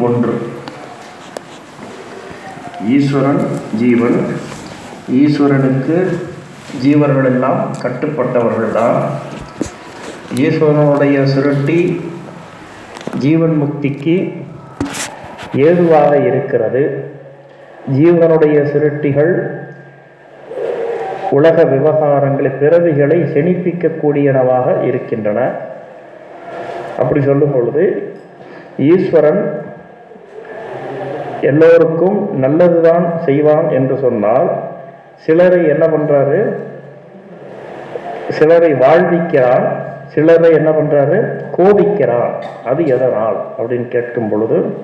ஒன்று. ஈஸ்வரன் ஜீவன். ஈஸ்வரனுக்கு ஜீவர்கள் எல்லாம் கட்டுப்பட்டவர்கள் தான் ஈஸ்வரனுடைய சுருட்டி ஜீவன் முக்திக்கு ஏதுவாக இருக்கிறது. ஜீவனுடைய சுருட்டிகள் உலக விவகாரங்களை பிறவிகளை செணிப்பிக்கக்கூடியனவாக இருக்கின்றன. அப்படி சொல்லும் பொழுது ஈஸ்வரன் எல்லோருக்கும் நல்லதுதான் செய்வான் என்று சொன்னால் சிலரை என்ன பண்றாரு? சிலரை வாழ்விக்கிறான் சிலரை என்ன பண்றாரு? கோபிக்கிறான். அது எதனால்? அப்படின்னு கேட்கும் பொழுது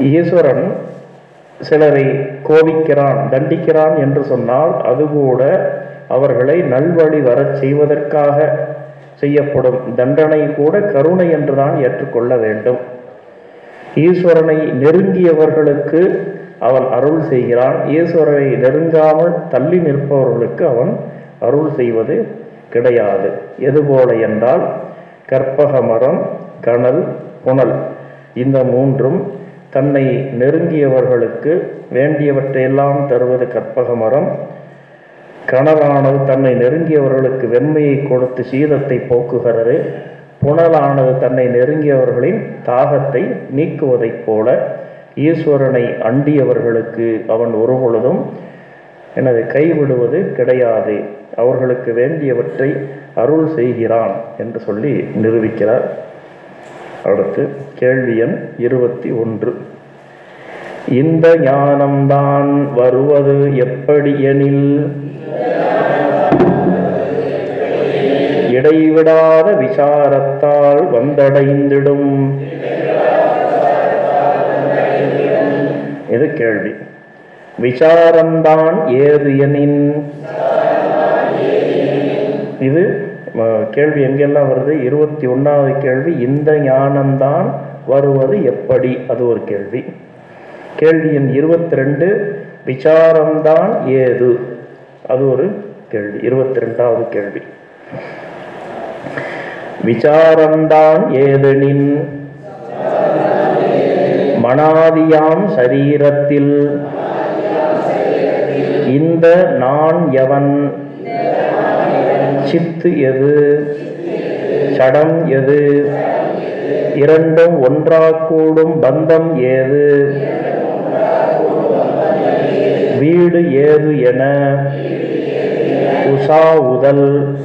ஈஸ்வரன் சிலரை கோபிக்கிறான் தண்டிக்கிறான் என்று சொன்னால் அது கூட அவர்களை நல்வழி வரச் செய்வதற்காக செய்யப்படும் தண்டனை கூட கருணை என்றுதான் ஏற்றுக்கொள்ள வேண்டும். ஈஸ்வரனை நெருங்கியவர்களுக்கு அவன் அருள் செய்கிறான். ஈஸ்வரனை நெருங்காமல் தள்ளி நிற்பவர்களுக்கு அவன் அருள் செய்வது கிடையாது. எதுபோல என்றால் கற்பக மரம் கணல் புனல். இந்த மூன்றும் தன்னை நெருங்கியவர்களுக்கு வேண்டியவற்றையெல்லாம் தருவது கற்பக மரம். கணலானது தன்னை நெருங்கியவர்களுக்கு வெண்மையை கொடுத்து சீதத்தை போக்குகிறது. புனலானது தன்னை நெருங்கியவர்களின் தாகத்தை நீக்குவதைப் போல ஈஸ்வரனை அண்டியவர்களுக்கு அவன் ஒருபொழுதும் எனது கைவிடுவது கிடையாது. அவர்களுக்கு வேண்டியவற்றை அருள் செய்கிறான் என்று சொல்லி நிரூபிக்கிறார். அடுத்து கேள்வி எண் இருபத்தி ஒன்று. இந்த ஞானம்தான் வருவது எப்படி எனில்? இடைவிடாத விசாரத்தால் வந்தடைந்திடும். இது கேள்வி. விசாரம்தான் ஏது எனின்? இது கேள்வி எங்கெல்லாம் வருது? இருபத்தி ஒன்றாவது கேள்வி இந்த ஞானம்தான் வருவது எப்படி? அது ஒரு கேள்வி. கேள்வி எண் இருபத்தி ரெண்டு விசாரம்தான் ஏது? அது ஒரு கேள்வி. இருபத்தி ரெண்டாவது கேள்வி. விசாரந்தான் ஏதெனின். மனாதியாம் சரீரத்தில். இந்த நான் எவன்? சித்து எது? சடம் எது? இரண்டும் ஒன்றாக்கூடும் பந்தம் ஏது? வீடு ஏது என? உசா உதல்.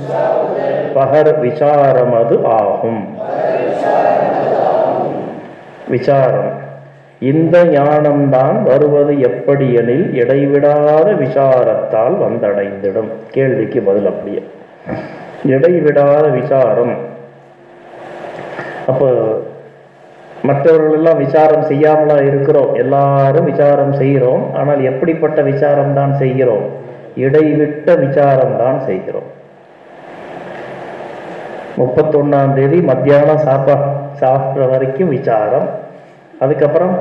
பகர் விசாரமது ஆகும். விசாரம். இந்த ஞானம்தான் வருவது எப்படி எனில் இடைவிடாத விசாரத்தால் வந்தடைந்திடும். கேள்விக்கு பதில் அப்படியே. இடைவிடாத விசாரம். அப்போ மற்றவர்கள் எல்லாம் விசாரம் செய்யாமலா இருக்கிறோம். எல்லாரும் விசாரம் செய்கிறோம். ஆனால் எப்படிப்பட்ட விசாரம் தான் செய்கிறோம்? இடைவிட்ட விசாரம் தான் செய்கிறோம். முப்பத்தொன்னாம் தேதி மத்தியானம் சாப்பா சாப்பிட்ற வரைக்கும் விசாரம். அதுக்கப்புறம்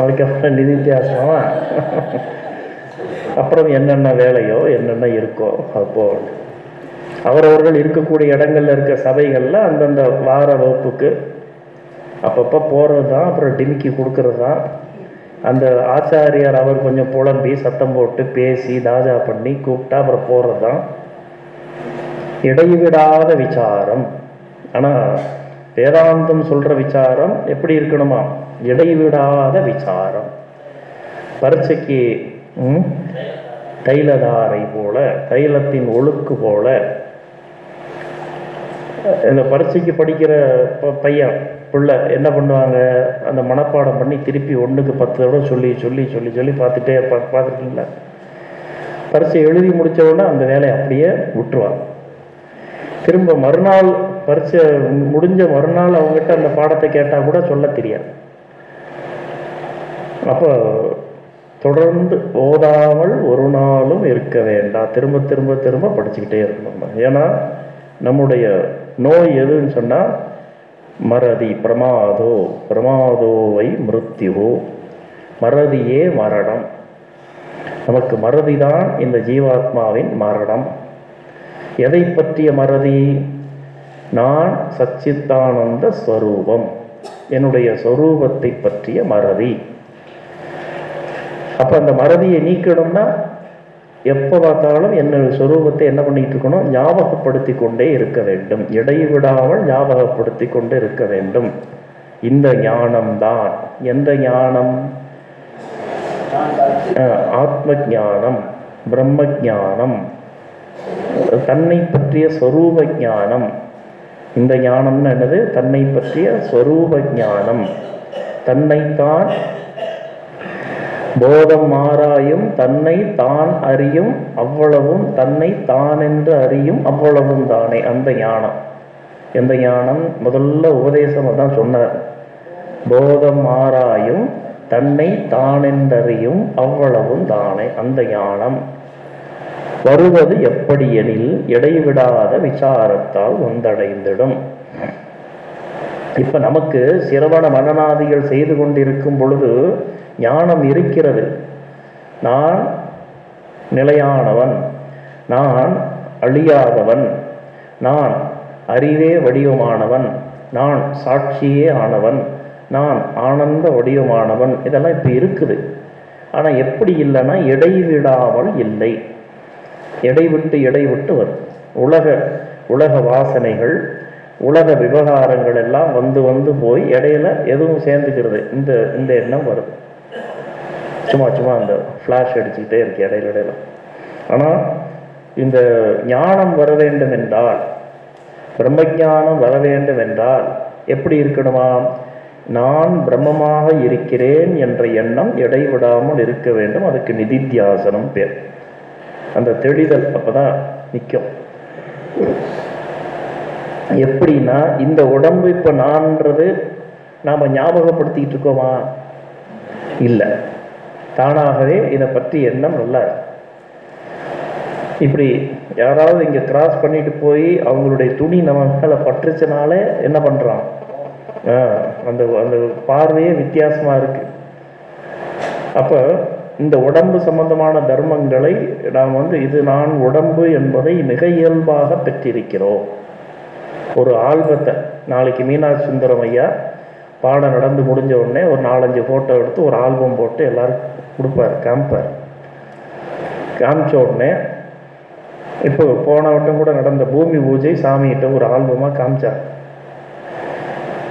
அதுக்கப்புறம் நிதித்தியாசமா அப்புறம் என்னென்ன வேலையோ என்னென்ன இருக்கோ அப்போ. அவரவர்கள் இருக்கக்கூடிய இடங்கள்ல இருக்க சபைகளில் அந்தந்த வார வகுப்புக்கு அப்பப்போ போகிறது தான் அப்புறம் டிமிக்கி கொடுக்கறது தான் அந்த ஆச்சாரியார் அவர் கொஞ்சம் புலம்பி சத்தம் போட்டு பேசி தாஜா பண்ணி கூப்பிட்டா அப்புறம் போகிறது தான் இடைவிடாத விசாரம். ஆனால் வேதாந்தம் சொல்கிற விசாரம் எப்படி இருக்கணுமா? இடைவிடாத விசாரம். பரீட்சைக்கு தைலதாரை போல தைலத்தின் ஒழுக்கு போல இந்த பரீட்சைக்கு படிக்கிற ப- பையன் பிள்ளை என்ன பண்ணுவாங்க? அந்த மனப்பாடம் பண்ணி திருப்பி ஒன்றுக்கு பத்து தடவை சொல்லி சொல்லி சொல்லி சொல்லி பார்த்துட்டே பா பார்த்துருக்கீங்களா பரீட்சை எழுதி முடித்த உடனே அந்த வேலையை அப்படியே விட்டுருவாங்க. திரும்ப மறுநாள் பரீட்சை முடிஞ்ச மறுநாள் அவங்ககிட்ட அந்த பாடத்தை கேட்டால் கூட சொல்ல தெரியாது. அப்போ தொடர்ந்து ஓதாமல் ஒரு நாளும் இருக்க வேண்டாம் திரும்ப திரும்ப திரும்ப படிச்சுக்கிட்டே இருக்கணும் ஏன்னா நம்முடைய நோய் எதுன்னு சொன்னால் மறதி பிரமாதோ பிரமாதோவை மிருத்யுவோ மறதியே மரணம். நமக்கு மறதி தான் இந்த ஜீவாத்மாவின் மரணம். எதை பற்றிய மறதி? நான் சச்சித்தானந்த ஸ்வரூபம். என்னுடைய சொரூபத்தை பற்றிய மறதி. அப்ப அந்த மறதியை நீக்கணும்னா எப்போ பார்த்தாலும் என்ன சுரூபத்தை என்ன பண்ணிட்டு இருக்கணும்? ஞாபகப்படுத்தி கொண்டே இருக்க வேண்டும். இடைவிடாமல் ஞாபகப்படுத்தி கொண்டே இருக்க வேண்டும். இந்த ஞானம்தான். எந்த ஞானம்? ஆத்ம ஞானம் பிரம்ம ஞானம் தன்னை பற்றிய ஸ்வரூப ஞானம் இந்த ஞானம்னு என்னது? தன்னை பற்றிய ஸ்வரூப ஞானம் தன்னைத்தான் போதம் மாறாயும் தன்னை தான் அறியும் அவ்வளவும் தன்னை தான் என்று அறியும் அவ்வளவும் தானே. அந்த ஞானம். எந்த ஞானம்? முதல்ல உபதேசம் அதான் சொன்னார். போதம் மாறாயும் தன்னை தான் என்றறியும் அவ்வளவும் தானே. அந்த ஞானம். வருவது எப்படி எனில் இடைவிடாத விசாரத்தால் வந்தடைந்திடும் இப்ப நமக்கு சிரவண மனநாதிகள் செய்து கொண்டிருக்கும் பொழுது ஞானம் இருக்கிறது. நான் நிலையானவன். நான் அழியாதவன். நான் அறிவே வடிவமானவன். நான் சாட்சியே ஆனவன். நான் ஆனந்த வடிவமானவன். இதெல்லாம் இப்போ இருக்குது. ஆனால் எப்படி இல்லைன்னா இடைவிடாமல் இல்லை. இடைவிட்டு இடைவிட்டு வரும். உலக உலக வாசனைகள் உலக விவகாரங்கள் எல்லாம் வந்து வந்து போய் இடையில எதுவும் சேர்ந்துக்கிறது. இந்த இந்த எண்ணம் வருது சும்மா சும்மா அந்த ஃப்ளாஷ் அடிச்சுக்கிட்டே இருக்கு இடையில இடையில. ஆனால் இந்த ஞானம் வர வேண்டும் என்றால் பிரம்மஜானம் வர வேண்டும் என்றால் எப்படி இருக்கணுமா? நான் பிரம்மமாக இருக்கிறேன் என்ற எண்ணம் இடைவிடாமல் இருக்க வேண்டும். அதுக்கு நிதித்தியாசனம் பேர். அந்த தெளிதல் அப்பதான் நிற்கும் எப்படின்னா இந்த உடம்பு இப்ப நான்றது நாம ஞாபகப்படுத்திக்கிட்டு இருக்கோமா? இல்லை. தானாகவே இதை பற்றி எண்ணம் நல்லா இப்படி யாராவது இங்கே கிராஸ் பண்ணிட்டு போய் அவங்களுடைய துணி நம்ம மேல பற்றுச்சனால என்ன பண்ணுறான் அந்த அந்த பார்வையே வித்தியாசமாக இருக்கு. அப்போ இந்த உடம்பு சம்பந்தமான தர்மங்களை நாம் வந்து இது நான் உடம்பு என்பதை மிக இயல்பாக பெற்றிருக்கிறோம். ஒரு ஆல்பத்தை நாளைக்கு மீனாட்சி சுந்தரம் ஐயா பாடம் நடந்து முடிஞ்ச உடனே ஒரு நாலஞ்சு ஃபோட்டோ எடுத்து ஒரு ஆல்பம் போட்டு எல்லாரும் கொடுப்பார் காமிப்பார். காமிச்ச உடனே இப்போ போன வட்டம் கூட நடந்த பூமி பூஜை சாமிகிட்ட ஒரு ஆல்பமாக காமிச்சார்.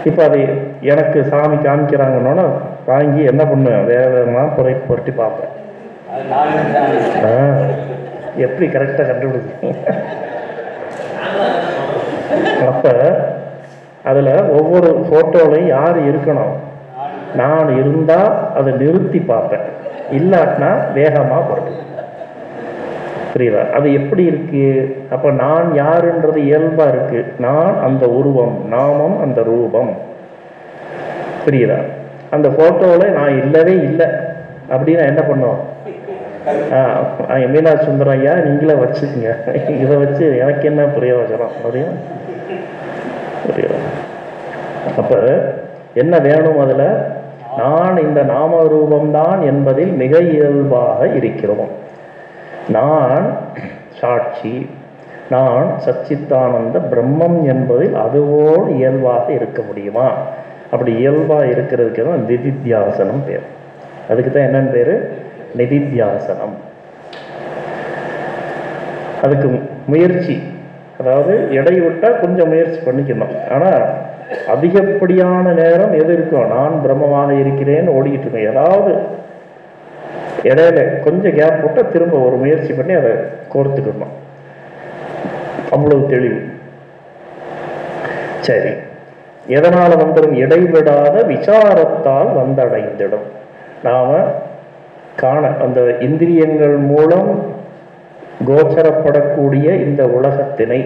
இப்போ அது எனக்கு சாமி காமிக்கிறாங்கன்னொன்னே வாங்கி என்ன பண்ணுவேன்? வேக வேகமாக புரை புரட்டி பார்ப்பேன். ஆ, எப்படி கரெக்டாக கண்டுபிடிச்சி அப்போ அதில் ஒவ்வொரு ஃபோட்டோலையும் யார் இருக்கணும்? நான் இருந்தால் அதை நிறுத்தி பார்ப்பேன். இல்லாட்டினா வேகமாக போடுவேன் புரியுதா? அது எப்படி இருக்கு? அப்போ நான் யாருன்றது இயல்பாக இருக்கு. நான் அந்த உருவம் நாமம் அந்த ரூபம். புரியுதா? அந்த ஃபோட்டோவில் நான் இல்லவே இல்லை. அப்படின்னா என்ன பண்ணுவோம் மீனா சுந்தரம் ஐயா நீங்களே வச்சுக்கோங்க. இதை வச்சு எனக்கு என்ன பிரயோஜனம்? அப்படியா அப்போ என்ன வேணும் அதில்? நான் இந்த நாம ரூபம்தான் என்பதில் மிக இயல்பாக இருக்கிறோம். நான் சாட்சி நான் சச்சித்தானந்த பிரம்மம் என்பதில் அதுவோடு இயல்பாக இருக்க முடியுமா? அப்படி இயல்பாக இருக்கிறதுக்கு தான் நிதித்தியாசனம் பேர். அதுக்கு தான் என்னன்னு பேர்? நிதித்தியாசனம். அதுக்கு முயற்சி. அதாவது எடை விட்டால் கொஞ்சம் முயற்சி பண்ணிக்கணும். ஆனால் அதிகப்படியான நேரம் எது இருக்கும் நான் பிரம்மமாக இருக்கிறேன்னு ஓடிக்கிட்டு இருக்கேன். ஏதாவது இடையில கொஞ்சம் கேப் போட்டால் திரும்ப ஒரு முயற்சி பண்ணி அதை கோர்த்துக்கணும். அவ்வளவு தெளிவு. சரி. எதனால் வந்துடும்? இடைவிடாத விசாரத்தால் வந்தடைந்திடும். நாம காண அந்த இந்திரியங்கள் மூலம் கோச்சரப்படக்கூடிய இந்த உலகத்தினை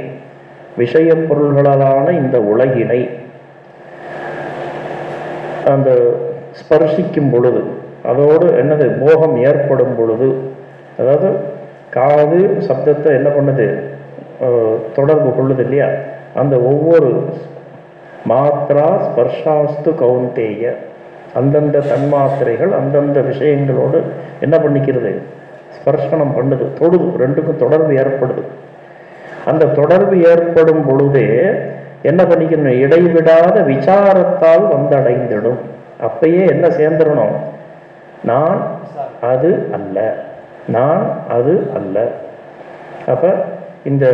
விஷயப் பொருள்களாலான இந்த உலகினை அந்த ஸ்பர்சிக்கும் பொழுது அதோடு என்னது மோகம் ஏற்படும் பொழுது அதாவது காது சப்தத்தை என்ன பண்ணுது தொடர்பு கொள்ளுது இல்லையா? அந்த ஒவ்வொரு மாத்ரா ஸ்பர்ஷாஸ்து கவுந்தேய அந்தந்த தன்மாத்திரைகள் அந்தந்த விஷயங்களோடு என்ன பண்ணிக்கிறது ஸ்பர்ஷனம் பண்ணுது தொடுது. ரெண்டுக்கும் தொடர்பு ஏற்படுது. அந்த தொடர்பு ஏற்படும் பொழுதே என்ன பண்ணிக்கணும்? இடைவிடாத விசாரத்தால் வந்தடைந்திடும். அப்பயே என்ன சேர்ந்துடணும்? நான் அது அல்ல. நான் அது அல்ல. அப்ப இந்த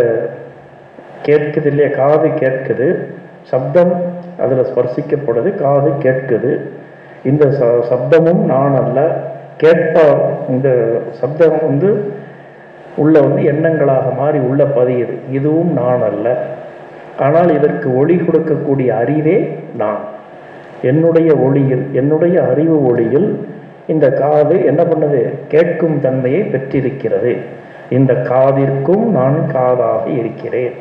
கேட்குது இல்லையா? காது கேட்குது. சப்தம் அதில் ஸ்பர்சிக்கப்படுது காது கேட்குது. இந்த ச சப்தமும் நான் அல்ல. கேட்ப இந்த சப்தம் வந்து உள்ள வந்து எண்ணங்களாக மாறி உள்ள பதியுது. இதுவும் நான் அல்ல. ஆனால் இதற்கு ஒளி கொடுக்கக்கூடிய அறிவே நான். என்னுடைய ஒளியில் என்னுடைய அறிவு ஒளியில் இந்த காது என்ன பண்ணுது? கேட்கும் தன்மையை பெற்றிருக்கிறது. இந்த காதிற்கும் நான் காதாக இருக்கிறேன்.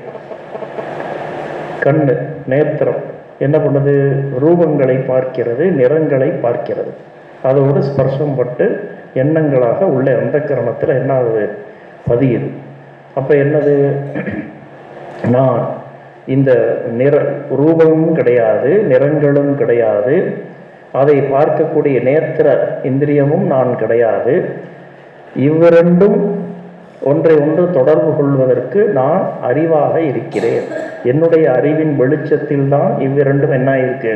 கண்ணு நேத்திரம் என்ன பண்ணுது? ரூபங்களை பார்க்கிறது நிறங்களை பார்க்கிறது. அதோடு ஸ்பர்ஷம் பட்டு எண்ணங்களாக உள்ள அந்த கரணத்தில் என்ன ஆகுது பதியுது. அப்போ என்னது? நான் இந்த நிற ரூபமும் கிடையாது நிறங்களும் கிடையாது அதை பார்க்கக்கூடிய நேத்திர இந்திரியமும் நான் கிடையாது. இவ்விரண்டும் ஒன்றை ஒன்று தொடர்பு கொள்வதற்கு நான் அறிவாக இருக்கிறேன். என்னுடைய அறிவின் வெளிச்சத்தில் தான் இவ்விரண்டும் என்ன இருக்கு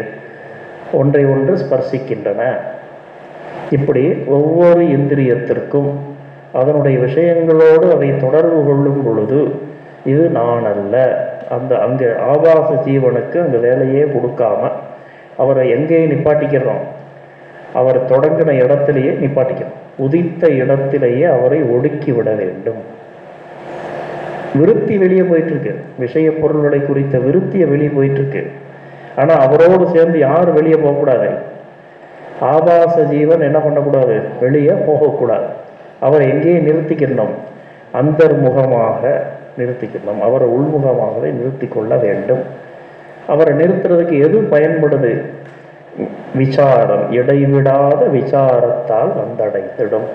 ஒன்றை ஒன்று ஸ்பர்சிக்கின்றன. இப்படி ஒவ்வொரு இந்திரியத்திற்கும் அதனுடைய விஷயங்களோடு அதை தொடர்பு கொள்ளும் பொழுது இது நான் அல்ல. அந்த அங்கே ஆபாச ஜீவனுக்கு அந்த வேலையே கொடுக்காம அவரை எங்கே நிப்பாட்டிக்கிறோம்? அவர் தொடங்கின இடத்திலேயே நிப்பாட்டிக்கிறோம். உதித்த இடத்திலேயே அவரை ஒடுக்கி விட வேண்டும். விருத்தி வெளியே போயிட்டு இருக்கு விஷய பொருள்களை குறித்த விருத்தியை வெளியே போயிட்டு இருக்கு அவரோடு சேர்ந்து யார் வெளியே போகக்கூடாது. ஆபாச ஜீவன் என்ன பண்ணக்கூடாது? வெளியே போகக்கூடாது. அவரை எங்கேயே நிறுத்திக்கணும் அந்தர்முகமாக நிறுத்திக்கணும் அவரை உள்முகமாகவே நிறுத்தி கொள்ள வேண்டும். அவரை நிறுத்துறதுக்கு எது பயன்படுது? விசாரம். இடைவிடாத விசாரத்தால் வந்தடைத்திடும்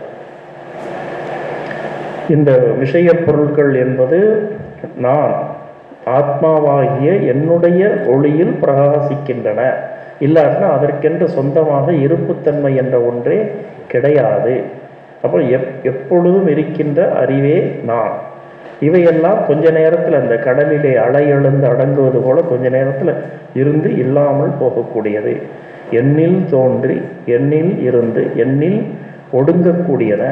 இந்த விஷய பொருட்கள் என்பது நான் ஆத்மாவாகிய என்னுடைய ஒளியில் பிரகாசிக்கின்றன. இல்லாட்டினா அதற்கென்று சொந்தமாக இருப்புத்தன்மை என்ற ஒன்றே கிடையாது. அப்போ எப் எப்பொழுதும் இருக்கின்ற அறிவே நான். இவையெல்லாம் கொஞ்ச நேரத்தில் அந்த கடலிலே அலை எழுந்து அடங்குவது போல கொஞ்ச நேரத்தில் இருந்து இல்லாமல் போகக்கூடியது. எண்ணில் தோன்றி எண்ணில் இருந்து எண்ணில் ஒடுங்கக்கூடியன.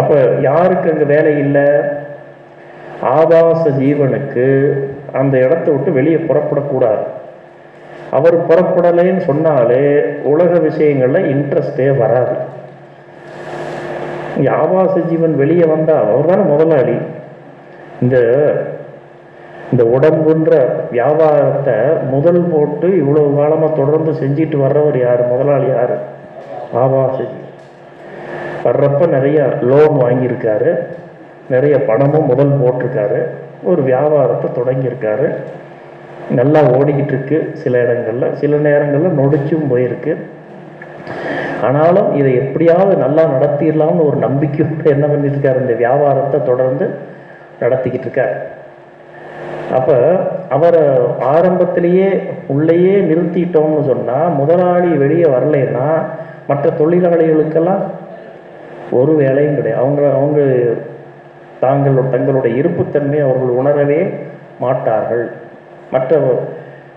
அப்போ யாருக்கு அங்கே வேலை இல்லை? ஆபாச ஜீவனுக்கு அந்த இடத்த விட்டு வெளியே புறப்படக்கூடாது. அவர் புறப்படலைன்னு சொன்னாலே உலக விஷயங்களில் இன்ட்ரெஸ்டே வராது. இங்கே ஆபாச ஜீவன் வெளியே வந்தால் அவர் தானே முதலாளி. இந்த இந்த உடம்புன்ற வியாபாரத்தை முதல் போட்டு இவ்வளவு காலமாக தொடர்ந்து செஞ்சுட்டு வர்றவர் யார்? முதலாளி யார்? ஆபாச வர்றப்ப நிறைய லோன் வாங்கியிருக்காரு. நிறைய பணமும் முதல் போட்டிருக்காரு. ஒரு வியாபாரத்தை தொடங்கியிருக்காரு. நல்லா ஓடிக்கிட்டு இருக்கு சில இடங்கள்ல. சில நேரங்கள்ல நொடிச்சும் போயிருக்கு. ஆனாலும் இதை எப்படியாவது நல்லா நடத்திடலாம்னு ஒரு நம்பிக்கையோடு என்ன பண்ணிட்டு இந்த வியாபாரத்தை தொடர்ந்து நடத்திக்கிட்டு இருக்கார் அப்போ அவரை ஆரம்பத்திலேயே உள்ளேயே நிறுத்திட்டோம்னு சொன்னால் முதலாளி வெளியே வரலைன்னா மற்ற தொழிலாளிகளுக்கெல்லாம் ஒரு வேலையும் கிடையாது. அவங்க அவங்க தாங்கள் தங்களுடைய இருப்புத்தன்மையை அவர்கள் உணரவே மாட்டார்கள். மற்ற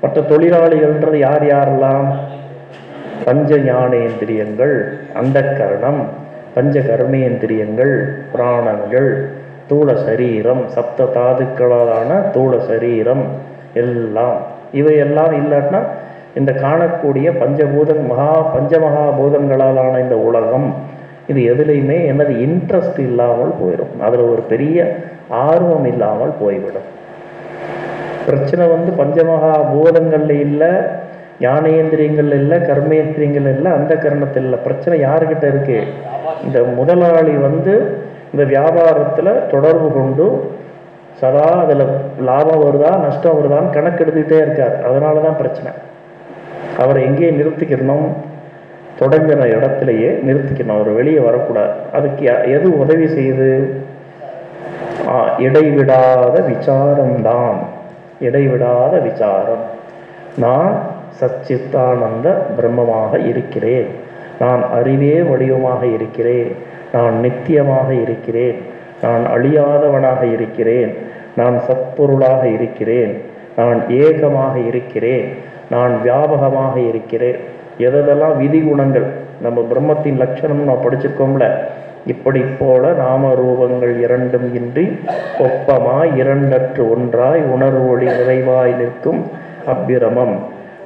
மற்ற தொழிலாளிகள்ன்றது யார் யாரெல்லாம்? பஞ்ச ஞானேந்திரியங்கள் அந்தக்கரணம் பஞ்ச கர்மேந்திரியங்கள் புராணங்கள் தூள சரீரம் சப்த தாதுக்களாலான தூள சரீரம் எல்லாம். இவையெல்லாம் இல்லாட்டினா இந்த காணக்கூடிய பஞ்சபூத மகா பஞ்சமகாபூதங்களாலான இந்த உலகம் இது எதுலையுமே எனது இன்ட்ரெஸ்ட் இல்லாமல் போயிடும் அதில் ஒரு பெரிய ஆர்வம் இல்லாமல் போய்விடும். பிரச்சனை வந்து பஞ்சமகா பூதங்கள்ல இல்லை ஞானேந்திரியங்கள் இல்லை கர்மேந்திரியங்கள் இல்லை அந்த கரணத்தில் இல்லை. பிரச்சனை யாருக்கிட்ட இருக்கு? இந்த முதலாளி வந்து இந்த வியாபாரத்தில் தொடர்பு கொண்டு சதா அதில் லாபம் வருதா நஷ்டம் வருதான்னு கணக்கெடுத்துக்கிட்டே இருக்கார். அதனால தான் பிரச்சனை. அவரை எங்கேயே நிறுத்திக்கிறணும் தொடங்கின இடத்திலேயே நிறுத்திக்கணும். அவர் வெளியே வரக்கூடாது. அதுக்கு எது உதவி செய்யுது? இடைவிடாத விசாரம்தான். இடைவிடாத விசாரம். நான் சச்சித்தானந்த பிரம்மமாக இருக்கிறேன். நான் அறிவே வடிவமாக இருக்கிறேன். நான் நித்தியமாக இருக்கிறேன். நான் அழியாதவனாக இருக்கிறேன். நான் சத்பொருளாக இருக்கிறேன். நான் ஏகமாக இருக்கிறேன். நான் வியாபகமாக இருக்கிறேன். எதெல்லாம் விதி குணங்கள் நம்ம பிரம்மத்தின் லட்சணம் நான் படிச்சிருக்கோம்ல. இப்படி போல நாம ரூபங்கள் இரண்டும் இன்றி ஒப்பமாய் இரண்டற்று ஒன்றாய் உணர்வொளி நிறைவாய் நிற்கும் அப்பிரமம்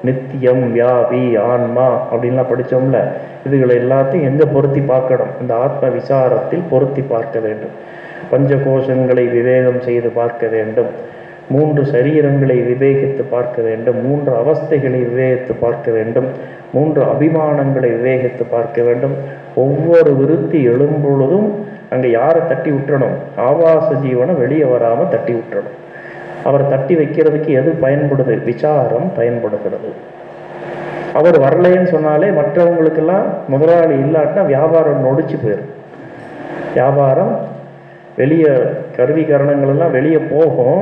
நித்தியம் வியாபி ஆன்மா அப்படின்லாம் படித்தோம்ல இதுகளை எல்லாத்தையும் எங்கே பொருத்தி பார்க்கணும்? இந்த ஆத்ம விசாரத்தில் பொருத்தி பார்க்க வேண்டும். பஞ்ச கோஷங்களை விவேகம் செய்து பார்க்க வேண்டும். மூன்று சரீரங்களை விவேகித்து பார்க்க வேண்டும். மூன்று அவஸ்தைகளை விவேகித்து பார்க்க வேண்டும். மூன்று அபிமானங்களை விவேகித்து பார்க்க வேண்டும். ஒவ்வொரு விருத்தி எழும்பொழுதும் அங்கே யாரை தட்டி விட்டுறணும்? ஆபாச ஜீவனை வெளியே வராமல் தட்டி விட்டுறணும். அவர் தட்டி வைக்கிறதுக்கு எது பயன்படுது? விசாரம் பயன்படுகிறது. அவர் வரலைன்னு சொன்னாலே மற்றவங்களுக்கெல்லாம் முதலாளி இல்லாட்டினா வியாபாரம் நொடிச்சு போயிடும் வியாபாரம் வெளியே கருவி கரணங்களெல்லாம் வெளியே போகும்.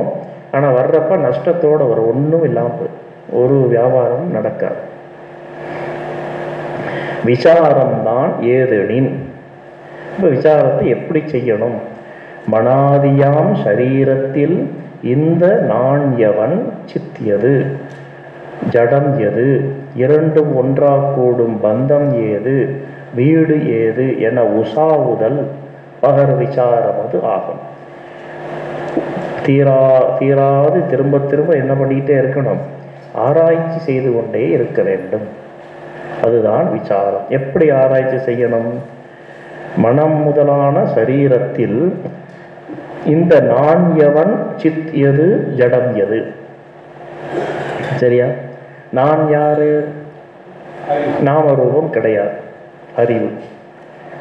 ஆனால் வர்றப்ப நஷ்டத்தோட வரும். ஒன்றும் இல்லாமல் போயிடும் ஒரு வியாபாரம் நடக்காது. விசாரம்தான் ஏதெனின். இப்போ விசாரத்தை எப்படி செய்யணும்? மனாதியாம் சரீரத்தில் இந்த நான் எவன் சித்தியது. ஜடம் எது? இரண்டும் ஒன்றாக கூடும் பந்தம் ஏது? வீடு ஏது? என உசாவுதல் பகர் விசாரமது ஆகும். தீரா தீராது திரும்ப திரும்ப என்ன பண்ணிக்கிட்டே இருக்கணும்? ஆராய்ச்சி செய்து கொண்டே இருக்க வேண்டும். அதுதான் விசாரம். எப்படி ஆராய்ச்சி செய்யணும்? மனம் முதலான சரீரத்தில் இந்த நான் எவன் சித் எது ஜடம் எது? சரியா? நான் யாரு? நாமரூபம் கிடையாது. அறிவு.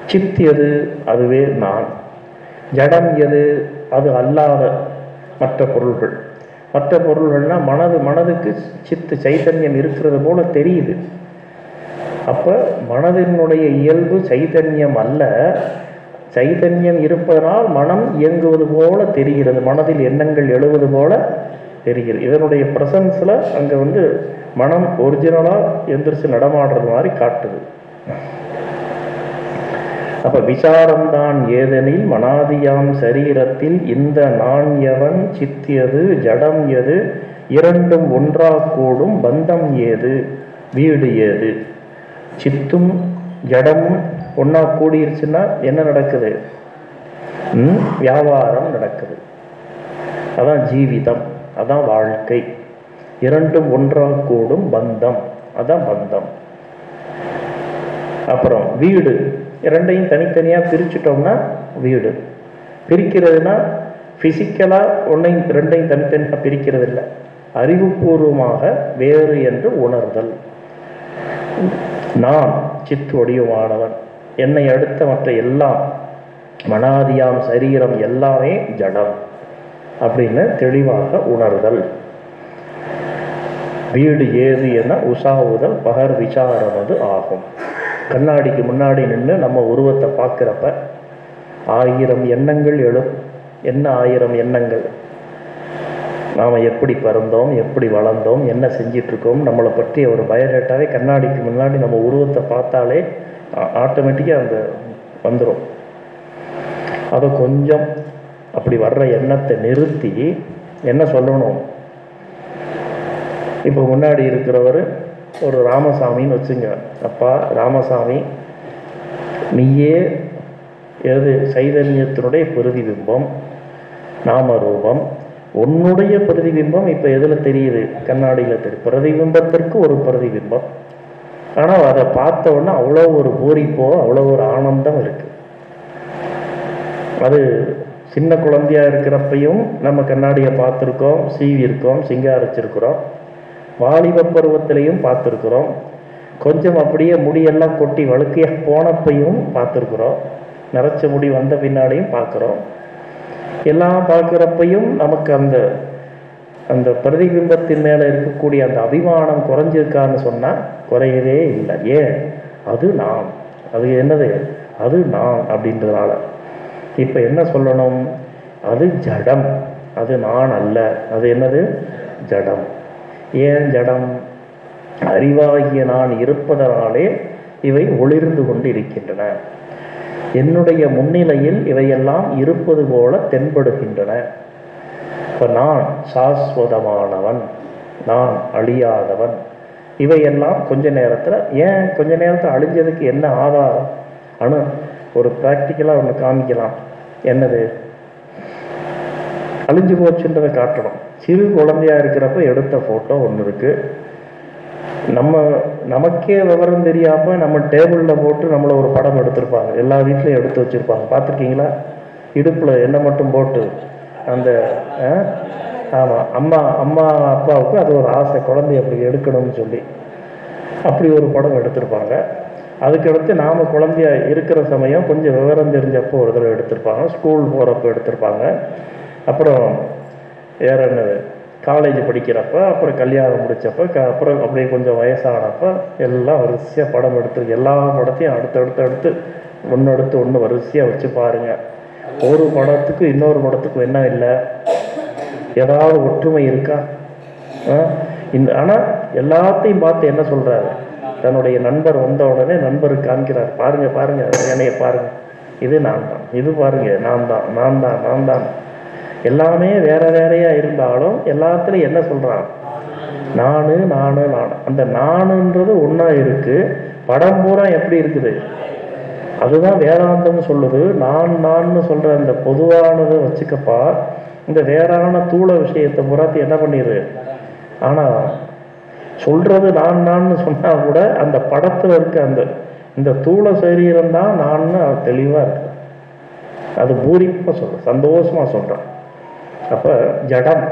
சித் எது அதுவே நான். ஜடம் எது அது அல்லாத மற்ற பொருள்கள். மற்ற பொருள்கள்னா மனது மனதுக்கு சித்து சைத்தன்யம் இருக்கிறது போல தெரியுது. அப்போ மனதினுடைய இயல்பு சைதன்யம் அல்ல. சைதன்யம் இருப்பதனால் மனம் இயங்குவது போல தெரிகிறது. மனதில் எண்ணங்கள் எழுவது போல தெரிகிறது. இதனுடைய ப்ரெசன்ஸில் அங்கே வந்து மனம் ஒரிஜினலாக எந்திரிச்சு நடமாடுறது மாதிரி காட்டுது. அப்ப விசாரம்தான் ஏதெனில் மனாதியாம் சரீரத்தில் இந்த நான் எவன் சித்தியது ஜடம் எது இரண்டும் ஒன்றாக கூடும் பந்தம் ஏது வீடு ஏது. சித்தும் ஜடமும் ஒன்றா கூடிருச்சுன்னா என்ன நடக்குது? ம், வியாபாரம் நடக்குது. அதான் ஜீவிதம் அதான் வாழ்க்கை. இரண்டும் ஒன்றாக கூடும் பந்தம் அதான் பந்தம். அப்புறம் வீடு இரண்டையும் தனித்தனியாக பிரிச்சுட்டோம்னா வீடு. பிரிக்கிறதுனா ஃபிசிக்கலாக ஒன்றையும் ரெண்டையும் தனித்தனியாக பிரிக்கிறது இல்லை அறிவுபூர்வமாக வேறு என்று உணர்தல். நான் சித்து வடிவமானவன் என்னை அடுத்த மற்ற எல்லாம் மனாதியாம் சரீரம் எல்லாமே ஜடம் அப்படின்னு தெளிவாக உணர்தல். வீடு ஏது என உசாவுதல் பகர் விசாரம் அது ஆகும். கண்ணாடிக்கு முன்னாடி நின்று நம்ம உருவத்தை பார்க்குறப்ப ஆயிரம் எண்ணங்கள் எழும். என்ன ஆயிரம் எண்ணங்கள்? நாம் எப்படி பிறந்தோம் எப்படி வளர்ந்தோம் என்ன செஞ்சிட்ருக்கோம் நம்மளை பற்றி ஒரு பயோடேட்டாவே கண்ணாடிக்கு முன்னாடி நம்ம உருவத்தை பார்த்தாலே ஆட்டோமேட்டிக்காக அந்த வந்துடும் அதை கொஞ்சம் அப்படி வர்ற எண்ணத்தை நிறுத்தி என்ன சொல்லணும்? இப்போ முன்னாடி இருக்கிறவர் ஒரு ராமசாமின்னு வச்சுங்க. அப்பா ராமசாமி நீயே எது சைதன்யத்தினுடைய பிரதிபிம்பம் நாமரூபம் உன்னுடைய பிரதிபிம்பம் இப்போ எதில் தெரியுது? கண்ணாடியில் தெரியும் பிரதிபிம்பத்திற்கு ஒரு பிரதிபிம்பம். ஆனால் அதை பார்த்த உடனே அவ்வளோ ஒரு பூரிப்போ அவ்வளோ ஒரு ஆனந்தம் இருக்கு. அது சின்ன குழந்தையா இருக்கிறப்பையும் நம்ம கண்ணாடியை பார்த்துருக்கோம் சீவி இருக்கோம் சிங்காரிச்சிருக்கிறோம். வாலிப பருவத்திலையும் பார்த்துருக்குறோம். கொஞ்சம் அப்படியே முடியெல்லாம் கொட்டி வழுக்கையாக போனப்பையும் பார்த்துருக்குறோம். நரைச்ச முடி வந்த பின்னாடியும் பார்க்குறோம். எல்லாம் பார்க்குறப்பையும் நமக்கு அந்த அந்த பிரதிபிம்பத்தின் மேலே இருக்கக்கூடிய அந்த அபிமானம் குறைஞ்சிருக்கான்னு சொன்னால் குறையவே இல்லை. ஏன்? அது நாம். அது என்னது? அது நான் அப்படின்றதுனால. இப்போ என்ன சொல்லணும்? அது ஜடம். அது நான் அல்ல. அது என்னது? ஜடம். ஏன் ஜடம்? அறிவாகிய நான் இருப்பதனாலே இவை ஒளிர்ந்து கொண்டு இருக்கின்றன என்னுடைய முன்னிலையில் இவையெல்லாம் இருப்பது போல தென்படுகின்றன. இப்போ நான் சாஸ்வதமானவன் நான் அழியாதவன். இவையெல்லாம் கொஞ்ச நேரத்தில் ஏன் கொஞ்ச நேரத்தில் அழிஞ்சதுக்கு என்ன ஆதாரம்? அணு ஒரு ப்ராக்டிக்கலாக ஒன்று காமிக்கலாம். என்னது? அழிஞ்சு போச்சுன்றதை காட்டணும். சிறு குழந்தையா இருக்கிறப்ப எடுத்த ஃபோட்டோ ஒன்று இருக்குது நம்ம நமக்கே விவரம் தெரியாம நம்ம டேபிளில் போட்டு நம்மளை ஒரு படம் எடுத்திருப்பாங்க. எல்லா வீட்லையும் எடுத்து வச்சுருப்பாங்க. பார்த்துருக்கீங்களா? இடுப்பில் என்ன மட்டும் போட்டு அந்த ஆ? அம்மா அம்மா அப்பாவுக்கு அது ஒரு ஆசை. குழந்தைய அப்படி எடுக்கணும்னு சொல்லி. அப்படி ஒரு படம் எடுத்திருப்பாங்க. அதுக்கடுத்து நாம் குழந்தையா இருக்கிற சமயம் கொஞ்சம் விவரம் தெரிஞ்சப்போ ஒரு தடவை எடுத்திருப்பாங்க. ஸ்கூல் போகிறப்ப எடுத்திருப்பாங்க. அப்புறம் வேற என்னது? காலேஜ் படிக்கிறப்ப அப்புறம் கல்யாணம் முடிச்சப்ப க அப்புறம் அப்படியே கொஞ்சம் வயசானப்போ எல்லாம் வரிசையாக படம் எடுத்து எல்லா படத்தையும் அடுத்து அடுத்து அடுத்து ஒன்று அடுத்து ஒன்று வரிசையாக வச்சு பாருங்கள் ஒரு படத்துக்கு இன்னொரு படத்துக்கும் என்ன இல்லை? ஏதாவது ஒற்றுமை இருக்கா? ஆ? இந்த ஆனால் எல்லாத்தையும் பார்த்து என்ன சொல்கிறாரு தன்னுடைய நண்பர் வந்த உடனே நண்பருக்கு காமிக்கிறார் பாருங்கள் பாருங்கள் என்னைய பாருங்கள் இது நான் தான். இது பாருங்கள் நான் தான் நான் தான் நான் தான். எல்லாமே வேற வேறையா இருந்தாலும் எல்லாத்துலயும் என்ன சொல்றான்? நானு நானு நான். அந்த நானுன்றது ஒன்றா இருக்கு. படம் பூரா எப்படி இருக்குது? அதுதான் வேதாந்தம் சொல்லுது. நான் நான்னு சொல்ற அந்த பொதுவானதை வச்சுக்கப்பா இந்த வேறான தூள விஷயத்தை புறாத்தி என்ன பண்ணிடு ஆனா சொல்றது நான் நான்னு சொன்னா கூட அந்த படத்துல இருக்க அந்த இந்த தூள சரீரம் தான் நான்னு அது தெளிவா இருக்கு. அது பூரிப்பா சொல்ற சந்தோஷமா சொல்றான். அப்போ ஜடம்.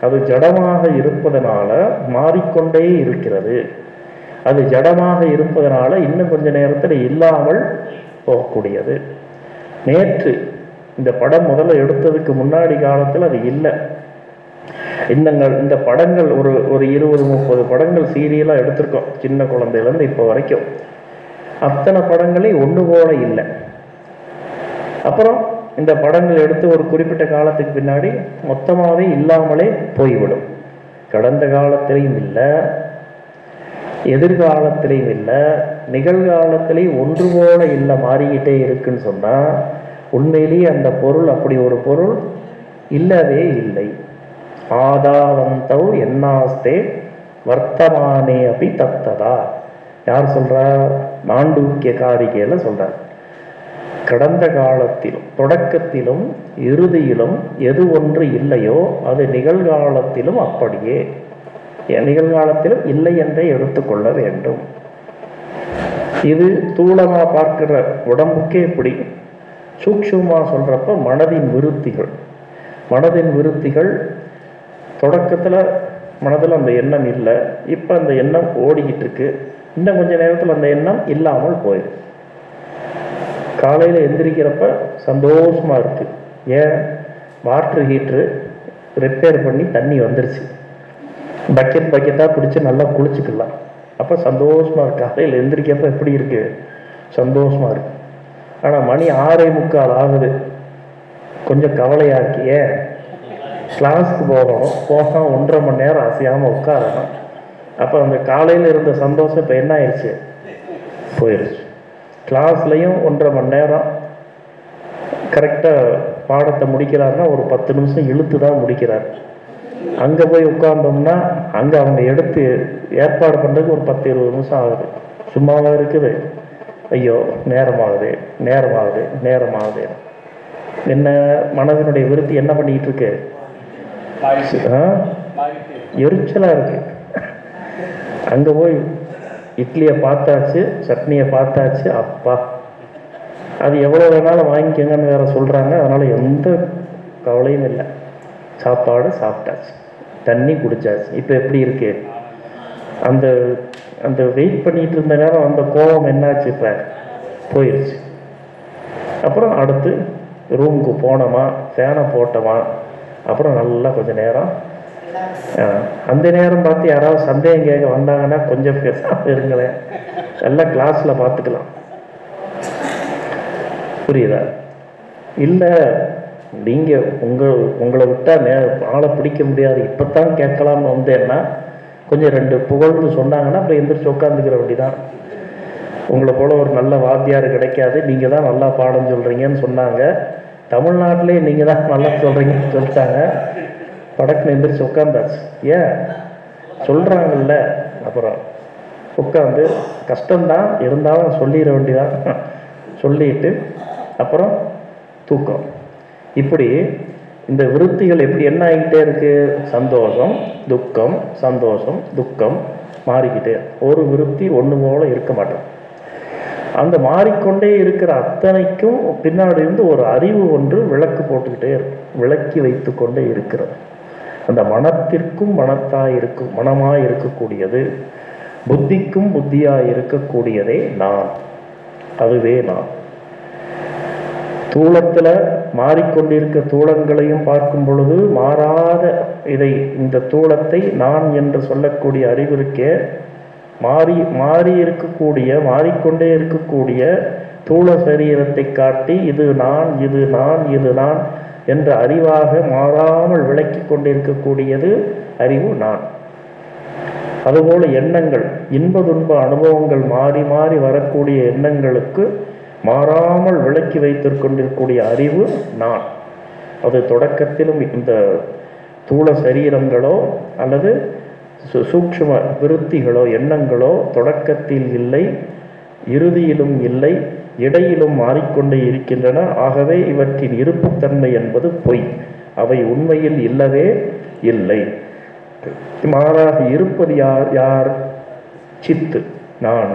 அது ஜடமாக இருப்பதனால மாறிக்கொண்டே இருக்கிறது. அது ஜடமாக இருப்பதனால இன்னும் கொஞ்ச நேரத்தில் இல்லாமல் போகக்கூடியது. நேற்று இந்த படம் முதல்ல எடுத்ததுக்கு முன்னாடி காலத்தில் அது இல்லை. இந்த இந்த படங்கள் ஒரு ஒரு இருபது முப்பது படங்கள் சீரியலாக எடுத்திருக்கோம். சின்ன குழந்தையிலேருந்து இப்போ வரைக்கும். அத்தனை படங்களே ஒன்று போல இல்லை. அப்புறம் இந்த படங்கள் எடுத்து ஒரு குறிப்பிட்ட காலத்துக்கு பின்னாடி மொத்தமாகவே இல்லாமலே போய்விடும். கடந்த காலத்திலையும் இல்லை எதிர்காலத்திலையும் இல்லை நிகழ்காலத்திலையும் ஒன்று போல இல்லை மாறிக்கிட்டே இருக்குன்னு சொன்னால் உண்மையிலேயே அந்த பொருள் அப்படி ஒரு பொருள் இல்லவே இல்லை. ஆதாவந்தௌ என்னாஸ்தே வர்த்தமானே அப்படி தத்ததா யார் சொல்கிறார் மாண்டூக்கிய காரிகையில் சொல்கிறார் கடந்த காலத்திலும் தொடக்கத்திலும் இறுதியிலும் எது ஒன்று இல்லையோ அது நிகழ்காலத்திலும் அப்படியே நிகழ்காலத்திலும் இல்லை என்றே எடுத்துக்கொள்ள வேண்டும். இது தூளமாக பார்க்கிற உடம்புக்கே இப்படி. சூக்ஷமாக சொல்கிறப்ப மனதின் விருத்திகள். மனதின் விருத்திகள் தொடக்கத்தில் மனதில் அந்த எண்ணம் இல்லை இப்போ அந்த எண்ணம் ஓடிக்கிட்டு இருக்கு. இன்னும் கொஞ்ச நேரத்தில் அந்த எண்ணம் இல்லாமல் போயிடும். காலையில் எந்திரிக்கிறப்ப சந்தோஷமாக இருக்கு. ஏன்? வாட்டர் ஹீட்ரு ரிப்பேர் பண்ணி தண்ணி வந்துருச்சு. பக்கெட் பக்கெட்டாக பிடிச்சி நல்லா குளிச்சுக்கலாம். அப்போ சந்தோஷமாக இருக்கு. காலையில் எந்திரிக்கிறப்ப எப்படி இருக்கு? சந்தோஷமாக இருக்கு. ஆனால் மணி ஆறே முக்கால் ஆகுது. கொஞ்சம் கவலையாக இருக்கு. ஏன்? கிளாஸுக்கு போகிறோம் போனால் ஒன்றரை மணி நேரம் அசையாமல் உட்காரணும். அப்போ அந்த காலையில் இருந்த சந்தோஷம் இப்போ என்ன ஆயிடுச்சு போயிடுச்சு கிளாஸ்லையும் ஒன்றரை மணி நேரம் கரெக்டாக பாடத்தை முடிக்கிறாருன்னா ஒரு பத்து நிமிஷம் இழுத்து தான் முடிக்கிறார். அங்கே போய் உட்கார்ந்தோம்னா அங்கே அவங்க எடுத்து ஏற்பாடு பண்ணுறதுக்கு ஒரு பத்து இருபது நிமிஷம் ஆகுது. சும்மாவா இருக்குது. ஐயோ நேரமாகுது நேரமாகுது நேரமாகுது. என்ன மனதினுடைய விருத்தி என்ன பண்ணிக்கிட்டு இருக்கு மாறிட்டு ஆ? மாறிட்டு எரிச்சலா இருக்கு. அங்க போய் இட்லியை பார்த்தாச்சு சட்னியை பார்த்தாச்சு அப்பா. அது எவ்வளோ வேணாலும் வாங்கிக்கோங்கன்னு வேறு சொல்கிறாங்க அதனால் எந்த கவலையும் இல்லை. சாப்பாடு சாப்பிட்டாச்சு. தண்ணி குடிச்சாச்சு. இப்போ எப்படி இருக்கு? அந்த அந்த வெயிட் பண்ணிட்டு இருந்த நேரம் அந்த கோபம் என்னாச்சு இப்போ? போயிடுச்சு அப்புறம் அடுத்து ரூமுக்கு போனோமா? ஃபேனை போட்டோமா? அப்புறம் நல்லா கொஞ்சம் நேரம் அந்த நேரம் பார்த்து யாராவது சந்தேகம் கேட்க வந்தாங்கன்னா கொஞ்சம் பேசாமல் இருங்களேன். எல்லாம் கிளாஸில் பார்த்துக்கலாம். புரியுதா? இல்லை நீங்கள் உங்கள் உங்களை விட்டால் நே ஆளை பிடிக்க முடியாது. இப்பதான் கேட்கலாம்னு வந்தேன்னா கொஞ்சம் ரெண்டு புகழ்னு சொன்னாங்கன்னா அப்புறம் எந்திரிச்சு உட்காந்துக்கிற வேண்டிதான். உங்களை போல ஒரு நல்ல வாத்தியார் கிடைக்காது. நீங்கள் தான் நல்லா பாடம் சொல்கிறீங்கன்னு சொன்னாங்க. தமிழ்நாட்டிலே நீங்கள் தான் நல்லா சொல்கிறீங்கன்னு சொல்லிட்டாங்க. படக்குன்னு எந்திரிச்சு உட்காந்தாச்சு ஏன்? சொல்கிறாங்கல்ல அப்புறம் உட்காந்து கஷ்டம்தான் இருந்தாலும் சொல்லிட வேண்டியதான். சொல்லிட்டு அப்புறம் தூக்கம். இப்படி இந்த விருத்திகள் எப்படி என்ன ஆகிக்கிட்டே இருக்குது சந்தோஷம் துக்கம் சந்தோஷம் துக்கம் மாறிக்கிட்டே. ஒரு விருத்தி ஒன்று போல இருக்க மாட்டோம். அந்த மாறிக்கொண்டே இருக்கிற அத்தனைக்கும் பின்னாடி இருந்து ஒரு அறிவு ஒன்று விளக்கு போட்டுக்கிட்டே இருக்கும். விளக்கி வைத்து கொண்டே இருக்கிறது. அந்த மனத்திற்கும் மனத்தாய் இருக்கும் மனமாய் இருக்கக்கூடியது புத்திக்கும் புத்தியாய் இருக்கக்கூடியதே நான். அதுவே நான். தூளத்துல மாறிக்கொண்டிருக்க தூளங்களையும் பார்க்கும் பொழுது மாறாத இதை இந்த தூளத்தை நான் என்று சொல்லக்கூடிய அறிவிற்கே மாறி மாறி இருக்கக்கூடிய மாறிக்கொண்டே இருக்கக்கூடிய தூள சரீரத்தை காட்டி இது நான் இது நான் இது நான் என்ற அறிவாக மாறாமல் விளக்கி கொண்டிருக்கக்கூடியது அறிவு நான். அதுபோல எண்ணங்கள் இன்ப துன்ப அனுபவங்கள் மாறி மாறி வரக்கூடிய எண்ணங்களுக்கு மாறாமல் விளக்கி வைத்துக் கொண்டிருக்கக்கூடிய அறிவு நான். அது தொடக்கத்திலும் இந்த தூள சரீரங்களோ அல்லது சு- சூக்ஷ்ம விருத்திகளோ எண்ணங்களோ தொடக்கத்தில் இல்லை இறுதியிலும் இல்லை இடையிலும் மாறிக்கொண்டே இருக்கின்றன. ஆகவே இவற்றின் இருப்புத்தன்மை என்பது பொய். அவை உண்மையில் இல்லவே இல்லை. மாறாக இருப்பது யார்? யார்? சித்து. நான்.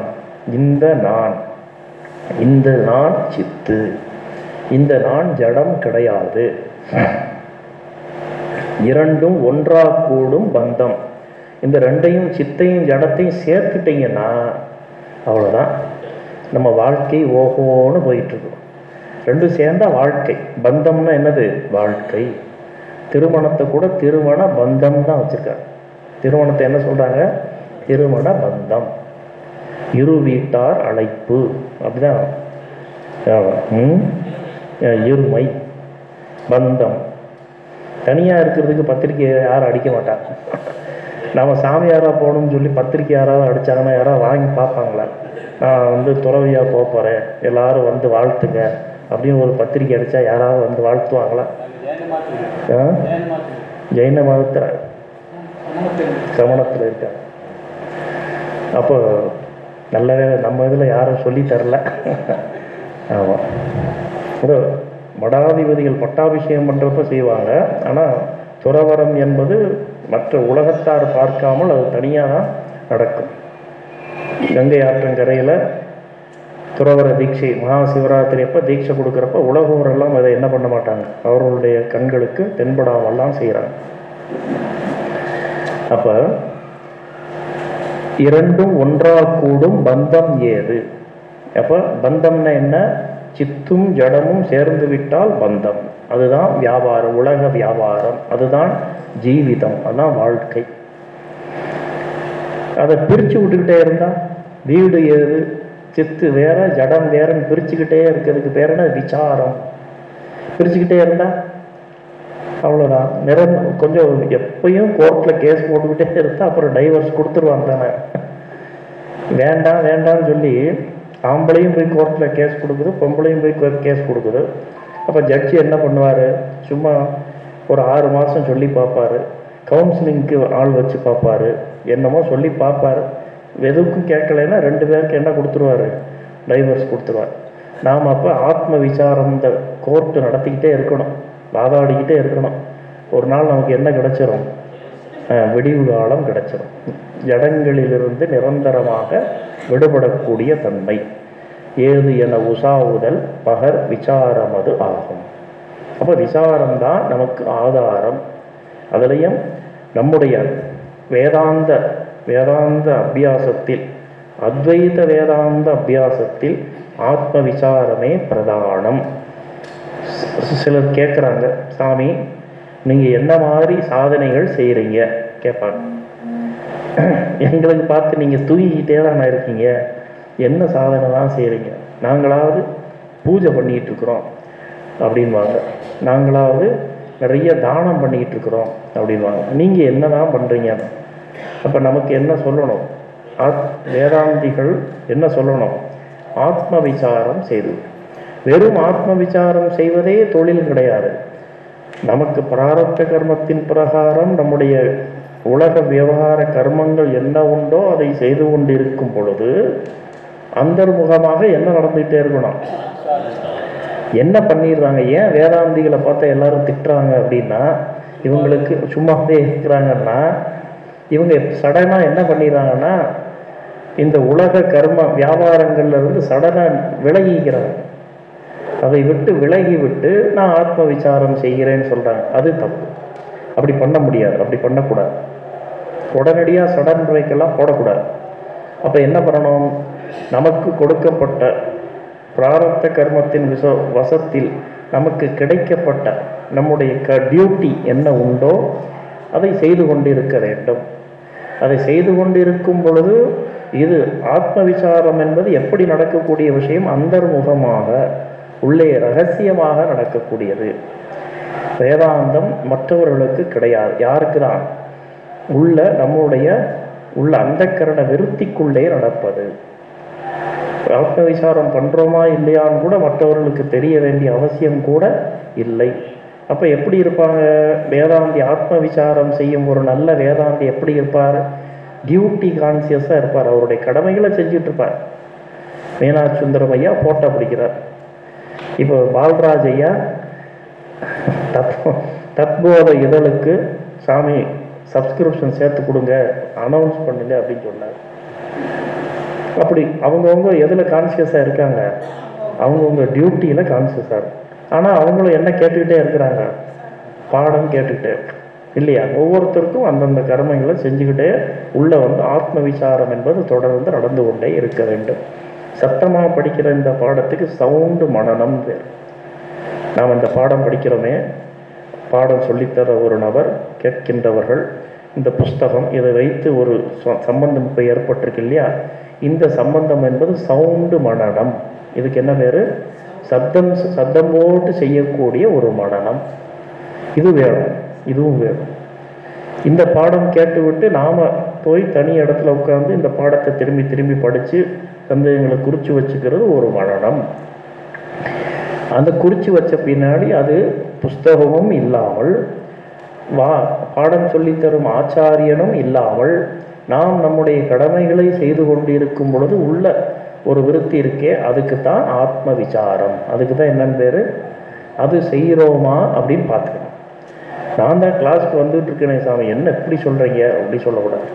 இந்த நான். இந்த நான் சித்து. இந்த நான் ஜடம் கிடையாது. இரண்டும் ஒன்றா கூடும் பந்தம். இந்த ரெண்டையும் சித்தையும் ஜடத்தையும் சேர்த்துட்டீங்கன்னா அவ்வளோதான் நம்ம வாழ்க்கை ஓஹோன்னு போயிட்டுருக்கும். ரெண்டும் சேர்ந்தா வாழ்க்கை. பந்தம்னா என்னது? வாழ்க்கை. திருமணத்தை கூட திருமண பந்தம் தான் வச்சுருக்காங்க. திருமணத்தை என்ன சொல்கிறாங்க திருமண பந்தம். இரு வீட்டார் அழைப்பு. அப்படிதான் இருமை. பந்தம். தனியாக இருக்கிறதுக்கு பத்திரிக்கை யாரும் அடிக்க மாட்டாங்க. நம்ம சாமியாராக போகணும்னு சொல்லி பத்திரிக்கை யாராவது அடித்தாங்கன்னா யாராவது வாங்கி பார்ப்பாங்களா? நான் வந்து துறவியாக போக போகிறேன் எல்லாரும் வந்து வாழ்த்துங்க. அப்படின்னு ஒரு பத்திரிக்கை அடித்தா யாராவது வந்து வாழ்த்துவாங்களா? ஜெயன ஜெயின மதத்தில். சமணத்தில் இருக்காங்க. அப்போ நல்ல வேலை நம்ம இதில் யாரும் சொல்லி தரல. ஆமாம் இதோ மடாதிபதிகள் பட்டாபிஷேகம் பண்ணுறப்ப செய்வாங்க. ஆனால் துறவரம் என்பது மற்ற உலகத்தார் பார்க்காமல் அது தனியாக தான் நடக்கும். கங்கை ஆற்றங்கரையில் துறவர தீட்சை மகா சிவராத்திரி அப்போ தீட்சை கொடுக்குறப்ப உலகோரெல்லாம் அதை என்ன பண்ண மாட்டாங்க? அவர்களுடைய கண்களுக்கு தென்படாமல்லாம் செய்கிறாங்க அப்போ இரண்டும் ஒன்றாக கூடும் பந்தம் ஏது? அப்போ பந்தம்னா என்ன? சித்தும் ஜடமும் சேர்ந்து விட்டால் பந்தம். அதுதான் வியாபாரம் உலக வியாபாரம். அதுதான் ஜீவிதம். அதுதான் வாழ்க்கை. அதை பிரித்து விட்டுக்கிட்டே இருந்தால் வீடு ஏது சித்து வேற ஜடம் வேறன்னு பிரிச்சுக்கிட்டே இருக்கிறதுக்கு பேர் என்ன? விசாரம். பிரிச்சுக்கிட்டே இருந்தா அவ்வளோதான் நிறம் கொஞ்சம் எப்பயும் கோர்ட்டில் கேஸ் போட்டுக்கிட்டே இருந்தா அப்புறம் டைவர்ஸ் கொடுத்துருவாங்க தானே. வேண்டாம் வேண்டாம்னு சொல்லி ஆம்பளையும் போய் கோர்ட்டில் கேஸ் கொடுக்குது பொம்பளையும் போய் கேஸ் கொடுக்குது. அப்போ ஜட்ஜி என்ன பண்ணுவார்? சும்மா ஒரு ஆறு மாதம் சொல்லி பார்ப்பாரு. கவுன்சிலிங்க்கு ஆள் வச்சு பார்ப்பாரு. என்னமோ சொல்லி பார்ப்பாரு. எதுக்கும் கேட்கலைன்னா ரெண்டு பேருக்கு என்ன கொடுத்துருவாரு? டைவர்ஸ் கொடுத்துருவார். நாம் அப்போ ஆத்ம விசாரம் இந்த கோர்ட்டு நடத்திக்கிட்டே இருக்கணும். வாதாடிக்கிட்டே இருக்கணும். ஒரு நாள் நமக்கு என்ன கிடைச்சிரும்? விடிவு காலம் கிடைச்சிரும். ஜடங்களிலிருந்து நிரந்தரமாக விடுபடக்கூடிய தன்மை. ஏது என உசாவுதல் பகர் விசாரமது ஆகும். அப்போ விசாரம்தான் நமக்கு ஆதாரம். அதுலேயும் நம்முடைய வேதாந்த வேதாந்த அபியாசத்தில் அத்வைத வேதாந்த அபியாசத்தில் ஆத்ம விசாரமே பிரதானம். சிலர் கேட்குறாங்க சாமி நீங்கள் என்ன மாதிரி சாதனைகள் செய்கிறீங்க கேட்பாங்க எங்களுக்கு பார்த்து நீங்கள் தூங்கிக்கிட்டே தானே இருக்கீங்க? என்ன சாதனை தான் செய்கிறீங்க நாங்களாவது பூஜை பண்ணிக்கிட்டு இருக்கிறோம். அப்படின்வாங்க. நாங்களாவது நிறைய தானம் பண்ணிக்கிட்டு இருக்கிறோம். அப்படின்வாங்க நீங்கள் என்ன தான் பண்ணுறீங்க அப்போ நமக்கு என்ன சொல்லணும்? ஆத் வேதாந்திகள் என்ன சொல்லணும்? ஆத்ம விசாரம் செய்து. வெறும் ஆத்ம விசாரம் செய்வதே தொழில் கிடையாது. நமக்கு பிராரப்த கர்மத்தின் பிரகாரம் நம்முடைய உலக விவகார கர்மங்கள் என்ன உண்டோ அதை செய்து கொண்டிருக்கும் பொழுது அந்தர்முகமாக என்ன நடந்துகிட்டே இருக்கணும்? என்ன பண்ணிடுறாங்க? ஏன் வேதாந்திகளை பார்த்தா எல்லாரும் திட்டுறாங்க அப்படின்னா இவங்களுக்கு சும்மாவே இருக்கிறாங்கன்னா இவங்க சடனாக என்ன பண்ணிடுறாங்கன்னா இந்த உலக கர்ம வியாபாரங்கள்லேருந்து சடனாக விலகிக்கிறாங்க. அதை விட்டு விலகி விட்டு நான் ஆத்ம விசாரம் செய்கிறேன்னு சொல்கிறாங்க அது தப்பு. அப்படி பண்ண முடியாது. அப்படி பண்ணக்கூடாது. உடனடியாக சடன் பிரேக்கெல்லாம் போடக்கூடாது. அப்போ என்ன பண்ணணும்? நமக்கு கொடுக்கப்பட்ட பிராரத்த கர்மத்தின் விச வசத்தில் நமக்கு கிடைக்கப்பட்ட நம்முடைய க டியூட்டி என்ன உண்டோ அதை செய்து கொண்டிருக்க வேண்டும். அதை செய்து கொண்டிருக்கும் பொழுது இது ஆத்ம விசாரம் என்பது எப்படி நடக்கக்கூடிய விஷயம்? அந்தர்முகமாக உள்ளே ரகசியமாக நடக்கக்கூடியது. வேதாந்தம் மற்றவர்களுக்கு கிடையாது. யாருக்கு தான்? உள்ள நம்முடைய உள்ள அந்தக்கரண விருத்திக்குள்ளே நடப்பது. ஆத்ம விசாரம் பண்ணுறோமா இல்லையான்னு கூட மற்றவர்களுக்கு தெரிய வேண்டிய அவசியம் கூட இல்லை. அப்போ எப்படி இருப்பாங்க? வேதாந்தி ஆத்ம விசாரம் செய்யும் ஒரு நல்ல வேதாந்தி எப்படி இருப்பார்? டியூட்டி கான்சியஸாக இருப்பார். அவருடைய கடமைகளை செஞ்சுட்டு இருப்பார். மீனாட்சி சுந்தரம் ஐயா போட்டோ பிடிக்கிறார். இப்போ பால்ராஜ் ஐயா தத் தத்போத இதழுக்கு சாமி சப்ஸ்கிரிப்ஷன் சேர்த்து கொடுங்க அனௌன்ஸ் பண்ணுங்க அப்படின்னு சொன்னார். அப்படி அவங்கவுங்க எதில் கான்சியஸாக இருக்காங்க? அவங்கவுங்க டியூட்டியில் கான்சியஸாக இருக்கும் ஆனால் அவங்களும் என்ன கேட்டுக்கிட்டே இருக்கிறாங்க? பாடம் கேட்டுக்கிட்டே. இல்லையா? ஒவ்வொருத்தருக்கும் அந்தந்த கர்மங்களை செஞ்சுக்கிட்டே உள்ளே வந்து ஆத்ம விசாரம் என்பது தொடர்ந்து நடந்து கொண்டே இருக்க வேண்டும். சத்தமாக படிக்கிற இந்த பாடத்துக்கு சவுண்டு மனநம் பேர் நாம் இந்த பாடம் படிக்கிறோமே. பாடம் சொல்லித்தர ஒரு நபர் கேட்கின்றவர்கள் இந்த புஸ்தகம் இதை வைத்து ஒரு ச- சம்பந்தம் இப்போ ஏற்பட்டிருக்கு இல்லையா? இந்த சம்பந்தம் என்பது சவுண்டு மனநம். இதுக்கு என்ன பேர்? சப்தம் சப்தம் போட்டு செய்யக்கூடிய ஒரு மனநம். இது வேணும் இதுவும் வேணும் இந்த பாடம் கேட்டுவிட்டு நாம போய் தனி இடத்துல உட்காந்து இந்த பாடத்தை திரும்பி திரும்பி படித்து சந்தேகங்களை குறித்து வச்சுக்கிறது ஒரு மனநம். அந்த குறித்து வச்ச பின்னாடி அது புஸ்தகமும் இல்லாமல் வா பாடம் சொல்லித் தரும் ஆச்சாரியனும் இல்லாமல் நாம் நம்முடைய கடமைகளை செய்து கொண்டிருக்கும் பொழுது உள்ள ஒரு விருத்தி இருக்கே அதுக்கு தான் ஆத்ம விசாரம் அதுக்கு தான் என்னன்னு பேர்? அது செய்கிறோமா அப்படின்னு பார்த்துக்கணும். நான் தான் கிளாஸ்க்கு வந்துட்டு இருக்கேனே சாமி என்ன இப்படி சொல்கிறீங்க அப்படி சொல்லக்கூடாது.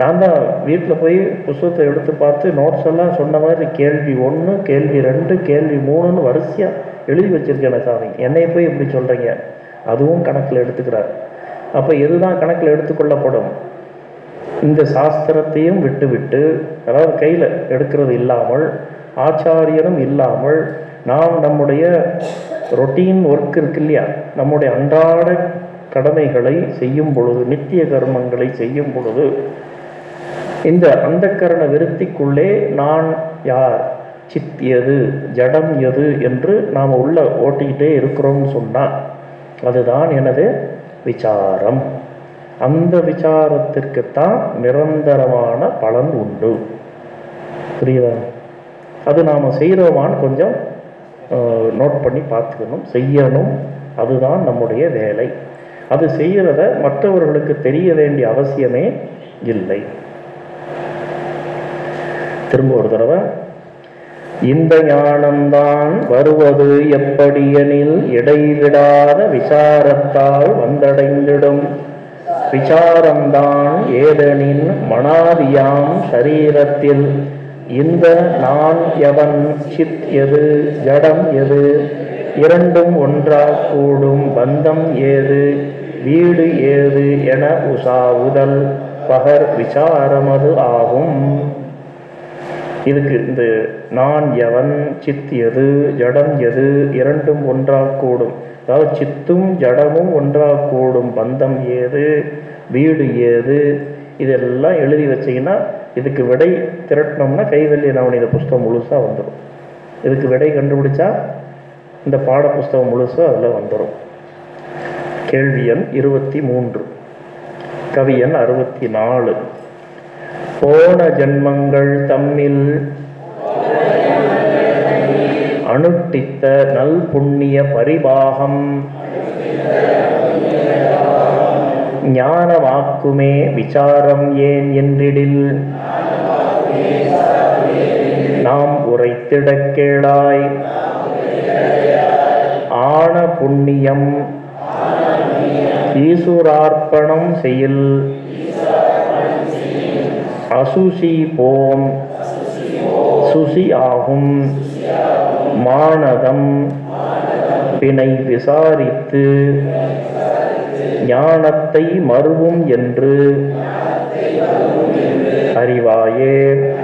நான் தான் வீட்டில் போய் புஸ்தகத்தை எடுத்து பார்த்து நோட்ஸ் எல்லாம் சொன்ன மாதிரி கேள்வி ஒன்று கேள்வி ரெண்டு கேள்வி மூணுன்னு வரிசையாக எழுதி வச்சுருக்கேனே சாமி. என்னையை போய் இப்படி சொல்கிறீங்க அதுவும் கணக்கில் எடுத்துக்கிறார். அப்போ எதுதான் கணக்கில் எடுத்துக்கொள்ளப்படும்? இந்த சாஸ்திரத்தையும் விட்டுவிட்டு அதாவது கையில் எடுக்கிறது இல்லாமல் ஆச்சாரியனும் இல்லாமல் நாம் நம்முடைய ரொட்டீன் ஒர்க் இருக்கு இல்லையா? நம்முடைய அன்றாட கடமைகளை செய்யும் பொழுது நித்திய கர்மங்களை செய்யும் பொழுது இந்த அந்தக்கரண விருத்திக்குள்ளே நான் யார்? சித் எது? ஜடம் எது? என்று நாம் உள்ள ஓட்டிக்கிட்டே இருக்கிறோம்னு சொன்னால் அதுதான் எனது விசாரம். அந்த விசாரத்திற்குத்தான் நிரந்தரமான பலன் உண்டு. புரியுதா? அது நாம் செய்கிறோமான்னு கொஞ்சம் நோட் பண்ணி பார்த்துக்கணும் செய்யணும். அதுதான் நம்முடைய வேலை. அது செய்கிறத மற்றவர்களுக்கு தெரிய வேண்டிய அவசியமே இல்லை. திரும்ப ஒரு தடவை இந்த ஞானம்தான் வருவது எப்படியெனில் இடைவிடாத விசாரத்தால் வந்தடைந்திடும். விசாரம்தான் ஏதெனின் மனாதியாம் சரீரத்தில். இந்த நான் எவன் சித் எது ஜடம் எது? இரண்டும் ஒன்றா கூடும் பந்தம் ஏது? வீடு ஏது என உசாவுதல். பகர் விசாரமது ஆகும். இதுக்கு இந்த நான் எவன் சித் எது ஜடம் எது? இரண்டும் ஒன்றாக கூடும். அதாவது சித்தும் ஜடமும் ஒன்றாக கூடும் பந்தம் ஏது வீடு ஏது? இதெல்லாம் எழுதி வச்சீங்கன்னா இதுக்கு விடை திரட்டினோம்னா கைவல்லி நவநீத புஸ்தகம் முழுசாக வந்துடும் இதுக்கு விடை கண்டுபிடிச்சா இந்த பாட புஸ்தகம் முழுசாக அதில் வந்துடும் கேள்வி எண் இருபத்தி மூன்று. கவி எண் அறுபத்தி நாலு. போன ஜென்மங்கள் தம்மில் அனுட்டித்த நல் புண்ணிய பரிபாகம். ஞானமாக்குமே விசாரம் ஏன் என்றிடில்? நாம் உரைத்திடக் கேளாய். ஆன புண்ணியம் ஈசுரார்ப்பணம் செய்யில். அசுசி போம். சுசி ஆகும். மானதம் பிணை விசாரித்து ஞானத்தை மறுவும் என்று அறிவாயே.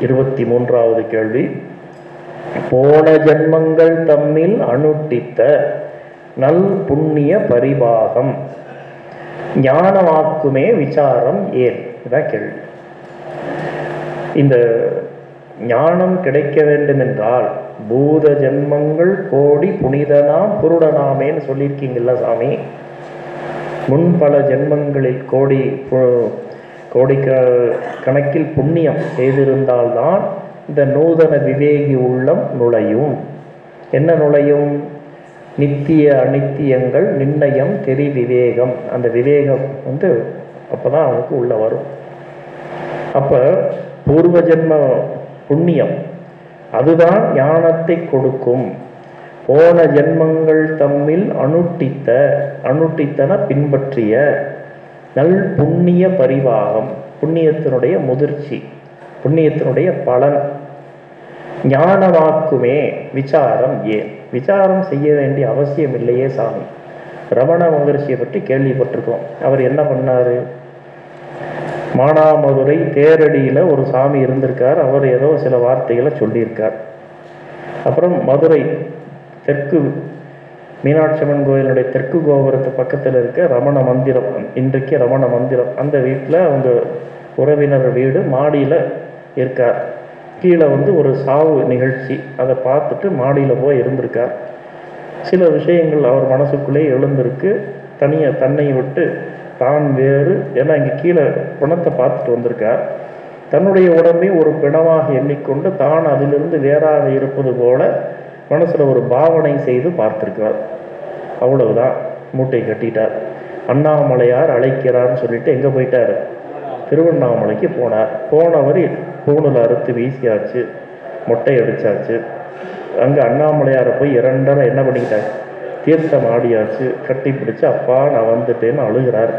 இருபத்தி மூன்றாவது கேள்வி. போன ஜன்மங்கள் தம்மில் அனுட்டித்த நல் புண்ணிய பரிபாகம். ஞானமாக்குமே விசாரம் ஏன்? இதான் கேள்வி. இந்த ஞானம் கிடைக்க வேண்டும் என்றால் பூத ஜென்மங்கள் கோடி புனிதனாம் புருடனாமேன்னு சொல்லியிருக்கீங்கல்ல சாமி. முன் பல ஜென்மங்களில் கோடி பு- கோடி க கணக்கில் புண்ணியம் செய்திருந்தால்தான் இந்த நூதன விவேகி உள்ளம் நுழையும். என்ன நுழையும்? நித்திய அனித்தியங்கள் நிர்ணயம் தெரி விவேகம். அந்த விவேகம் வந்து அப்போதான் அவனுக்கு உள்ள வரும். அப்போ பூர்வ ஜென்ம புண்ணியம். அதுதான் ஞானத்தை கொடுக்கும். போன ஜென்மங்கள் தம்மில் அனுட்டித்த அனுட்டித்தன பின்பற்றிய நல் புண்ணிய பரிவாகம் புண்ணியத்தினுடைய முதிர்ச்சி புண்ணியத்தினுடைய பலன். ஞானமாக்குமே விசாரம் ஏன்? விசாரம் செய்ய வேண்டிய அவசியம் இல்லையே சாமி. ரமண மகர்ஷியை பற்றி கேள்விப்பட்டிருக்கோம் அவர் என்ன பண்ணாரு? மானாமதுரை தேரடியில் ஒரு சாமி இருந்திருக்கார். அவர் ஏதோ சில வார்த்தைகளை சொல்லியிருக்கார். அப்புறம் மதுரை தெற்கு மீனாட்சி அம்மன் கோயிலுடைய தெற்கு கோபுரத்து பக்கத்தில் இருக்க ரமண மந்திரம். இன்றைக்கு ரமண மந்திரம். அந்த வீட்டில் அவங்க உறவினர் வீடு மாடியில் இருக்கார். கீழே வந்து ஒரு சாவு நிகழ்ச்சி. அதை பார்த்துட்டு மாடியில் போய் இருந்திருக்கார். சில விஷயங்கள் அவர் மனசுக்குள்ளே எழுந்திருக்கு. தனியாக தன்னை விட்டு தான் வேறு. ஏன்னா இங்கே கீழே பிணத்தை பார்த்துட்டு வந்திருக்கார். தன்னுடைய உடம்பை ஒரு பிணமாக எண்ணிக்கொண்டு தான் அதிலிருந்து வேறாக இருப்பது போல மனசில் ஒரு பாவனை செய்து பார்த்துருக்கார் அவ்வளவுதான். மூட்டை கட்டிட்டார். அண்ணாமலையார் அழைக்கிறார்னு சொல்லிட்டு எங்கே போயிட்டார்? திருவண்ணாமலைக்கு போனார். போனவர் பூணில் அறுத்து வீசியாச்சு மொட்டை அடித்தாச்சு அங்கே அண்ணாமலையாரை போய் இரண்டரை என்ன பண்ணிக்கிட்டார்? தீர்த்தம் ஆடியாச்சு கட்டி பிடிச்சு அப்பா நான் வந்துட்டேன்னு அழுகிறார்.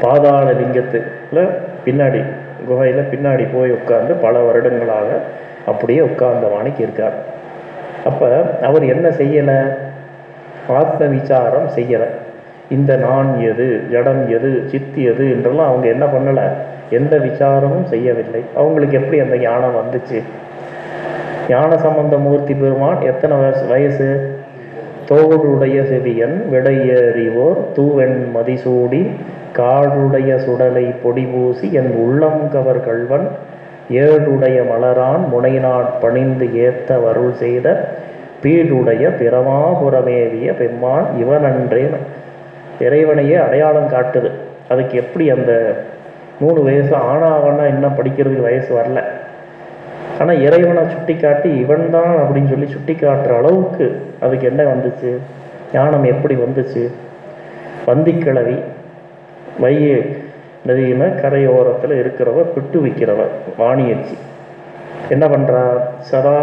பாதாள லிங்கத்துல பின்னாடி குகையில் பின்னாடி போய் உட்கார்ந்து பல வருடங்களாக அப்படியே உட்கார்ந்த வாணிக்கு இருக்கார். அப்போ அவர் என்ன செய்யலை? ஆத்ம விசாரம் செய்யலை. இந்த நான் எது ஜடம் எது சித்தி எது என்றெல்லாம் அவங்க என்ன பண்ணலை? எந்த விசாரமும் செய்யவில்லை. அவங்களுக்கு எப்படி அந்த ஞானம் வந்துச்சு? ஞான சம்பந்த மூர்த்தி பெருமான் எத்தனை வயசு வயசு? தோடுடைய செவியன் விடையறிவோர் தூவெண் மதிசூடி காடுடைய சுடலை பொடிபூசி என் உள்ளம் கவர் கள்வன் ஏழுடைய மலரான் முனைநாட் பணிந்து ஏத்த வருள் செய்த பீடுடைய பிரமாபுரமேவிய பெம்மான் இவனன்றேன். இறைவனையே அடையாளம் காட்டுது. அதுக்கு எப்படி அந்த மூணு வயசு ஆனாவனா இன்னும் படிக்கிறதுக்கு வயசு வரல. ஆனால் இறைவனை சுட்டி காட்டி இவன் தான் அப்படின்னு சொல்லி சுட்டி காட்டுற அளவுக்கு அதுக்கு என்ன வந்துச்சு? ஞானம் எப்படி வந்துச்சு? வந்திக்கிழவி வைய நதியின கரையோரத்தில் இருக்கிறவ பிட்டு விற்கிறவ வாணியச்சி. என்ன பண்ணுறா சதா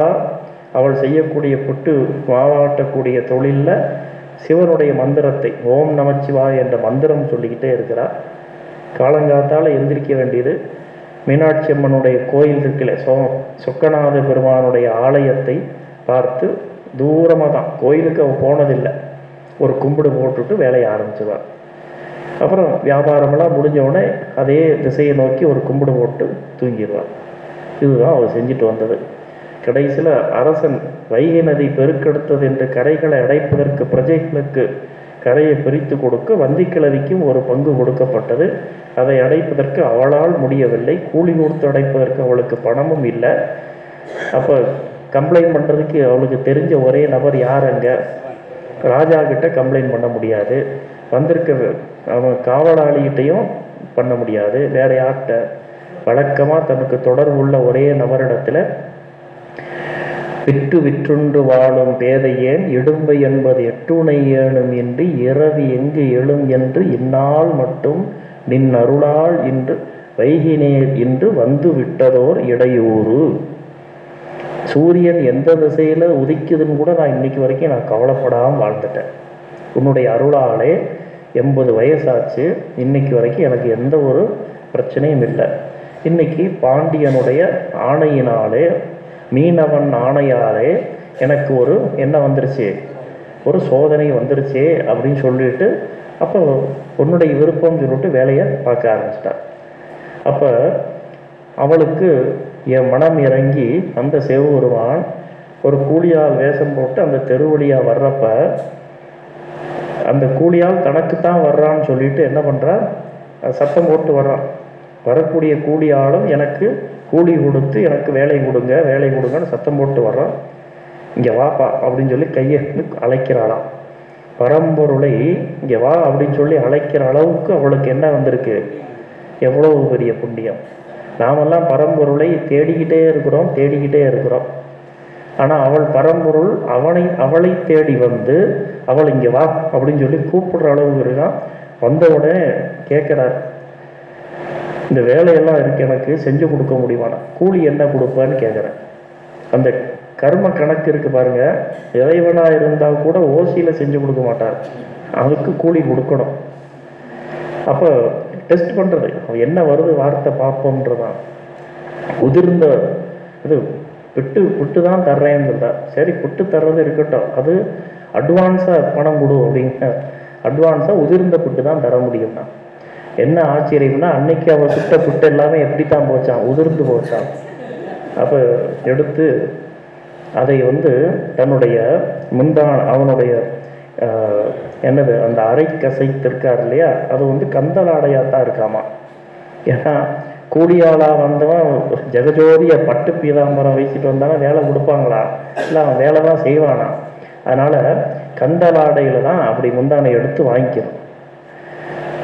அவள் செய்யக்கூடிய புட்டு மாவாட்டக்கூடிய தொழிலில் சிவனுடைய மந்திரத்தை ஓம் நமச்சிவாய் என்ற மந்திரம் சொல்லிக்கிட்டே இருக்கிறார் காலங்காத்தால் எந்திரிக்க வேண்டியது மீனாட்சி அம்மனுடைய கோயில் இருக்குல்ல சொ சொக்கநாத பெருமானுடைய ஆலயத்தை பார்த்து தூரமாக தான் கோயிலுக்கு அவள் போனதில்லை. ஒரு கும்பிடு போட்டுட்டு வேலையை ஆரம்பிச்சுவாள் அப்புறம் வியாபாரமெல்லாம் முடிஞ்சவுடனே அதே திசையை நோக்கி ஒரு கும்பிடு போட்டு தூங்கிடுவாள் இதுதான் அவள் செஞ்சுட்டு வந்தது. கடைசியில் அரசன் வைகை நதி பெருக்கெடுத்தது என்று கரைகளை அடைப்பதற்கு பிரஜைகளுக்கு கரையை பிரித்து கொடுக்க வந்திக்கிழவிக்கும் ஒரு பங்கு கொடுக்கப்பட்டது. அதை அடைப்பதற்கு அவளால் முடியவில்லை. கூலி கொடுத்து அடைப்பதற்கு அவளுக்கு பணமும் இல்லை. அப்போ கம்ப்ளைண்ட் பண்ணுறதுக்கு அவளுக்கு தெரிஞ்ச ஒரே நபர் யார் அங்கே ராஜா கிட்ட கம்ப்ளைண்ட் பண்ண முடியாது. வந்திருக்க அவன் காவலாளிகிட்டையும் பண்ண முடியாது. வேற யார்கிட்ட? வழக்கமாக தனக்கு தொடர்புள்ள ஒரே நபரிடத்துல விட்டு விற்றுண்டு வாழும் பேதையேன் இடும்பை என்பது எட்டுணை ஏனும் இன்றி இரவி எங்கு எழும் என்று இந்நாள் மட்டும் நின் அருளால் இன்று வைகினேர் இன்று வந்து விட்டதோர் இடையூறு. சூரியன் எந்த திசையில் உதிக்குதுன்னு கூட நான் இன்னைக்கு வரைக்கும் நான் கவலைப்படாமல் வாழ்ந்துட்டேன். உன்னுடைய அருளாலே எண்பது வயசாச்சு. இன்னைக்கு வரைக்கும் எனக்கு எந்த ஒரு பிரச்சனையும் இல்லை. இன்னைக்கு பாண்டியனுடைய ஆணையினாலே மீனவன் ஆணையாலே எனக்கு ஒரு என்ன வந்துருச்சு? ஒரு சோதனை வந்துருச்சு அப்படின்னு சொல்லிட்டு அப்போ உன்னுடைய விருப்பம் சொல்லிட்டு வேலையை பார்க்க ஆரம்பிச்சிட்டான் அப்போ அவளுக்கு என் மனம் இறங்கி அந்த சிவபெருமான் ஒரு கூலியால் வேஷம் போட்டு அந்த தெருவழியாக வர்றப்ப அந்த கூலியால் தனக்கு தான் வர்றான்னு சொல்லிட்டு என்ன பண்ணுறான் சத்தம் போட்டு வர்றான். வரக்கூடிய கூலி ஆளும் எனக்கு கூலி கொடுத்து எனக்கு வேலை கொடுங்க வேலை கொடுங்கன்னு சத்தம் போட்டு வர்றான். இங்கே வாப்பா அப்படின்னு சொல்லி கையை அழைக்கிறாளாம். பரம்பொருளை இங்கே வா அப்படின்னு சொல்லி அழைக்கிற அளவுக்கு அவளுக்கு என்ன வந்திருக்கு? எவ்வளவு பெரிய புண்ணியம். நாமெல்லாம் பரம்பொருளை தேடிக்கிட்டே இருக்கிறோம் தேடிக்கிட்டே இருக்கிறோம். ஆனால் அவள் பரம்பொருள் அவனை அவளை தேடி வந்து அவள் இங்கே வா அப்படின்னு சொல்லி கூப்பிடுற அளவுக்கு இருக்கான் வந்த உடனே கேட்குறார் இந்த வேலையெல்லாம் இருக்கு எனக்கு செஞ்சு கொடுக்க முடியுமாண்ணா கூலி என்ன கொடுப்பேன்னு கேட்குறேன் அந்த கர்ம கணக்கு இருக்கு பாருங்க. இறைவனாக இருந்தால் கூட ஓசியில் செஞ்சு கொடுக்க மாட்டார். அதுக்கு கூலி கொடுக்கணும். அப்போ டெஸ்ட் பண்ணுறது அவன் என்ன வருது வார்த்தை பார்ப்போம்ன்றதான். உதிர்ந்த இது விட்டு விட்டு தான் தர்றேன்னு சரி விட்டு தர்றது இருக்கட்டும். அது அட்வான்ஸாக பணம் கொடு அப்படிங்க அட்வான்ஸாக உதிர்ந்த புட்டு தான் தர முடியும்னா என்ன ஆச்சரியம்னா அன்னைக்கு அவள் சுட்ட புட்டு எல்லாமே எப்படி தான் போச்சான் உதிர்ந்து போச்சான் அப்போ எடுத்து அதை வந்து தன்னுடைய முந்தான அவனுடைய என்னது அந்த அரை கசைத்திருக்கார் இல்லையா? அது வந்து கந்தலாடையாக தான் இருக்காமா? ஏன்னா கூலியாளாக வந்தவன் ஜெகஜோதிய பட்டு பீதாம்பரம் வைச்சிட்டு வந்தானா வேலை கொடுப்பாங்களா? இல்லை அவன் வேலை தான் செய்வானா? அதனால் கந்தலாடையில் தான் அப்படி முந்தானை எடுத்து வாங்கிக்கணும்.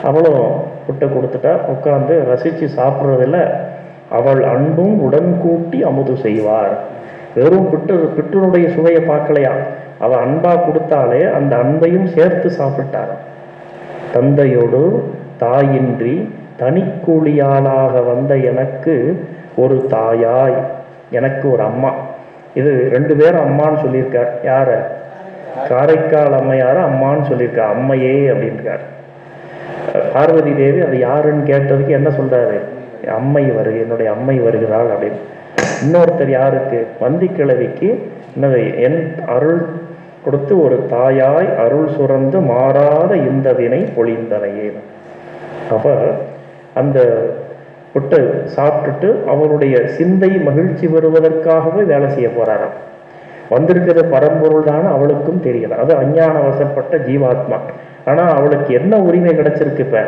அவ்வளோ புட்டை கொடுத்துட்டா உட்காந்து ரசித்து சாப்பிட்றதில் அவள் அன்பும் உடன் கூட்டி அமுது செய்வார் வெறும் பிட்டு பிட்டுனுடைய சுவையை பார்க்கலையா? அவள் அன்பா கொடுத்தாலே அந்த அன்பையும் சேர்த்து சாப்பிட்டார் தந்தையோடு தாயின்றி தனிக்கூலியாளாக வந்த எனக்கு ஒரு தாயாய் எனக்கு ஒரு அம்மா. இது ரெண்டு பேரும் அம்மான்னு சொல்லியிருக்கார். யார? காரைக்கால் அம்மையார அம்மான்னு சொல்லியிருக்கார். அம்மையே அப்படின்றார். பார்வதி தேவி அது யாருன்னு கேட்டதுக்கு என்ன சொல்றாரு? அம்மை வருகை என்னுடைய அம்மை வருகிறாள் அப்படின்னு. இன்னொருத்தர் யாருக்கு? வந்தி கிழவிக்கு என்னது என் அருள் கொடுத்து ஒரு தாயாய் அருள் சுரந்து மாறாத இந்த வினை பொழிந்தனையே. அப்ப அந்த புட்டை சாப்பிட்டுட்டு அவருடைய சிந்தை மகிழ்ச்சி வருவதற்காகவே வேலை செய்ய போறாராம். வந்திருக்கிற பரம்பொருள் தான் அவளுக்கும் தெரியல. அது அஞ்ஞான வசப்பட்ட ஜீவாத்மா. ஆனா அவளுக்கு என்ன உரிமை கிடைச்சிருக்கு இப்போ?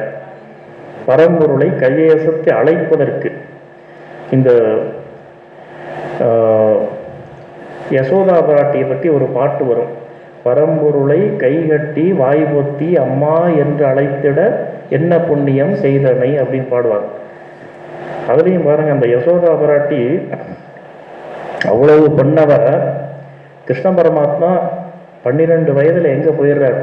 பரம்பொருளை கையேசத்தை அழைப்பதற்கு. இந்த யசோதா பிராட்டியை பற்றி ஒரு பாட்டு வரும். பரம்பொருளை கைகட்டி வாய்பொத்தி அம்மா என்று அழைத்திட என்ன புண்ணியம் செய்தனை அப்படின்னு பாடுவாங்க. அதுலேயும் பாருங்க அந்த யசோதா பிராட்டி அவ்வளவு பண்ணவ கிருஷ்ண பரமாத்மா பன்னிரெண்டு வயதில் எங்கே போயிடுறாரு?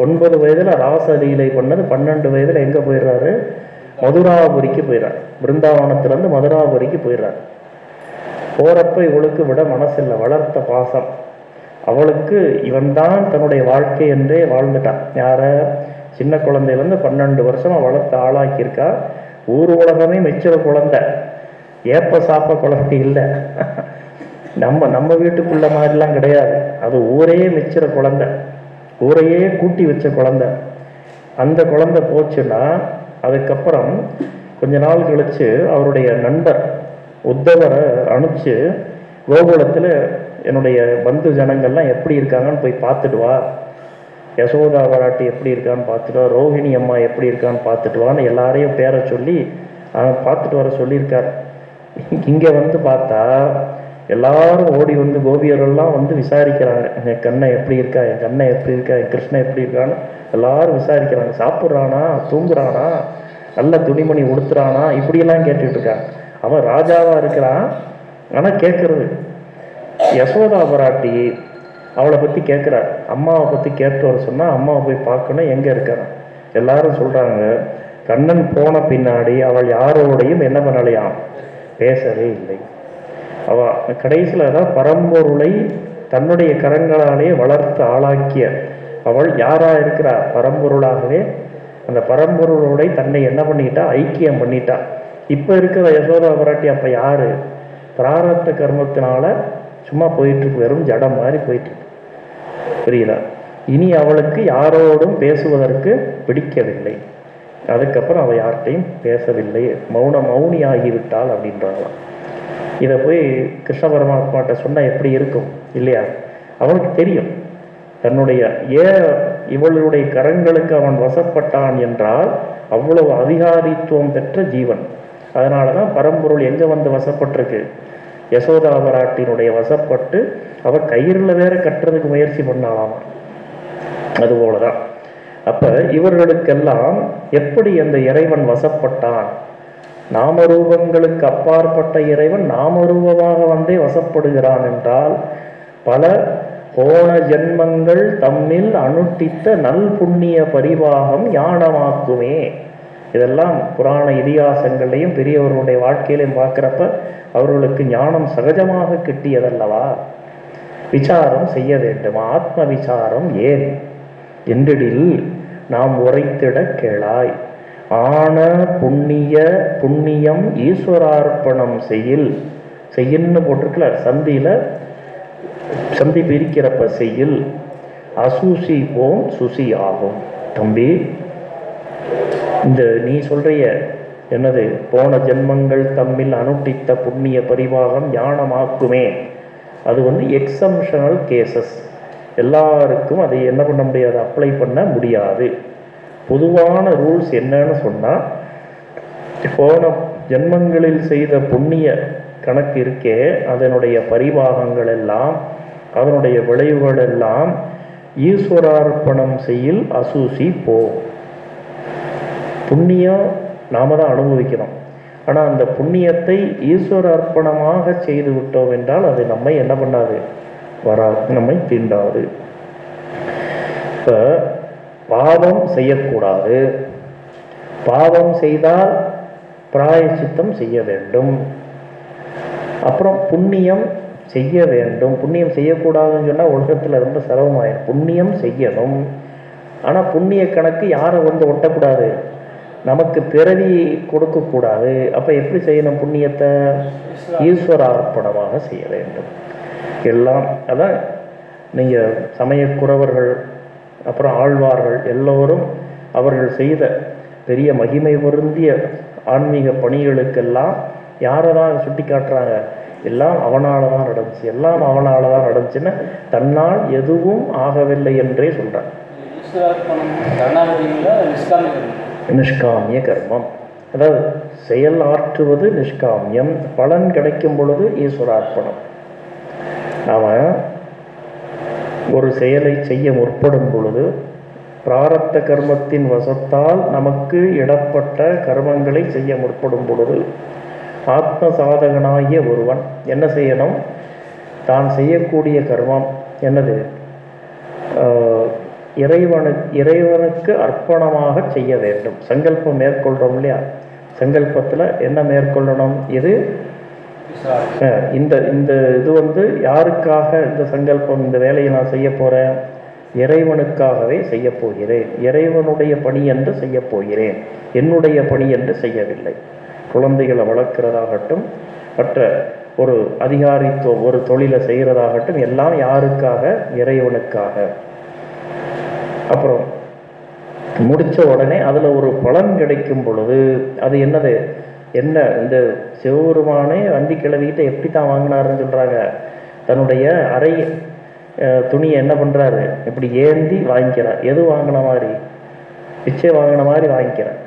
ஒன்பது வயதில் ராசலீலை பண்ணது பன்னெண்டு வயதில் எங்கே போயிடுறாரு? மதுராபுரிக்கு போயிடுறார். பிருந்தாவனத்திலேருந்து மதுராபுரிக்கு போயிடுறார். போகிறப்ப இவளுக்கு விட மனசில்லை வளர்த்த பாசம். அவளுக்கு இவன்தான் தன்னுடைய வாழ்க்கை என்றே வாழ்ந்துட்டான். யார? சின்ன குழந்தையிலேருந்து பன்னெண்டு வருஷமாக வளர்த்து ஆளாக்கியிருக்கா. ஊர் உலகமே மெச்சுற குழந்தை. ஏப்ப சாப்ப குழந்தை இல்லை. நம்ம நம்ம வீட்டுக்குள்ள மாதிரிலாம் கிடையாது. அது ஊரே மெச்சுற குழந்தை. ஊரையே கூட்டி வச்ச குழந்தை. அந்த குழந்தை போச்சுன்னா அதுக்கப்புறம் கொஞ்ச நாள் கழிச்சு அவருடைய நண்பர் உத்தவரை அனுப்பிச்சு கோகுலத்தில் என்னுடைய பந்து ஜனங்கள்லாம் எப்படி இருக்காங்கன்னு போய் பார்த்துட்டு வா. யசோதா வராட்டி எப்படி இருக்கான்னு பார்த்துட்டு வா. ரோஹிணி அம்மா எப்படி இருக்கான்னு பார்த்துட்டு வான்னு எல்லாரையும் பேரை சொல்லி அவன் பார்த்துட்டு வர சொல்லியிருக்கார். இங்கே வந்து பார்த்தா எல்லாரும் ஓடி வந்து கோபியரெல்லாம் வந்து விசாரிக்கிறாங்க. என் கண்ணை எப்படி இருக்கா? என் கண்ணை எப்படி இருக்கா? என் கிருஷ்ணன் எப்படி இருக்கான்னு எல்லாரும் விசாரிக்கிறாங்க. சாப்பிட்றானா? தூங்குறானா? நல்ல துணிமணி உடுத்துறானா? இப்படியெல்லாம் கேட்டுட்டு இருக்காங்க. அவன் ராஜாவாக இருக்கிறான். ஆனால் கேட்கறது யசோதா பராட்டி அவளை பற்றி கேட்குறார் அம்மாவை பற்றி கேட்டவர் சொன்னால் அம்மாவை போய் பார்க்கணும். எங்கே இருக்கிறான் எல்லாரும் சொல்கிறாங்க கண்ணன் போன பின்னாடி அவள் யாரோடையும் என்ன பண்ணலையாம்? பேசவே இல்லை. அவ கடைசியில் தான் பரம்பொருளை தன்னுடைய கரங்களாலே வளர்த்து ஆளாக்கிய. அவள் யாரா இருக்கிறா? பரம்பொருளாகவே. அந்த பரம்பொருளோட தன்னை என்ன பண்ணிட்டா? ஐக்கியம் பண்ணிட்டா. இப்போ இருக்கிற யசோதா பராட்டி அப்போ யாரு? பிராரத்த கர்மத்தினால சும்மா போயிட்டு வெறும் ஜடம் மாதிரி போயிட்டுருக்கு. புரியுதா? இனி அவளுக்கு யாரோடும் பேசுவதற்கு பிடிக்கவில்லை. அதுக்கப்புறம் அவள் யார்கிட்டையும் பேசவில்லை. மௌன மௌனி ஆகிவிட்டாள் அப்படின்றாங்களாம் இதை போய் கிருஷ்ண பரமாத்மாட்ட சொன்னால் எப்படி இருக்கும்? இல்லையா? அவனுக்கு தெரியும். தன்னுடைய ஏன் இவளுடைய கரங்களுக்கு அவன் வசப்பட்டான் என்றால் அவ்வளவு அதிகாரித்துவம் பெற்ற ஜீவன். அதனால தான் பரம்பொருள் எங்கே வந்து வசப்பட்டிருக்கு? யசோதா பிராட்டினுடைய வசப்பட்டு அவர் கயிறுல வேற கட்டுறதுக்கு முயற்சி பண்ணலாம் அதுபோல தான் அப்ப இவர்களுக்கெல்லாம் எப்படி அந்த இறைவன் வசப்பட்டான்? நாமரூபங்களுக்கு அப்பாற்பட்ட இறைவன் நாமரூபமாக வந்தே வசப்படுகிறான் என்றால் பல போன ஜென்மங்கள் தம்மில் அனுட்டித்த நல் புண்ணிய பரிவாகம் ஞானமாக்குமே. இதெல்லாம் புராண இதிகாசங்களையும் பெரியவர்களுடைய வாழ்க்கையிலையும் பார்க்குறப்ப அவர்களுக்கு ஞானம் சகஜமாக கிட்டியதல்லவா? விசாரம் செய்ய வேண்டும். ஆத்ம விசாரம் ஏன்? என்றிடில் நாம் உரைத்திட கேளாய். ஆன புண்ணிய புண்ணியம் ஈஸ்வரார்ப்பணம் செய்யில். செய்யின்னு போட்டிருக்கல சந்தியில சந்தி பிரிக்கிறப்ப செய்யில். அசூசி போம் சுசி ஆகும். தம்பி இந்த நீ சொல்றிய என்னது போன ஜென்மங்கள் தம்மில் அனுட்டித்த புண்ணிய பரிவாகம் ஞானமாக்குமே. அது வந்து எக்ஸம்ஷனல் கேசஸ். எல்லாருக்கும் அதை என்ன பண்ண முடியாது அப்ளை பண்ண முடியாது. பொதுவான ரூல்ஸ் என்னன்னு சொன்னால் போன ஜென்மங்களில் செய்த புண்ணிய கணக்கு இருக்கே அதனுடைய பரிபாகங்கள் எல்லாம் அதனுடைய விளைவுகள் எல்லாம் ஈஸ்வரார்ப்பணம் செய்யில் அசூசி போ. புண்ணியம் நாம தான் அனுபவிக்கிறோம். ஆனால் அந்த புண்ணியத்தை ஈஸ்வர அர்ப்பணமாக செய்து விட்டோம் என்றால் அது நம்மை என்ன பண்ணாது? வராது நம்மை தீண்டாது. இப்போ பாவம் செய்யக்கூடாது. பாவம் செய்தால் பிராயச்சித்தம் செய்ய வேண்டும். அப்புறம் புண்ணியம் செய்ய வேண்டும். புண்ணியம் செய்யக்கூடாதுன்னு சொன்னால் உலகத்தில் ரொம்ப சிரமமாயிடும் புண்ணியம் செய்யணும். ஆனால் புண்ணிய கணக்கு யாரை வந்து ஒட்டக்கூடாது? நமக்கு பிறவி கொடுக்கக்கூடாது. அப்போ எப்படி செய்யணும் புண்ணியத்தை? ஈஸ்வரார்ப்பணமாக செய்ய வேண்டும். எல்லாம் அதான் நீங்கள் சமயக்குறவர்கள் அப்புறம் ஆழ்வார்கள் எல்லோரும் அவர்கள் செய்த பெரிய மகிமை பொருந்திய ஆன்மீக பணிகளுக்கெல்லாம் யாரை தான் சுட்டி காட்டுறாங்க? எல்லாம் அவனால் தான் நடந்துச்சு. எல்லாம் அவனால் தான் நடந்துச்சுன்னு தன்னால் எதுவும் ஆகவில்லை என்றே சொல்கிறான் நிஷ்காமிய கர்மம். அதாவது செயல் ஆற்றுவது நிஷ்காமியம். பலன் கிடைக்கும் பொழுது ஈஸ்வரார்ப்பணம். அவன் ஒரு செயலை செய்ய முற்படும் பொழுது பிராரத்த கர்மத்தின் வசத்தால் நமக்கு இடப்பட்ட கர்மங்களை செய்ய முற்படும் பொழுது ஆத்ம சாதகனாகிய ஒருவன் என்ன செய்யணும்? தான் செய்யக்கூடிய கர்மம் என்னது? இறைவனு இறைவனுக்கு அர்ப்பணமாக செய்ய வேண்டும். சங்கல்பம் மேற்கொள்கிறோம் இல்லையா? சங்கல்பத்தில் என்ன மேற்கொள்ளணும்? இது இந்த இந்த இது வந்து யாருக்காக இந்த சங்கல்பம் இந்த வேலையை நான் செய்ய போகிறேன் இறைவனுக்காகவே செய்ய போகிறேன். இறைவனுடைய பணி என்று செய்ய போகிறேன். என்னுடைய பணி என்று செய்யவில்லை. குழந்தைகளை வளர்க்கிறதாகட்டும் மற்ற ஒரு அதிகாரித்துவம் ஒரு தொழிலை செய்கிறதாகட்டும் எல்லாம் யாருக்காக? இறைவனுக்காக. அப்புறம் முடித்த உடனே அதில் ஒரு பலன் கிடைக்கும் பொழுது அது என்னது? என்ன இந்த சிவபெருமானே வண்டி கிளவிக்கிட்ட எப்படி தான் வாங்கினாருன்னு சொல்கிறாங்க தன்னுடைய அறை துணியை என்ன பண்ணுறாரு இப்படி ஏந்தி வாங்கிக்கிறார். எது வாங்கின மாதிரி? பிச்சை வாங்கின மாதிரி வாங்கிக்கிறார்.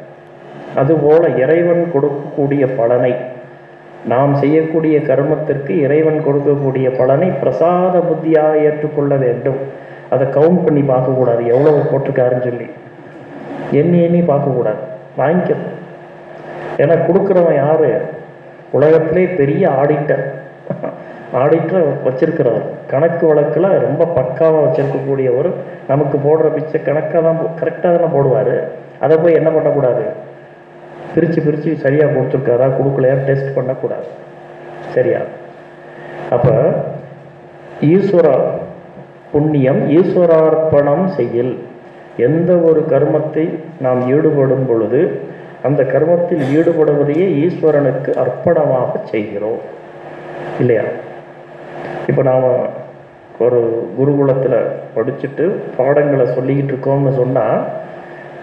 அதுபோல இறைவன் கொடுக்கக்கூடிய பலனை நாம் செய்யக்கூடிய கர்மத்திற்கு இறைவன் கொடுக்கக்கூடிய பலனை பிரசாத புத்தியாக ஏற்றுக்கொள்ள வேண்டும். அதை கவுண்ட் பண்ணி பார்க்கக்கூடாது. எவ்வளவு போட்டிருக்காருன்னு சொல்லி. எண்ணி எண்ணி பார்க்கக்கூடாது. வாங்கிக்கணும். ஏன்னா கொடுக்குறவன் யாரு? உலகத்திலே பெரிய ஆடிட்டர். ஆடிட்டர் வச்சிருக்கிறவர். கணக்கு வழக்கில் ரொம்ப பக்காவாக வச்சிருக்கக்கூடியவர். நமக்கு போடுற பிச்சை கணக்காக தான் கரெக்டாக தானே போடுவார். அதை போய் என்ன பண்ணக்கூடாது? பிரித்து பிரித்து சரியாக கொடுத்துருக்காரா? கொடுக்கலையா? டெஸ்ட் பண்ணக்கூடாது. சரியா? அப்போ ஈஸ்வர புண்ணியம் ஈஸ்வரார்ப்பணம் செய்யில். எந்த ஒரு கர்மத்தை நாம் ஈடுபடும் பொழுது அந்த கர்மத்தில் ஈடுபடுவதையே ஈஸ்வரனுக்கு அர்ப்பணமாக செய்கிறோம். இல்லையா? இப்போ நாம் ஒரு குருகுலத்தில் படிச்சுட்டு பாடங்களை சொல்லிக்கிட்டு இருக்கோம்னு சொன்னால்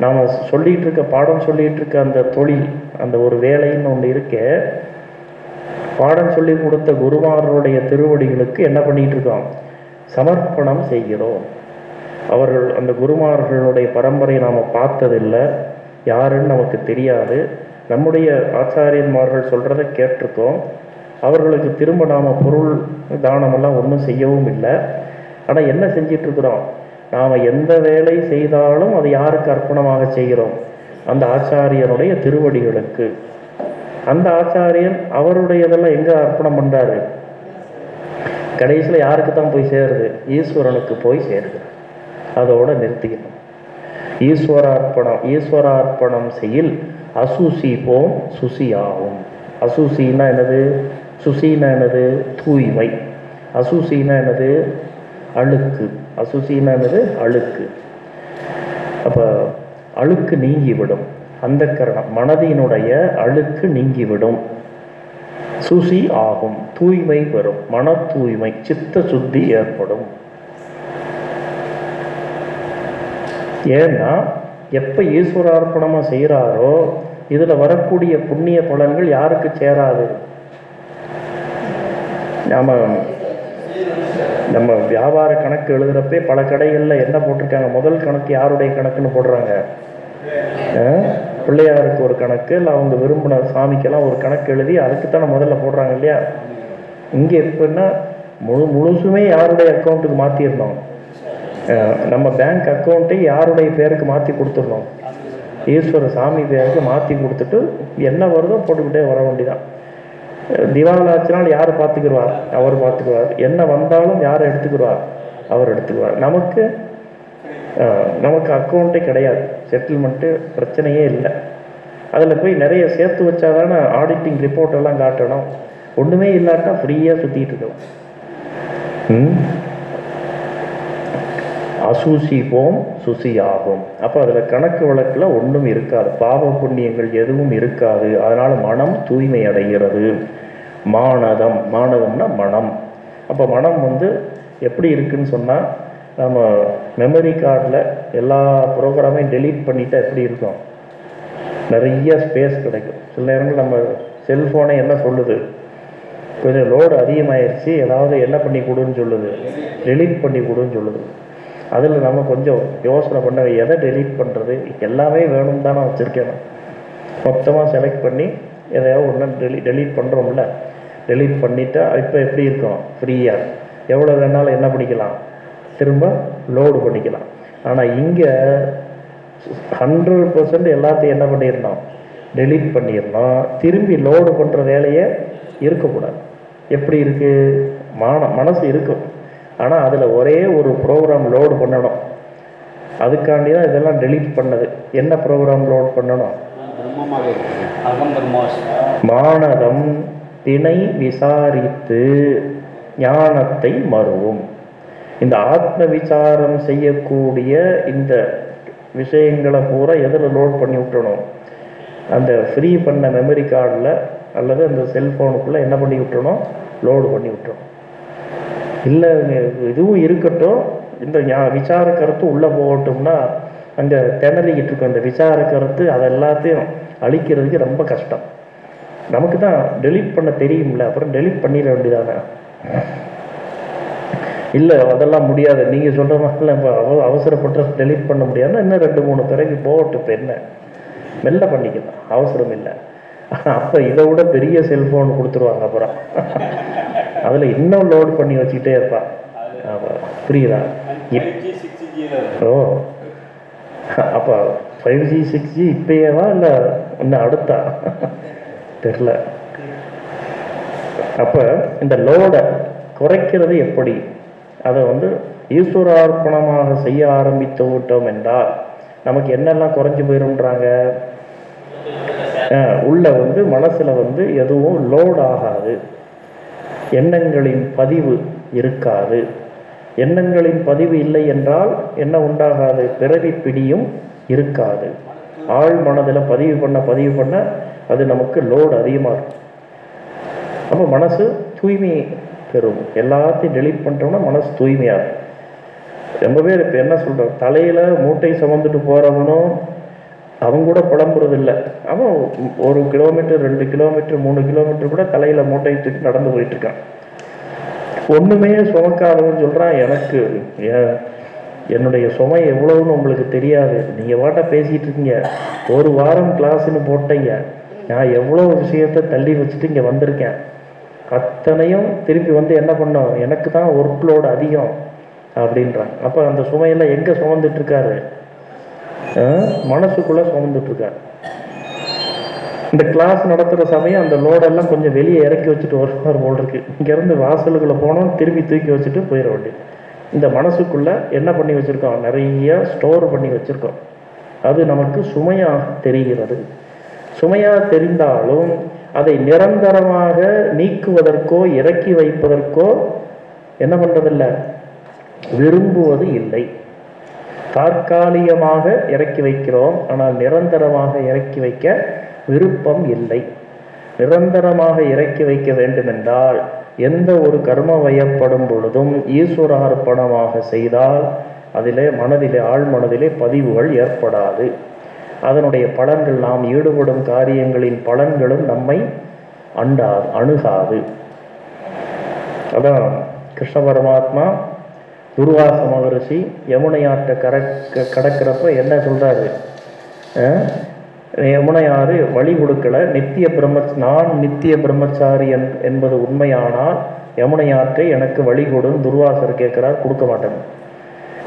நாம் சொல்லிகிட்டு இருக்க பாடம் சொல்லிகிட்டு இருக்க அந்த தொழில் அந்த ஒரு வேலைன்னு ஒன்று இருக்கே பாடம் சொல்லி கொடுத்த குருமாரருடைய திருவடிகளுக்கு என்ன பண்ணிகிட்டு இருக்கோம்? சமர்ப்பணம் செய்கிறோம். அவர்கள் அந்த குருமார்களுடைய பரம்பரையை நாம் பார்த்ததில்லை. யாருன்னு நமக்கு தெரியாது. நம்முடைய ஆச்சாரியன்மார்கள் சொல்கிறத கேட்டிருக்கோம். அவர்களுக்கு திரும்ப நாம் பொருள் தானமெல்லாம் ஒன்றும் செய்யவும் இல்லை. ஆனால் என்ன செஞ்சிட்ருக்குறோம் நாம் எந்த வேலை செய்தாலும் அது யாருக்கு அர்ப்பணமாக செய்கிறோம்? அந்த ஆச்சாரியனுடைய திருவடிகளுக்கு. அந்த ஆச்சாரியன் அவருடையதெல்லாம் எங்கே அர்ப்பணம் பண்ணுறாரு கடைசியில் யாருக்கு தான் போய் சேருது? ஈஸ்வரனுக்கு போய் சேருது. அதோடு நிறுத்திக்கணும். ஈஸ்வரார்ப்பணம் ஈஸ்வரார்ப்பணம் செய்யில் அசுசி போம் ஆகும் அசுசின்னா என்னது? சுசின்னா என்னது? தூய்மை. அசுசின்னா என்னது? அழுக்கு. அசுசின்னா என்னது? அழுக்கு. அப்போ அழுக்கு நீங்கிவிடும். அந்த கரணம் மனதினுடைய அழுக்கு நீங்கிவிடும். சுசி ஆகும். தூய்மை வரும். மன தூய்மை சித்த சுத்தி ஏற்படும். ஏன்னா எப்போ ஈஸ்வரார்ப்பணமாக செய்கிறாரோ இதில் வரக்கூடிய புண்ணிய பலன்கள் யாருக்கு சேராது? நாம நம்ம வியாபார கணக்கு எழுதுகிறப்பே பல கடைகளில் என்ன போட்டிருக்காங்க? முதல் கணக்கு யாருடைய கணக்குன்னு போடுறாங்க? பிள்ளையாருக்கு ஒரு கணக்கு இல்லை அவங்க விரும்பின சாமிக்கெல்லாம் ஒரு கணக்கு எழுதி அதுக்குத்தானே முதல்ல போடுறாங்க இல்லையா? இங்கே எப்படின்னா முழு முழுசுமே யாருடைய அக்கௌண்ட்டுக்கு மாற்றிருந்தோம் நம்ம பேங்க் அக்கௌண்ட்டை யாருடைய பேருக்கு மாற்றி கொடுத்துடணும்? ஈஸ்வர சாமி பேருக்கு மாற்றி கொடுத்துட்டு என்ன வருதோ போட்டுக்கிட்டே வர வேண்டிதான் திவாலாச்சினால் யார் பார்த்துக்கிடுவார் அவர் பார்த்துக்குவார் என்ன வந்தாலும் யார் எடுத்துக்கிடுவார் அவர் எடுத்துக்குவார் நமக்கு நமக்கு அக்கௌண்ட்டே கிடையாது. செட்டில்மெண்ட்டு பிரச்சனையே இல்லை. அதில் போய் நிறைய சேர்த்து வச்சாதானே ஆடிட்டிங் ரிப்போர்ட் எல்லாம் காட்டணும். ஒன்றுமே இல்லாட்டா ஃப்ரீயாக சுற்றிட்டு இருக்கோம் ம்? அசூசிபோம் சுசி சுசியாகும். அப்போ அதில் கணக்கு வழக்கில் ஒன்றும் இருக்காது. பாவ புண்ணியங்கள் எதுவும் இருக்காது. அதனால் மனம் தூய்மை அடைகிறது. மானதம். மானதம்னா மனம். அப்போ மனம் வந்து எப்படி இருக்குன்னு சொன்னால் நம்ம மெமரி கார்டில் எல்லா ப்ரோக்ராமையும் டெலீட் பண்ணிட்டா எப்படி இருக்கும்? நிறைய ஸ்பேஸ் கிடைக்கும். சில நேரங்கள் நம்ம செல்ஃபோனை என்ன சொல்லுது? கொஞ்சம் லோடு அதிகமாயிருச்சு. ஏதாவது என்ன பண்ணி கொடுன்னு சொல்லுது? டெலீட் பண்ணி கொடுன்னு சொல்லுது. அதில் நம்ம கொஞ்சம் யோசனை பண்ண எதை டெலீட் பண்ணுறது எல்லாமே வேணும் தானே வச்சுருக்கேன். மொத்தமாக செலக்ட் பண்ணி எதையாவது ஒன்று டெலி டெலீட் பண்ணுறோம்ல டெலீட் பண்ணிவிட்டா இப்போ எப்படி இருக்கும்? ஃப்ரீயாக எவ்வளோ வேணாலும் என்ன பண்ணிக்கலாம்? திரும்ப லோடு பண்ணிக்கலாம். ஆனால் இங்கே ஹண்ட்ரட் பர்சன்ட் எல்லாத்தையும் என்ன பண்ணிடணும்? டெலீட் பண்ணிடணும். திரும்பி லோடு பண்ணுற வேலையே இருக்கக்கூடாது. எப்படி இருக்குது மான மனசு இருக்கும். ஆனால் அதில் ஒரே ஒரு ப்ரோக்ராம் லோடு பண்ணணும். அதுக்காண்டி தான் இதெல்லாம் டெலீட் பண்ணது. என்ன ப்ரோக்ராம் லோட் பண்ணணும்? மானதம் திணை விசாரித்து ஞானத்தை மறுவும் இந்த ஆத்ம விசாரம் செய்யக்கூடிய இந்த விஷயங்களை பூரா எதில் லோட் பண்ணி விட்டணும் அந்த ஃப்ரீ பண்ண மெமரி கார்டில் அல்லது அந்த செல்ஃபோனுக்குள்ளே என்ன பண்ணி விட்டணும் லோடு பண்ணி விட்டணும் இல்லை இதுவும் இருக்கட்டும். இந்த ஞா- விசார கருத்து உள்ளே போகட்டும்னா அங்கே திணறிக்கிட்டு இருக்கும் அந்த விசார கருத்து அதை எல்லாத்தையும் அழிக்கிறதுக்கு ரொம்ப கஷ்டம். நமக்கு தான் டெலிட் பண்ண தெரியும்ல அப்புறம் டெலிட் பண்ணிட வேண்டியதானே? இல்லை அதெல்லாம் முடியாது. நீங்கள் சொல்கிற மாதிரிலாம் இப்போ அவ அவசரப்பட்டு டெலிட் பண்ண முடியாதுன்னா இன்னும் ரெண்டு மூணு பிறகு போகட்டும் இப்போ என்ன? மெல்ல பண்ணிக்கலாம். அவசரம் இல்லை. அப்போ இதை விட பெரிய செல்ஃபோன் கொடுத்துருவாங்க அப்புறம். அதில் இன்னும் லோடு பண்ணி வச்சுக்கிட்டே இருப்பான் புரியுதா? ஓ. அப்போ ஃபைவ் ஜி சிக்ஸ் ஜி இப்போயேவா இல்லை இன்னும் அடுத்தா? தெரில. அப்போ இந்த லோடை குறைக்கிறது எப்படி? அதை வந்து ஈஸ்வரார்ப்பணமாக செய்ய ஆரம்பித்து விட்டோம் என்றால் நமக்கு என்னெல்லாம் குறைஞ்சு போயிரும்ன்றாங்க? உள்ளே உள்ள வந்து மனசுல வந்து எதுவும் லோட் ஆகாது. எண்ணங்களின் பதிவு இருக்காது. எண்ணங்களின் பதிவு இல்லை என்றால் என்ன உண்டாகாது? பிறவி பிடியும் இருக்காது. ஆழ் மனதில் பதிவு பண்ண பதிவு பண்ண அது நமக்கு லோடு அதிகமாக இருக்கும். அப்போ மனசு தூய்மை பெறும். எல்லாத்தையும் டெலீட் பண்ணுறோம்னா மனசு தூய்மையாக இருக்கும். ரொம்ப பேர் இப்போ என்ன சொல்கிறோம் தலையில் மூட்டை சுமந்துட்டு போகிறவனும் அவன் கூட புலம்புறதில்லை. அவன் ஒரு கிலோமீட்டர் ரெண்டு கிலோமீட்டர் மூணு கிலோமீட்டர் கூட தலையில் மூட்டை தூக்கி நடந்து போயிட்டு இருக்கான். ஒண்ணுமே சுமக்காதவன் சொல்றான் எனக்கு என்னுடைய சுமை எவ்வளவுன்னு உங்களுக்கு தெரியாது. நீங்க வாட்ட பேசிட்டு இருக்கீங்க. ஒரு வாரம் கிளாஸ்ன்னு போட்டீங்க. நான் எவ்வளவு விஷயத்த தள்ளி வச்சுட்டு இங்க வந்திருக்கேன். அத்தனையும் திருப்பி வந்து என்ன பண்ணோம்? எனக்கு தான் ஒர்க் லோடு அதிகம். அப்படின்றான். அப்ப அந்த சுமையெல்லாம் எங்க சுமந்துட்டு இருக்காரு? மனசுக்குள்ள சுமந்துட்டுருக்கேன் இந்த கிளாஸ் நடத்துகிற சமயம் அந்த லோடெல்லாம் கொஞ்சம் வெளியே இறக்கி வச்சுட்டு வருவார் போல் இருக்கு. இங்கேருந்து வாசலுக்குள்ளே போனோம் திரும்பி தூக்கி வச்சுட்டு போயிட வேண்டியது. இந்த மனசுக்குள்ள என்ன பண்ணி வச்சுருக்கோம்? நிறைய ஸ்டோர் பண்ணி வச்சுருக்கோம். அது நமக்கு சுமையாக தெரிகிறது. சுமையாக தெரிந்தாலும் அதை நிரந்தரமாக நீக்குவதற்கோ இறக்கி வைப்பதற்கோ என்ன பண்ணுறதில்ல விரும்புவது இல்லை. தற்காலிகமாக இறக்கி வைக்கிறோம். ஆனால் நிரந்தரமாக இறக்கி வைக்க விருப்பம் இல்லை. நிரந்தரமாக இறக்கி வைக்க வேண்டுமென்றால் எந்த ஒரு கர்ம வயப்படும் பொழுதும் ஈஸ்வரார்ப்பணமாக செய்தால் அதிலே மனதிலே ஆழ் மனதிலே பதிவுகள் ஏற்படாது. அதனுடைய பலன்கள் நாம் ஈடுபடும் காரியங்களின் பலன்களும் நம்மை அண்டா அணுகாது. அதான் கிருஷ்ண பரமாத்மா துர்வாச மகரிஷி யமுனை ஆற்றை கறக்க கடக்கிறப்ப என்ன சொல்றாரு? யமுனை ஆறு வழி கொடுக்கல. நித்திய பிரம்ம நான் நித்திய பிரம்மச்சாரி என் என்பது உண்மையானால் யமுனை ஆற்றை எனக்கு வழி கொடுன்னு துர்வாசர் கேட்கிறார் கொடுக்க மாட்டேன்.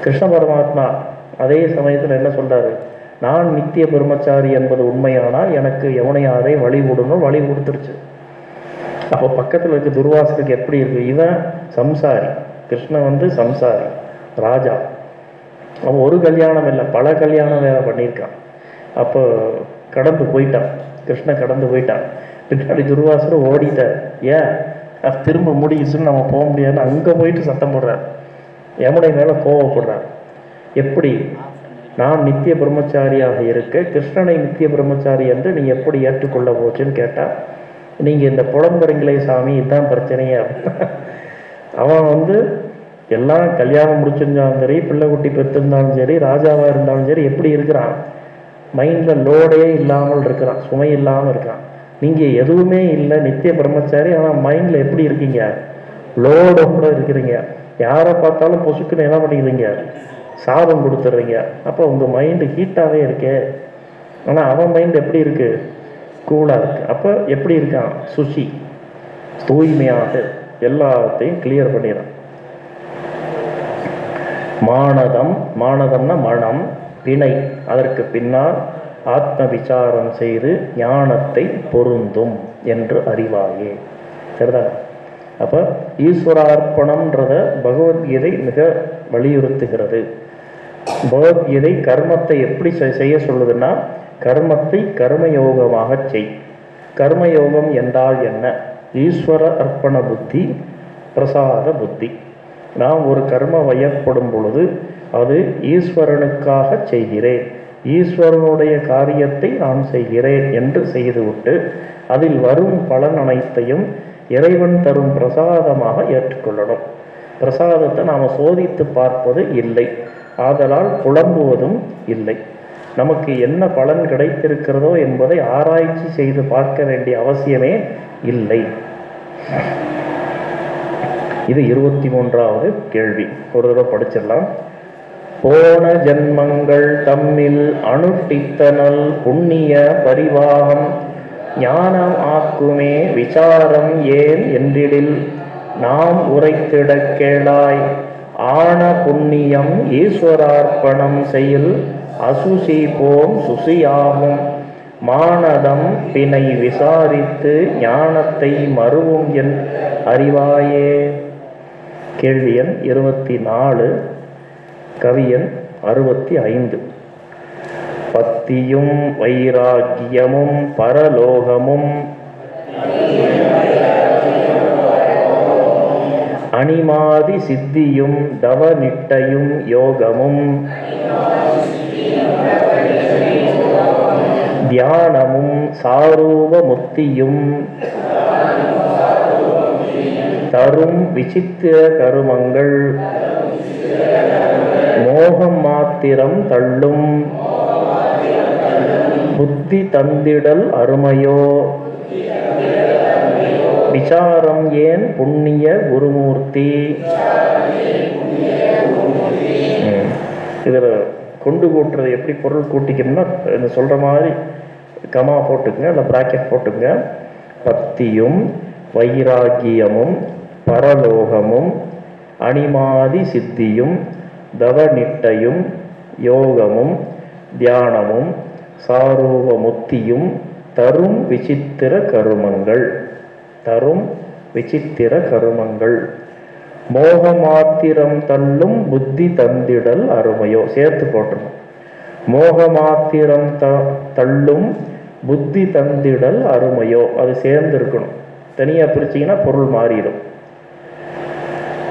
கிருஷ்ண பரமாத்மா அதே சமயத்தில் என்ன சொல்றாரு? நான் நித்திய பிரம்மச்சாரி என்பது உண்மையானால் எனக்கு யமுனை ஆறை வழி கொடுன்னு வழி கொடுத்துருச்சு. அப்போ பக்கத்தில் இருக்க துர்வாசருக்கு எப்படி இருக்கு? இவன் சம்சாரி. கிருஷ்ணன் வந்து சம்சாரி ராஜா. அவன் ஒரு கல்யாணம் இல்லை பல கல்யாணம் வேற பண்ணியிருக்கான். அப்போ கடந்து போயிட்டான். கிருஷ்ணன் கடந்து போயிட்டான். பின்னாடி துர்வாசர் ஓடிட்டார். ஏன்? திரும்ப முடிச்சுன்னு நம்ம போக முடியாதுன்னு அங்கே போயிட்டு சத்தம் போடுறார். யமுனை மேலே கோவப்படுறார். எப்படி? நான் நித்திய பிரம்மச்சாரியாக இருக்க கிருஷ்ணனை நித்திய பிரம்மச்சாரி என்று நீ எப்படி ஏற்றுக்கொள்ள போச்சுன்னு கேட்டால் நீங்கள் இந்த புலம்புறீங்களே சாமி இதுதான் பிரச்சனையே. அவன் வந்து எல்லாம் கல்யாணம் முடிச்சிருந்தாலும் சரி பிள்ளை குட்டி பெற்றிருந்தாலும் சரி ராஜாவாக இருந்தாலும் சரி எப்படி இருக்கிறான்? மைண்டில் லோடே இல்லாமல் இருக்கிறான் சுமை இல்லாமல் இருக்கான் நீங்கள் எதுவுமே இல்லை நித்திய பிரம்மச்சாரி ஆனால் மைண்டில் எப்படி இருக்கீங்க? லோடோட இருக்கிறீங்க. யாரை பார்த்தாலும் பொசுக்குன்னு என்ன பண்ணிக்கிறீங்க? சாதம் கொடுத்துட்றீங்க. அப்போ உங்கள் மைண்டு ஹீட்டாகவே இருக்கே. ஆனால் அவன் மைண்ட் எப்படி இருக்குது கூலாக இருக்குது அப்போ எப்படி இருக்கான்? சுஷி. தூய்மையாக. எல்லாத்தையும் கிளியர் பண்ணிடுறான் மானதம் மானதம்னா மனம் பிணை அதற்கு பின்னால் ஆத்ம விசாரம் செய்து ஞானத்தை பொருந்தும் என்று அறிவாயே. சரிதா? அப்ப ஈஸ்வரார்ப்பணம்ன்றத பகவத்கீதை மிக வலியுறுத்துகிறது. பகவத்கீதை கர்மத்தை எப்படி செய்ய சொல்லுதுன்னா கர்மத்தை கர்மயோகமாக செய். கர்மயோகம் என்றால் என்ன? ஈஸ்வர அர்ப்பண புத்தி பிரசாத புத்தி. நாம் ஒரு கர்ம வயப்படும் பொழுது அது ஈஸ்வரனுக்காக செய்கிறேன். ஈஸ்வரனுடைய காரியத்தை நான் செய்கிறேன் என்று செய்துவிட்டு அதில் வரும் பலன் அனைத்தையும் இறைவன் தரும் பிரசாதமாக ஏற்றுக்கொள்ளணும். பிரசாதத்தை நாம் சோதித்து பார்ப்பது இல்லை. ஆதலால் புலம்புவதும் இல்லை. நமக்கு என்ன பலன் கிடைத்திருக்கிறதோ என்பதை ஆராய்ச்சி செய்து பார்க்க வேண்டிய அவசியமே இல்லை. இது இருபத்தி மூன்றாவது கேள்வி. ஒரு தடவை படிச்சிடலாம். போன ஜென்மங்கள் தம்மில் அனுஷ்டித்தனல் புண்ணிய பரிவாகம் ஞானம் ஆக்குமே விசாரம் ஏன் என்றிடில் நாம் உரைத்திடக் கேளாய் ஆன புண்ணியம் ஈஸ்வரார்ப்பணம் செயல் அசுசி போம் சுசியாகும். மானதம் பிணை விசாரித்து ஞானத்தை மறுவும் என் அறிவாயே. கேள்வி எண் இருபத்தி நாலு கவியன் அறுபத்தி ஐந்து பத்தியும் வைராக்கியமும் பரலோகமும் அணிமாதி சித்தியும் தவநிட்டையும் யோகமும் தியானமும் சாரூப முத்தியும் தரும் விசித்திர கருமங்கள். மோகம் மாத்திரம் தள்ளும். புத்தி தந்திடல் அருமையோ. விசாரம் ஏன் புண்ணிய குருமூர்த்தி? இதில் கொண்டு கூட்டுறது எப்படி பொருள் கூட்டிக்கணும்னா இந்த சொல்ற மாதிரி கமா போட்டுக்குங்க இல்லை ப்ராக்கெட் போட்டுக்குங்க. பக்தியும் வைராகியமும் பரலோகமும் அணிமாதி சித்தியும் தவநிட்டையும் யோகமும் தியானமும் சாரூப முத்தியும் தரும் விசித்திர கருமங்கள். தரும் விசித்திர கருமங்கள். மோகமாத்திரம் தள்ளும் புத்தி தந்திடல் அருமையோ. சேர்த்து போட்டுருணும் மோகமாத்திரம் த தள்ளும் புத்தி தந்திடல் அருமையோ அது சேர்ந்து இருக்கணும் தனியாக பிரிச்சிங்கன்னா பொருள் மாறிடும்.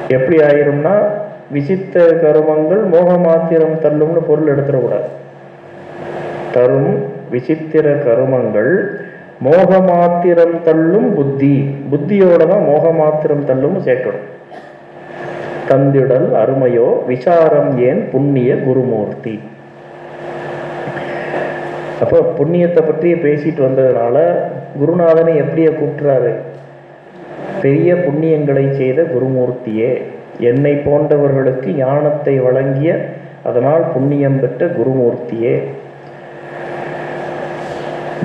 எப்படி ஆயிரும்னா விசித்த கருமங்கள் மோகமாத்திரம் தள்ளும்னு பொருள் எடுத்துடக்கூடாது. தரும் விசித்திர கருமங்கள் மோகமாத்திரம் தள்ளும் புத்தி. புத்தியோட தான் மோகமாத்திரம் தள்ளும் சேர்க்கணும். தந்திடல் அருமையோ விசாரம் ஏன் புண்ணிய குருமூர்த்தி? அப்போ புண்ணியத்தை பற்றியே பேசிட்டு வந்ததுனால குருநாதனை எப்படியே கூப்பிட்றாரு பெரிய புண்ணியங்களை செய்த குருமூர்த்தியே என்னை போன்றவர்களுக்கு ஞானத்தை வழங்கிய அதனால் புண்ணியம் பெற்ற குருமூர்த்தியே.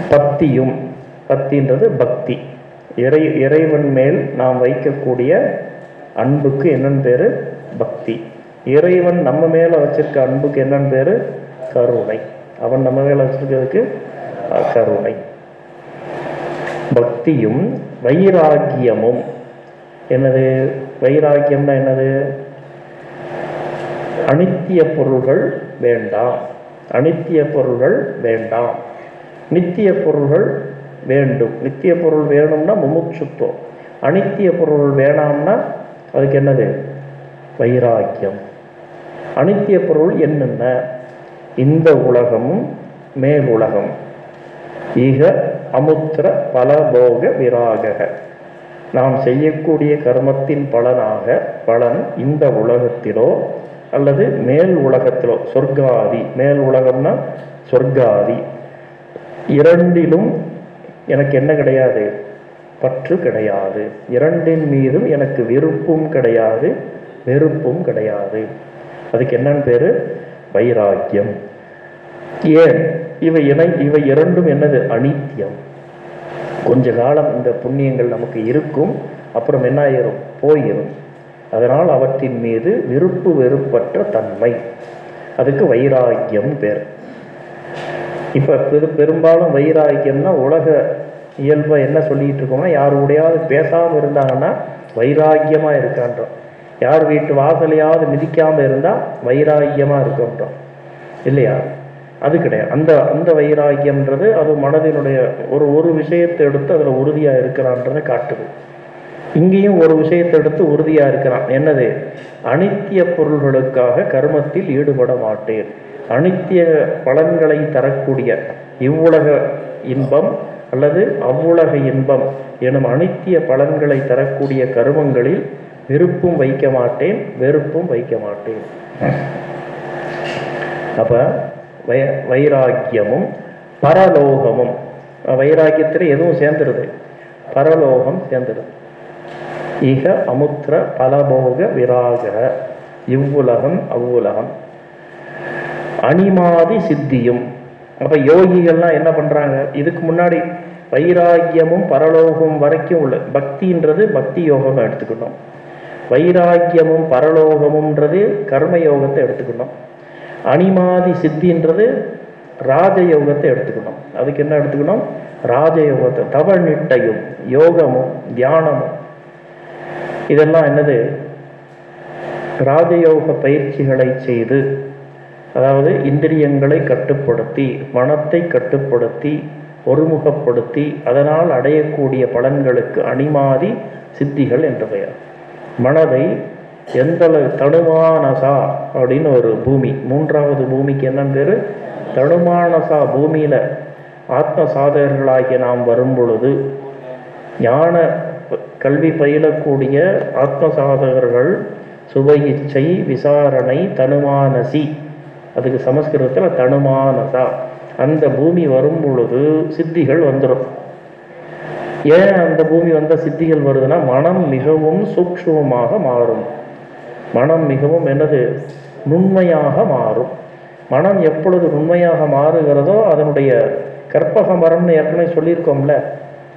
பக்தியும் பக்தின்றது பக்தி. இறை இறைவன் மேல் நாம் வைக்கக்கூடிய அன்புக்கு என்னன்னு பேர்? பக்தி. இறைவன் நம்ம மேலே வச்சிருக்க அன்புக்கு என்னன்னு பேர்? கருணை. அவன் நம்ம மேல வச்சிருக்கிறதுக்கு கருணை. பக்தியும் வைராக்கியமும். என்னது? வைராக்கியம்னா என்னது? அனித்திய பொருள்கள் வேண்டாம். அனித்திய பொருள்கள் வேண்டாம். நித்திய பொருள்கள் வேண்டும். நித்திய பொருள் வேணும்னா முமுட்சுத்துவம். அனித்திய பொருள் வேணாம்னா அதுக்கு என்னது? வைராக்கியம். அனித்திய பொருள் என்னென்ன? இந்த உலகமும் மேல் உலகம். ஈக அமுத்திர பலபோக விராக நாம் செய்யக்கூடிய கர்மத்தின் பலனாக பலன் இந்த உலகத்திலோ அல்லது மேல் உலகத்திலோ சொர்க்காதி. மேல் உலகம்னா சொர்க்காதி. இரண்டிலும் எனக்கு என்ன கிடையாது? பற்று கிடையாது. இரண்டின் மீதும் எனக்கு விருப்பும் கிடையாது. வெறுப்பும் கிடையாது. அதுக்கு என்னன்னு பேரு? வைராக்கியம். ஏன்? இவை இணை இவை இரண்டும் என்னது? அனித்தியம். கொஞ்ச காலம் இந்த புண்ணியங்கள் நமக்கு இருக்கும் அப்புறம் என்ன ஆயிரும்? போயிரும். அதனால் அவற்றின் மீது விருப்பு வெறுப்பற்ற தன்மை. அதுக்கு வைராக்கியம் பேர். இப்போ பெரு பெரும்பாலும் வைராக்கியம்னா உலக இயல்பை என்ன சொல்லிட்டு இருக்கோம்னா யார் உடையாவது பேசாமல் இருந்தாங்கன்னா வைராக்கியமாக இருக்கான்றோம் யார் வீட்டு வாசலையாவது மிதிக்காமல் இருந்தால் வைராக்கியமாக இருக்கன்றோம் இல்லையா? அது கிடையாது. அந்த அந்த வைராக்கியம்ன்றது அது மனதினுடைய ஒரு ஒரு விஷயத்தை எடுத்து அதில் உறுதியாக இருக்கிறான்றதை காட்டுது. இங்கேயும் ஒரு விஷயத்தை எடுத்து உறுதியாக இருக்கிறான். என்னது? அனித்திய பொருள்களுக்காக கர்மத்தில் ஈடுபட மாட்டேன். அனித்திய பலன்களை தரக்கூடிய இவ்வுலக இன்பம் அல்லது அவ்வுலக இன்பம் எனும் அனித்திய பலன்களை தரக்கூடிய கருமங்களில் விருப்பும் வைக்க மாட்டேன் வெறுப்பும் வைக்க மாட்டேன். அப்போ வை வைராக்கியமும் பரலோகமும். வைராக்கியத்தில் எதுவும் சேர்ந்துருது. பரலோகம் சேர்ந்துருது. இக அமுத்திர பலபோக விராக. இவ்வுலகம் அவ்வுலகம். அணிமாதி சித்தியும். அப்ப யோகிகள்லாம் என்ன பண்றாங்க? இதுக்கு முன்னாடி வைராக்கியமும் பரலோகம் வரைக்கும் உள்ள பக்தின்றது பக்தி யோகம் எடுத்துக்கிட்டோம். வைராக்கியமும் பரலோகமும்ன்றது கர்ம யோகத்தை எடுத்துக்கிட்டோம். அனிமாதி சித்தின்றது ராஜயோகத்தை எடுத்துக்கணும். அதுக்கு என்ன எடுத்துக்கணும்? ராஜயோகத்தை. தவ நிட்டையும் யோகமும் தியானமும். இதெல்லாம் என்னது? ராஜயோக பயிற்சிகளை செய்து அதாவது இந்திரியங்களை கட்டுப்படுத்தி மனத்தை கட்டுப்படுத்தி ஒருமுகப்படுத்தி அதனால் அடையக்கூடிய பலன்களுக்கு அணிமாதி சித்திகள் என்று பெயர். மனதை எந்த தனுமானசா அப்படின்னு ஒரு பூமி. மூன்றாவது பூமிக்கு என்ன பேர்? தனுமானசா பூமியில் ஆத்ம சாதகர்களாகிய நாம் வரும் பொழுது ஞான கல்வி பயிலக்கூடிய ஆத்ம சாதகர்கள் சுபயிச்சை இச்சை விசாரணை தனுமானசி அதுக்கு சமஸ்கிருதத்தில் தனுமானசா அந்த பூமி வரும் பொழுது சித்திகள் வந்துடும் ஏன் அந்த பூமி வந்த சித்திகள் வருதுன்னா மனம் மிகவும் சூக்ஷமாக மாறும். மனம் மிகவும் என்னது நுண்மையாக மாறும். மனம் எப்பொழுது நுண்மையாக மாறுகிறதோ அதனுடைய கற்பக மரம்னு ஏற்கனவே சொல்லியிருக்கோம்ல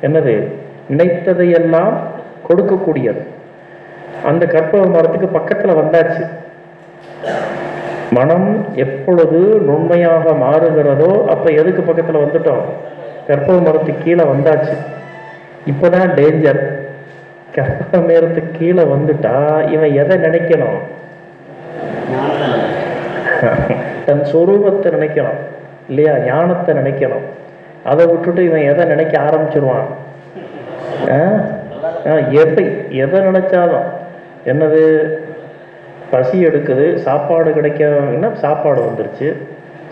என்னது? நினைத்ததையெல்லாம் கொடுக்கக்கூடியது. அந்த கற்பக மரத்துக்கு பக்கத்தில் வந்தாச்சு. மனம் எப்பொழுது நுண்மையாக மாறுகிறதோ அப்போ எதுக்கு பக்கத்தில் வந்துட்டோம்? கற்பக மரத்துக்கு கீழே வந்தாச்சு. இப்போதான் டேஞ்சர் கற்பக மரத்துக்கு கீழே வந்துட்டா இவன் எதை நினைக்கணும்? தன் சொரூபத்தை நினைக்கணும். இல்லையா? ஞானத்தை நினைக்கணும். அதை விட்டுட்டு இவன் எதை நினைக்க ஆரம்பிச்சிருவான்? எதை எதை நினைச்சாலும். என்னது? பசி எடுக்குது சாப்பாடு கிடைக்காதுன்னா சாப்பாடு வந்துருச்சு.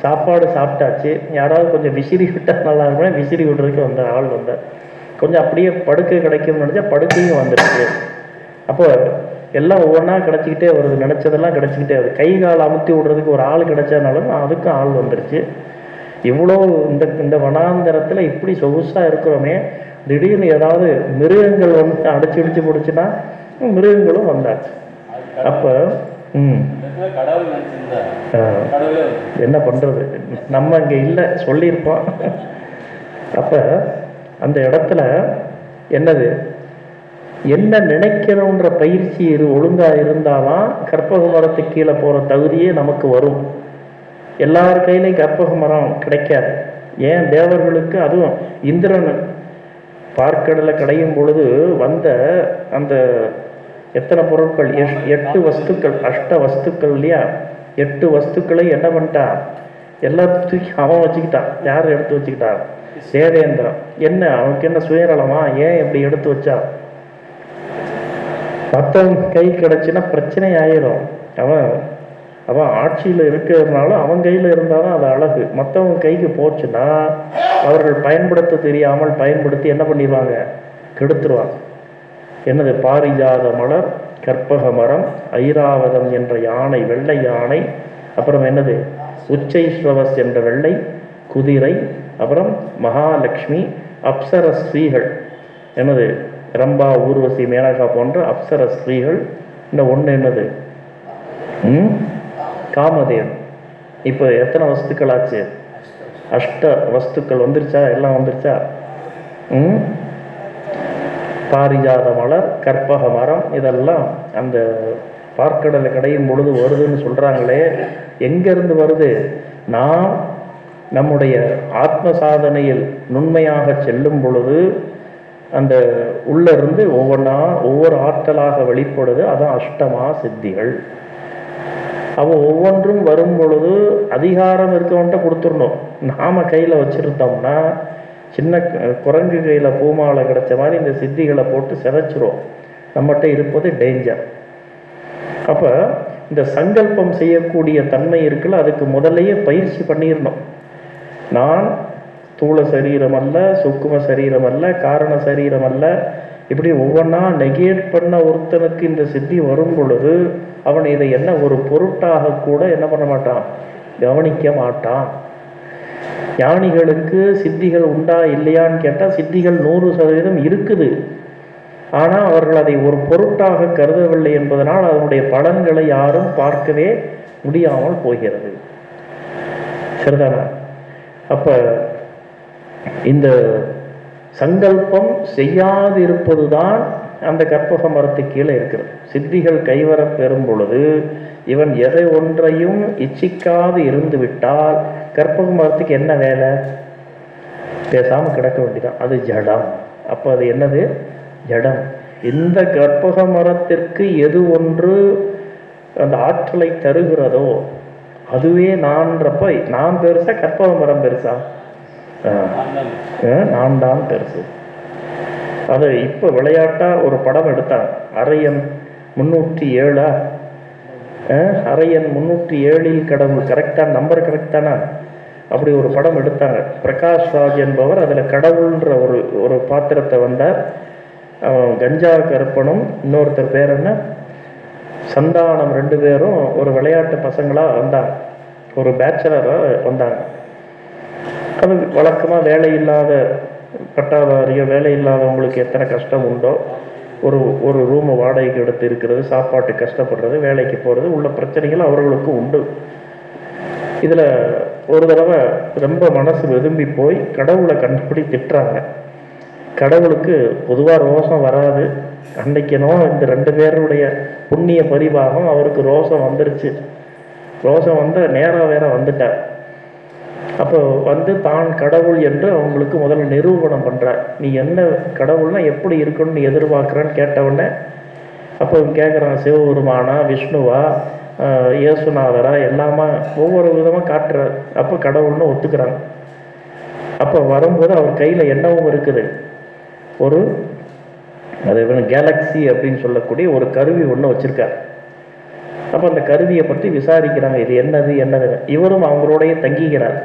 சாப்பாடு சாப்பிட்டாச்சு. யாராவது கொஞ்சம் விசிறி விட்டால் நல்லா இருக்கும்னா விசிறி விடுறதுக்கு வந்த ஆள் வந்தார் கொஞ்சம் அப்படியே படுக்கை கிடைக்கும்னு நினச்சா படுக்கையும் வந்துடுச்சு அப்போ எல்லாம் ஒவ்வொன்றா கிடச்சிக்கிட்டே வருது. நினச்சதெல்லாம் கிடச்சிக்கிட்டே வருது. கை கால் அமுத்தி விடுறதுக்கு ஒரு ஆள் கிடைச்சதுனாலும் அதுக்கும் ஆள் வந்துடுச்சு இவ்வளோ இந்த இந்த வனாந்தரத்தில் இப்படி சொகுசாக இருக்கிறோமே திடீர்னு ஏதாவது மிருகங்கள் வந்து அடிச்சு இடிச்சு பிடிச்சுன்னா மிருகங்களும் வந்தாச்சு. அப்போ ம். என்ன பண்ணுறது நம்ம இங்கே இல்லை சொல்லியிருப்போம். அப்போ அந்த இடத்துல என்னது? என்ன நினைக்கிறோன்ற பயிற்சி இரு ஒழுங்காக இருந்தால்தான் கற்பக மரத்துக்கு கீழே போகிற தகுதியே நமக்கு வரும். எல்லார் கையிலையும் கற்பக மரம் கிடைக்காது. ஏன்? தேவர்களுக்கு அதுவும் இந்திரன் பார்க்கடலை கடையும் பொழுது வந்த அந்த எத்தனை பொருட்கள்? எட்டு வஸ்துக்கள் அஷ்ட வஸ்துக்கள் இல்லையா? எட்டு வஸ்துக்களை என்ன பண்ணிட்டான்? எல்லாத்தையும் அவன் வச்சுக்கிட்டான். யார் எடுத்து வச்சுக்கிட்டான்? சேதேந்திரம். என்ன? அவனுக்கு என்ன சுயநலமா? ஏன் இப்படி எடுத்து வச்சா? மற்றவங்க கை கிடச்சின்னா பிரச்சனை ஆயிரும். அவன் அவன் ஆட்சியில் இருக்கிறதுனால அவன் கையில் இருந்தாலும் அது அழகு. மற்றவங்க கைக்கு போச்சுன்னா அவர்கள் பயன்படுத்த தெரியாமல் பயன்படுத்தி என்ன பண்ணிடுவாங்க? கெடுத்துருவாங்க. என்னது? பாரிஜாத மலர் கற்பக மரம் ஐராவதம் என்ற யானை வெள்ளை யானை அப்புறம் என்னது? உச்சை ஸ்ரவஸ் என்ற வெள்ளை குதிரை அப்புறம் மகாலட்சுமி அப்சர ஸ்ரீகள் என்னது? ரம்பா ஊர்வசி மேனகா போன்ற அப்சர ஸ்ரீகள் இந்த ஒன்று என்னது? ம்? காமதேவன். இப்போ எத்தனை வஸ்துக்கள் ஆச்சு? அஷ்ட வஸ்துக்கள் வந்துருச்சா? எல்லாம் வந்துருச்சா? ம்? பாரிஜாத மலர் கற்பக மரம் இதெல்லாம் அந்த பார்க்கடலை கடையும் பொழுது வருதுன்னு சொல்கிறாங்களே எங்கேருந்து வருது? நாம் நம்முடைய ஆத்ம சாதனையில் நுண்மையாக செல்லும் பொழுது அந்த உள்ள இருந்து ஒவ்வொன்றா ஒவ்வொரு ஆற்றலாக வெளிப்படுது. அதான் அஷ்டமா சித்திகள். அவ ஒவ்வொன்றும் வரும் பொழுது அதிகாரம் இருக்கவன்ட்ட கொடுத்துடணும். நாம கையில் வச்சுருந்தோம்னா சின்ன குரங்கு கையில் பூமாலை கிடைச்ச மாதிரி இந்த சித்திகளை போட்டு சிதைச்சிரும். நம்மகிட்ட இருப்பது டேஞ்சர் அப்போ இந்த சங்கல்பம் செய்யக்கூடிய தன்மை இருக்குல்ல அதுக்கு முதல்லையே பயிற்சி பண்ணிடணும். நான் ஸ்தூல சரீரம் அல்ல சுக்கும சரீரம் அல்ல காரண சரீரம் அல்ல இப்படி ஒவ்வொன்றா நெகேட் பண்ண ஒருத்தனுக்கு இந்த சித்தி வரும் பொழுது அவன் இதை என்ன ஒரு பொருட்டாக கூட என்ன பண்ண மாட்டான்? கவனிக்க மாட்டான். ஞானிகளுக்கு சித்திகள் உண்டா இல்லையான்னு கேட்டால் சித்திகள் நூறு சதவீதம் இருக்குது. ஆனால் அவர்கள் அதை ஒரு பொருட்டாக கருதவில்லை என்பதனால் அதனுடைய பலன்களை யாரும் பார்க்கவே முடியாமல் போகிறது. சரிதானா? அப்போ இந்த சங்கல்பம் செய்யாதிருப்பது தான் அந்த கற்பக மரத்து கீழே இருக்கிறது. சித்திகள் கைவரப் பெறும் பொழுது இவன் எதை ஒன்றையும் இச்சிக்காது இருந்து விட்டால் கற்பக மரத்துக்கு என்ன வேலை? பேசாமல் கிடக்க வேண்டியதான் அது ஜடம். அப்போ அது என்னது? ஜடம். இந்த கற்பக மரத்திற்கு எது ஒன்று அந்த ஆற்றலை தருகிறதோ அதுவே நான்றப்ப நான் பெருசா கற்பக மரம் பெருசா? ஆ. நான் தான் பெருசு. அது இப்போ விளையாட்டா ஒரு படம் எடுத்தான். அரையன் முன்னூற்றி ஏழா? ஆ, அரையன் முன்னூற்றி ஏழில் கடவுள் கரெக்டாக நம்பர் கரெக்டானா அப்படி ஒரு படம் எடுத்தாங்க. பிரகாஷ் ராஜ் என்பவர் அதில் கடவுள்ன்ற ஒரு ஒரு பாத்திரத்தை வந்தார். அவன் கஞ்சா கற்பனும் இன்னொருத்தர் பேர் என்ன? சந்தானம் ரெண்டு பேரும் ஒரு விளையாட்டு பசங்களாக வந்தாங்க. ஒரு பேச்சுலராக வந்தாங்க. அது வழக்கமாக வேலை இல்லாத பட்டாதாரியோ வேலை இல்லாதவங்களுக்கு எத்தனை கஷ்டம் உண்டோ ஒரு ஒரு ரூமை வாடகைக்கு எடுத்து இருக்கிறது சாப்பாட்டு கஷ்டப்படுறது வேலைக்கு போகிறது உள்ள பிரச்சனைகள் அவர்களுக்கும் உண்டு. இதில் ஒரு தடவை ரொம்ப மனசு விரும்பி போய் கடவுளை கண்டுபிடி திட்டுறாங்க. கடவுளுக்கு பொதுவாக ரோசம் வராது. அன்னைக்கனோ இந்த ரெண்டு பேருடைய புண்ணிய பரிபாகம் அவருக்கு ரோசம் வந்துருச்சு. ரோசம் வந்து நேராக வேற வந்துட்டார். அப்போ வந்து தான் கடவுள் என்று அவங்களுக்கு முதல்ல நிரூபணம் பண்ணுறார் நீ என்ன கடவுள்னா எப்படி இருக்கணும்னு எதிர்பார்க்குறான்னு கேட்டவுடனே அப்போ கேட்குறான் சிவபெருமானா விஷ்ணுவா இயேசுநாதரா எல்லாமா ஒவ்வொரு விதமாக காட்டுறார் அப்போ கடவுள்னு ஒத்துக்கிறாங்க. அப்போ வரும்போது அவர் கையில் என்னவும் இருக்குது. ஒரு அது கேலக்ஸி அப்படின்னு சொல்லக்கூடிய ஒரு கருவி ஒன்று வச்சுருக்கார். அப்போ அந்த கருவியை பற்றி விசாரிக்கிறாங்க. இது என்னது என்னது இவரும் அவங்களோடைய தங்கிக்கிறார்.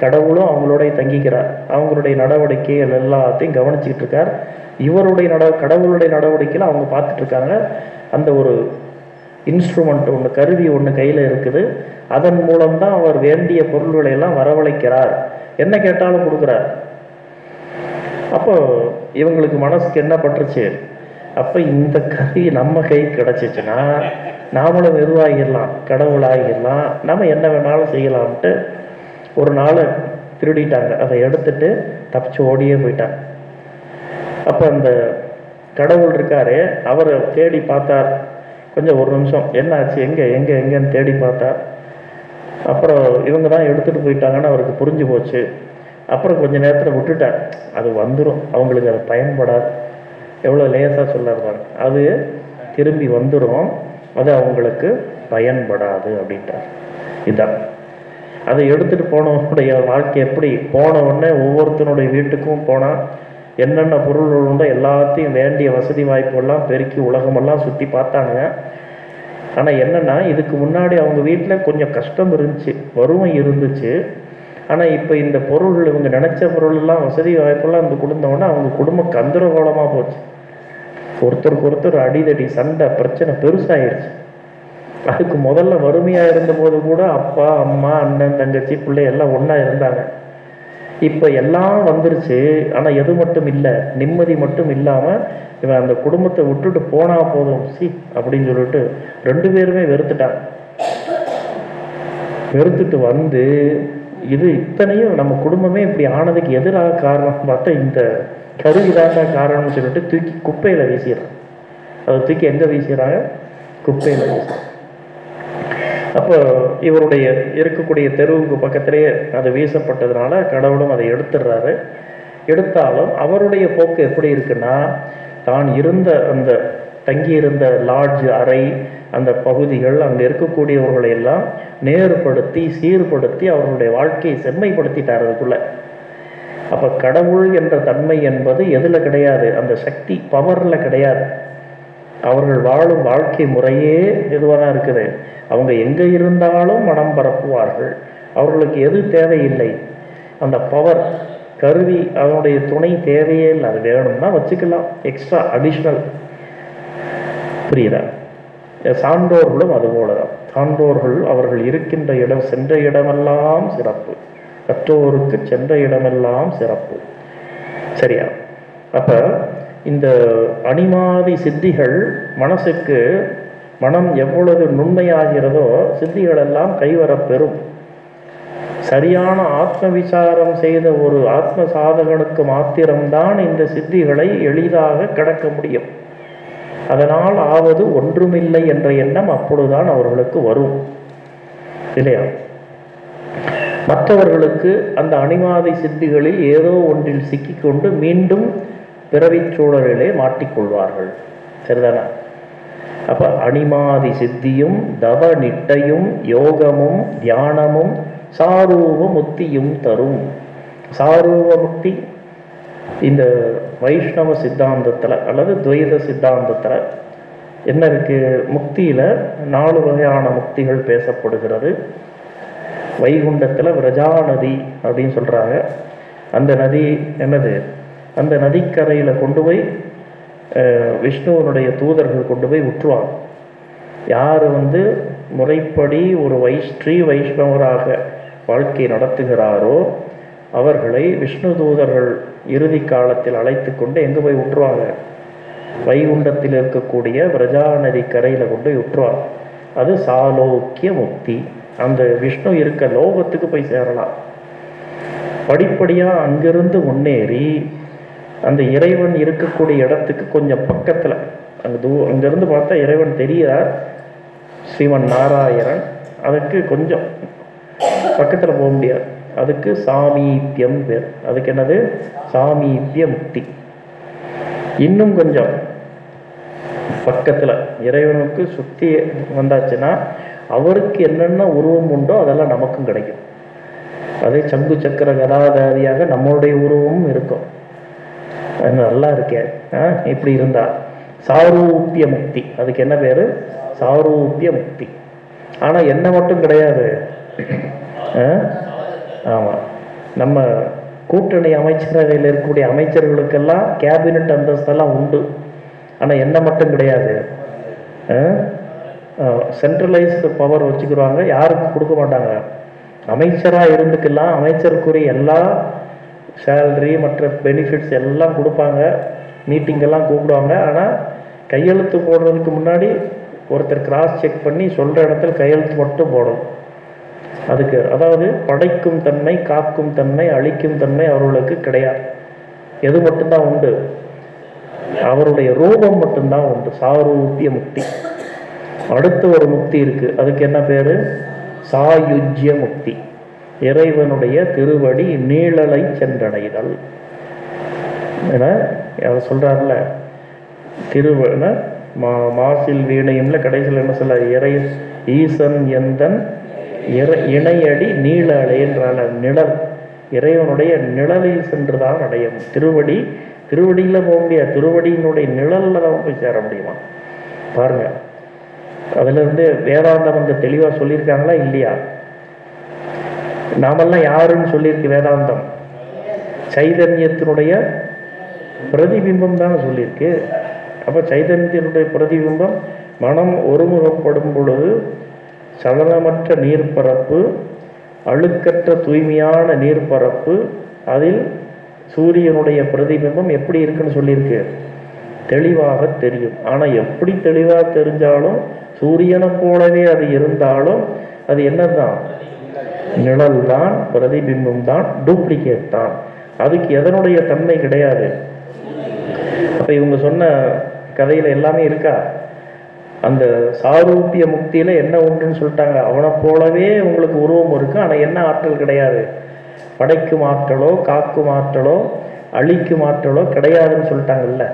கடவுளும் அவங்களோடைய தங்கிக்கிறார். அவங்களுடைய நடவடிக்கைகள் எல்லாத்தையும் கவனிச்சுக்கிட்டு இருக்கார். இவருடைய நட கடவுளுடைய நடவடிக்கையில் அவங்க பார்த்துட்டு இருக்காங்க. அந்த ஒரு இன்ஸ்ட்ருமெண்ட் ஒன்று கருவி ஒன்று கையில் இருக்குது. அதன் மூலம்தான் அவர் வேண்டிய பொருள்களை எல்லாம் வரவழைக்கிறார். என்ன கேட்டாலும் கொடுக்குறார். அப்போ இவங்களுக்கு மனசுக்கு என்ன பட்டுருச்சு? அப்போ இந்த கதி நம்ம கை கிடச்சிச்சுன்னா நாமளும் எதுவாகிடலாம் கடவுளாகிடலாம். நம்ம என்ன வேணாலும் செய்யலாம்ட்டு ஒரு நாள் திருடிட்டாங்க. அதை எடுத்துட்டு தப்பிச்சு ஓடியே போயிட்டாங்க. அப்போ அந்த கடவுள் இருக்காரு. அவர் தேடி பார்த்தார். கொஞ்சம் ஒரு நிமிஷம் என்ன ஆச்சு எங்கே எங்கே எங்கேன்னு தேடி பார்த்தார். அப்புறம் இவங்க தான் எடுத்துகிட்டு போயிட்டாங்கன்னு அவருக்கு புரிஞ்சு போச்சு. அப்புறம் கொஞ்சம் நேரத்தில் விட்டுட்டார் அது வந்துடும் அவங்களுக்கு அது பயன்படாது. எவ்வளோ லேசாக சொல்லுவாங்க அது திரும்பி வந்துடும் அது அவங்களுக்கு பயன்படாது அப்படின்றார். இதுதான் அதை எடுத்துகிட்டு போனவனுடைய வாழ்க்கை எப்படி? போன உடனே ஒவ்வொருத்தனுடைய வீட்டுக்கும் போனால் என்னென்ன பொருள்கள் உண்டோ எல்லாத்தையும் வேண்டிய வசதி வாய்ப்புகள்லாம் பெருக்கி உலகமெல்லாம் சுற்றி பார்த்தாங்க ஆனால் என்னென்னா இதுக்கு முன்னாடி அவங்க வீட்டில் கொஞ்சம் கஷ்டம் இருந்துச்சு. வறுமை இருந்துச்சு. ஆனால் இப்போ இந்த பொருள் இவங்க நினச்ச பொருளெல்லாம் வசதி வாய்ப்பெல்லாம் இந்த கொடுத்தோடனே அவங்க குடும்பம் கந்தரகோலமாக போச்சு. ஒருத்தருக்கு ஒருத்தர் அடிதடி சண்டை பிரச்சனை பெருசாயிருச்சு. அதுக்கு முதல்ல வறுமையாக இருந்தபோது கூட அப்பா அம்மா அண்ணன் தங்கச்சி பிள்ளை எல்லாம் ஒன்றா இருந்தாங்க. இப்போ எல்லாம் வந்துருச்சு. ஆனால் எது மட்டும் இல்லை நிம்மதி மட்டும் இல்லாமல் இவன் அந்த குடும்பத்தை விட்டுட்டு போனா போதும். சி அப்படின்னு சொல்லிட்டு ரெண்டு பேருமே வெறுத்துட்டாங்க. வெறுத்துட்டு வந்து இது இத்தனையும் நம்ம குடும்பமே இப்படி ஆனதுக்கு எதிராக காரணம் பார்த்தா இந்த கருவிதாண்டா காரணம்னு சொல்லிட்டு தூக்கி குப்பையில் வீசிடுறாங்க அதை தூக்கி எங்கே வீசுகிறாங்க குப்பையில் வீசுறாங்க அப்போ இவருடைய இருக்கக்கூடிய தெருவுக்கு பக்கத்திலேயே அது வீசப்பட்டதுனால கடவுளும் அதை எடுத்துடுறாரு. எடுத்தாலும் அவருடைய போக்கு எப்படி இருக்குன்னா தான் இருந்த அந்த தங்கியிருந்த லாட்ஜ் அறை அந்த பகுதிகள் அங்கே இருக்கக்கூடியவர்களை எல்லாம் நேர்படுத்தி சீர்படுத்தி அவர்களுடைய வாழ்க்கையை செம்மைப்படுத்திட்டார் அதுக்குள்ள. அப்போ கடவுள் என்ற தன்மை என்பது எதில் கிடையாது? அந்த சக்தி பவரில் கிடையாது. அவர்கள் வாழும் வாழ்க்கை முறையே எதுவாக இருக்குது. அவங்க எங்கே இருந்தாலும் மனம் பரப்புவார்கள். அவர்களுக்கு எது தேவையில்லை? அந்த பவர் கருவி அதனுடைய துணை தேவையே இல்லை. அது வேணும்னா வச்சுக்கலாம். Extra additional. புரியுதா? சான்றோர்களும் அதுபோல தான் சான்றோர்கள் அவர்கள் இருக்கின்ற இடம் சென்ற இடமெல்லாம் சிறப்பு. கற்றோருக்கு சென்ற இடமெல்லாம் சிறப்பு. சரியா? அப்போ இந்த அனிமாதி சித்திகள் மனசுக்கு மனம் எவ்வளவு நுண்மையாகிறதோ சித்திகள் எல்லாம் கைவரப் பெறும். சரியான ஆத்ம விசாரம் செய்த ஒரு ஆத்ம சாதகனுக்கு மாத்திரம்தான் இந்த சித்திகளை எளிதாக கடக்க முடியும். அதனால் ஆவது ஒன்றுமில்லை என்ற எண்ணம் அப்பொழுதுதான் அவர்களுக்கு வரும். இல்லையா? மற்றவர்களுக்கு அந்த அணிமாதி சித்திகளில் ஏதோ ஒன்றில் சிக்கிக்கொண்டு மீண்டும் பிறவிச் சூழலிலே மாட்டிக்கொள்வார்கள். சரிதானா? அப்ப அணிமாதி சித்தியும் தவ நிட்டையும் யோகமும் தியானமும் சாரூப முக்தியும் தரும். சாரூப முக்தி இந்த வைஷ்ணவ சித்தாந்தத்தில் அல்லது துவைத சித்தாந்தத்தில் என்ன இருக்கு? முக்தியில் நாலு வகையான முக்திகள் பேசப்படுகிறது. வைகுண்டத்தில் விரஜா நதி அப்படின்னு சொல்கிறாங்க அந்த நதி என்னது? அந்த நதிக்கரையில் கொண்டு போய் விஷ்ணுவனுடைய தூதர்கள் கொண்டு போய் விட்டுருவாங்க யார் வந்து முறைப்படி ஒரு வை ஸ்ரீ வைஷ்ணவராக வாழ்க்கை நடத்துகிறாரோ அவர்களை விஷ்ணு தூதர்கள் இறுதி காலத்தில் அழைத்து கொண்டு எங்கே போய் விட்டுருவாங்க வைகுண்டத்தில் இருக்கக்கூடிய விரஜா நதி கரையில் கொண்டு போய் விட்டுருவாங்க அது சாலோக்கிய முக்தி. அந்த விஷ்ணு இருக்க லோகத்துக்கு போய் சேரலாம். படிப்படியாக அங்கிருந்து முன்னேறி அந்த இறைவன் இருக்கக்கூடிய இடத்துக்கு கொஞ்சம் பக்கத்தில் அங்கே தூ அங்கேருந்து பார்த்தா இறைவன் தெரிகிறார். ஸ்ரீமன் நாராயணன். அதுக்கு கொஞ்சம் பக்கத்தில் போக முடியாது. அதுக்கு சாமீத்தியம் பேர். அதுக்கு என்னது சாமீத்திய முக்தி இன்னும் கொஞ்சம் பக்கத்தில் இறைவனுக்கு சுத்தி வந்தாச்சுன்னா அவருக்கு என்னென்ன உருவம் உண்டோ அதெல்லாம் நமக்கும் கிடைக்கும். அதே சங்கு சக்கர கதாதாரியாக நம்மளுடைய உருவமும் இருக்கும். அது நல்லா இருக்கே. ஆ, இப்படி இருந்தா. சாரூபிய முக்தி. அதுக்கு என்ன பேரு? சாரூபிய முக்தி. ஆனா என்ன மட்டும் கிடையாது. ஆமாம் நம்ம கூட்டணி அமைச்சரவையில் இருக்கக்கூடிய அமைச்சர்களுக்கெல்லாம் கேபினட் அந்தஸ்தெல்லாம் உண்டு. ஆனால் என்ன மட்டும் கிடையாது. சென்ட்ரலைஸ்டு பவர் வச்சுக்கிறாங்க. யாருக்கு கொடுக்க மாட்டாங்க. அமைச்சராக இருந்துக்கெல்லாம் அமைச்சருக்குரிய எல்லா சேலரி மற்ற பெனிஃபிட்ஸ் எல்லாம் கொடுப்பாங்க. மீட்டிங்கெல்லாம் கூப்பிடுவாங்க. ஆனால் கையெழுத்து போடுறதுக்கு முன்னாடி ஒருத்தர் கிராஸ் செக் பண்ணி சொல்கிற இடத்துல கையெழுத்து மட்டும் போடணும். அதுக்கு அதாவது படைக்கும் தன்மை காக்கும் தன்மை அழிக்கும் தன்மை அவர்களுக்கு கிடையாது. எது மட்டும்தான் உண்டு? அவருடைய ரூபம் மட்டும்தான் உண்டு. சாரூபிய முக்தி. அடுத்து ஒரு முக்தி இருக்கு. அதுக்கு என்ன பேரு? சாயுஜ்ய முக்தி. இறைவனுடைய திருவடி நீழலை சென்றடைதல். என அவர் சொல்றாருல திருவன மா மாசில் வீணையும்ல கடைசியில் என்ன சொல்ல இறை ஈசன் எந்தன் இறை இணையடி நீள அடையன்றால நிழல். இறைவனுடைய நிழலில் சென்றுதான் அடையும். திருவடி திருவடியில் போக முடியாது. திருவடியினுடைய நிழலில் தான் போய் சேர முடியுமா? பாருங்க. அதுலேருந்து வேதாந்தம் வந்து தெளிவாக சொல்லியிருக்காங்களா இல்லையா? நாமெல்லாம் யாருன்னு சொல்லியிருக்கு வேதாந்தம்? சைதன்யத்தினுடைய பிரதிபிம்பம் தானே சொல்லியிருக்கு. அப்போ சைதன்யத்தினுடைய பிரதிபிம்பம் மனம் ஒருமுகப்படும் பொழுது சலனமற்ற நீர்ப்பரப்பு அழுக்கற்ற தூய்மையான நீர்ப்பரப்பு அதில் சூரியனுடைய பிரதிபிம்பம் எப்படி இருக்குன்னு சொல்லியிருக்கு. தெளிவாக தெரியும். ஆனால் எப்படி தெளிவாக தெரிஞ்சாலும் சூரியனை போலவே அது இருந்தாலும் அது என்னதான் நிழல் தான் பிரதிபிம்பம் தான் டூப்ளிகேட் தான் அதுக்கு எதனுடைய தன்மை கிடையாது? அப்போ இவங்க சொன்ன கதையில் எல்லாமே இருக்கா? அந்த சாரூபிய முக்தியில என்ன உண்டுன்னு சொல்லிட்டாங்க. அவனை போலவே உங்களுக்கு உருவம் இருக்குது ஆனால் என்ன ஆற்றல் கிடையாது. படைக்கும் ஆற்றலோ காக்கும் ஆற்றலோ அழிக்கும் ஆற்றலோ கிடையாதுன்னு சொல்லிட்டாங்கல்ல.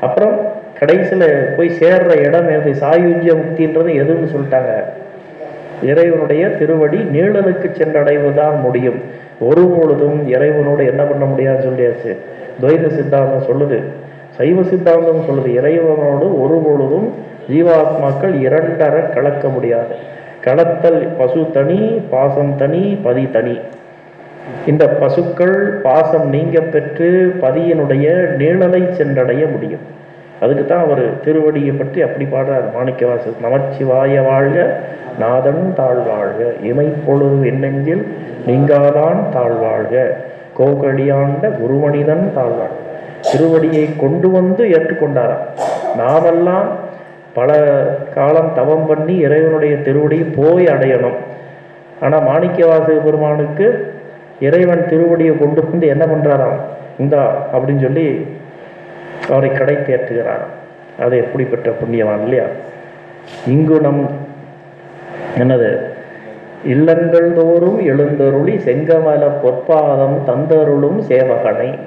அப்புறம் கடைசியில் போய் சேர்ற இடம் எது? சாயுஜ்ய முக்தின்றது எதுன்னு சொல்லிட்டாங்க. இறைவனுடைய திருவடி நீளனுக்கு சென்றடைவுதான் முடியும். ஒரு பொழுதும் இறைவனோடு என்ன பண்ண முடியாதுன்னு சொல்லியாச்சு. துவைத சித்தாந்தம் சொல்லுது. சைவ சித்தாந்தம் சொல்லுது. இறைவனோடு ஒரு பொழுதும் ஜீவாத்மாக்கள் இரண்டர கலக்க முடியாது. கலத்தல் பசு தனி பாசம் தனி பதி தனி. இந்த பசுக்கள் பாசம் நீங்க பெற்று பதியினுடைய நீழலை சென்றடைய முடியும். அதுக்கு தான் அவர் திருவடியை பற்றி அப்படி பாடுறார். மாணிக்கவாசல் நமச்சிவாய வாழ்க நாதன் தாழ்வாழ்க. இமைப்பொழுது எண்ணெஞ்சில் நீங்காதான் தாழ்வாழ்க. கோகடியாண்ட குருமனிதன் தாழ்வாழ்க. திருவடியை கொண்டு வந்து ஏற்றுக்கொண்டாராம். நாமெல்லாம் பல காலம் தவம் பண்ணி இறைவனுடைய திருவடியை போய் அடையணும். ஆனால் மாணிக்கவாசக பெருமானுக்கு இறைவன் திருவடியை கொண்டு வந்து என்ன பண்ணுறாராம் இந்தா அப்படின்னு சொல்லி அவரை கடை தேற்றுகிறார். அது எப்படிப்பட்ட புண்ணியவான் இல்லையா? இங்கு நம் என்னது? இல்லங்கள் தோறும் எழுந்தருளி செங்கமல பொற்பாதம் தந்தருளும் சேவகனை.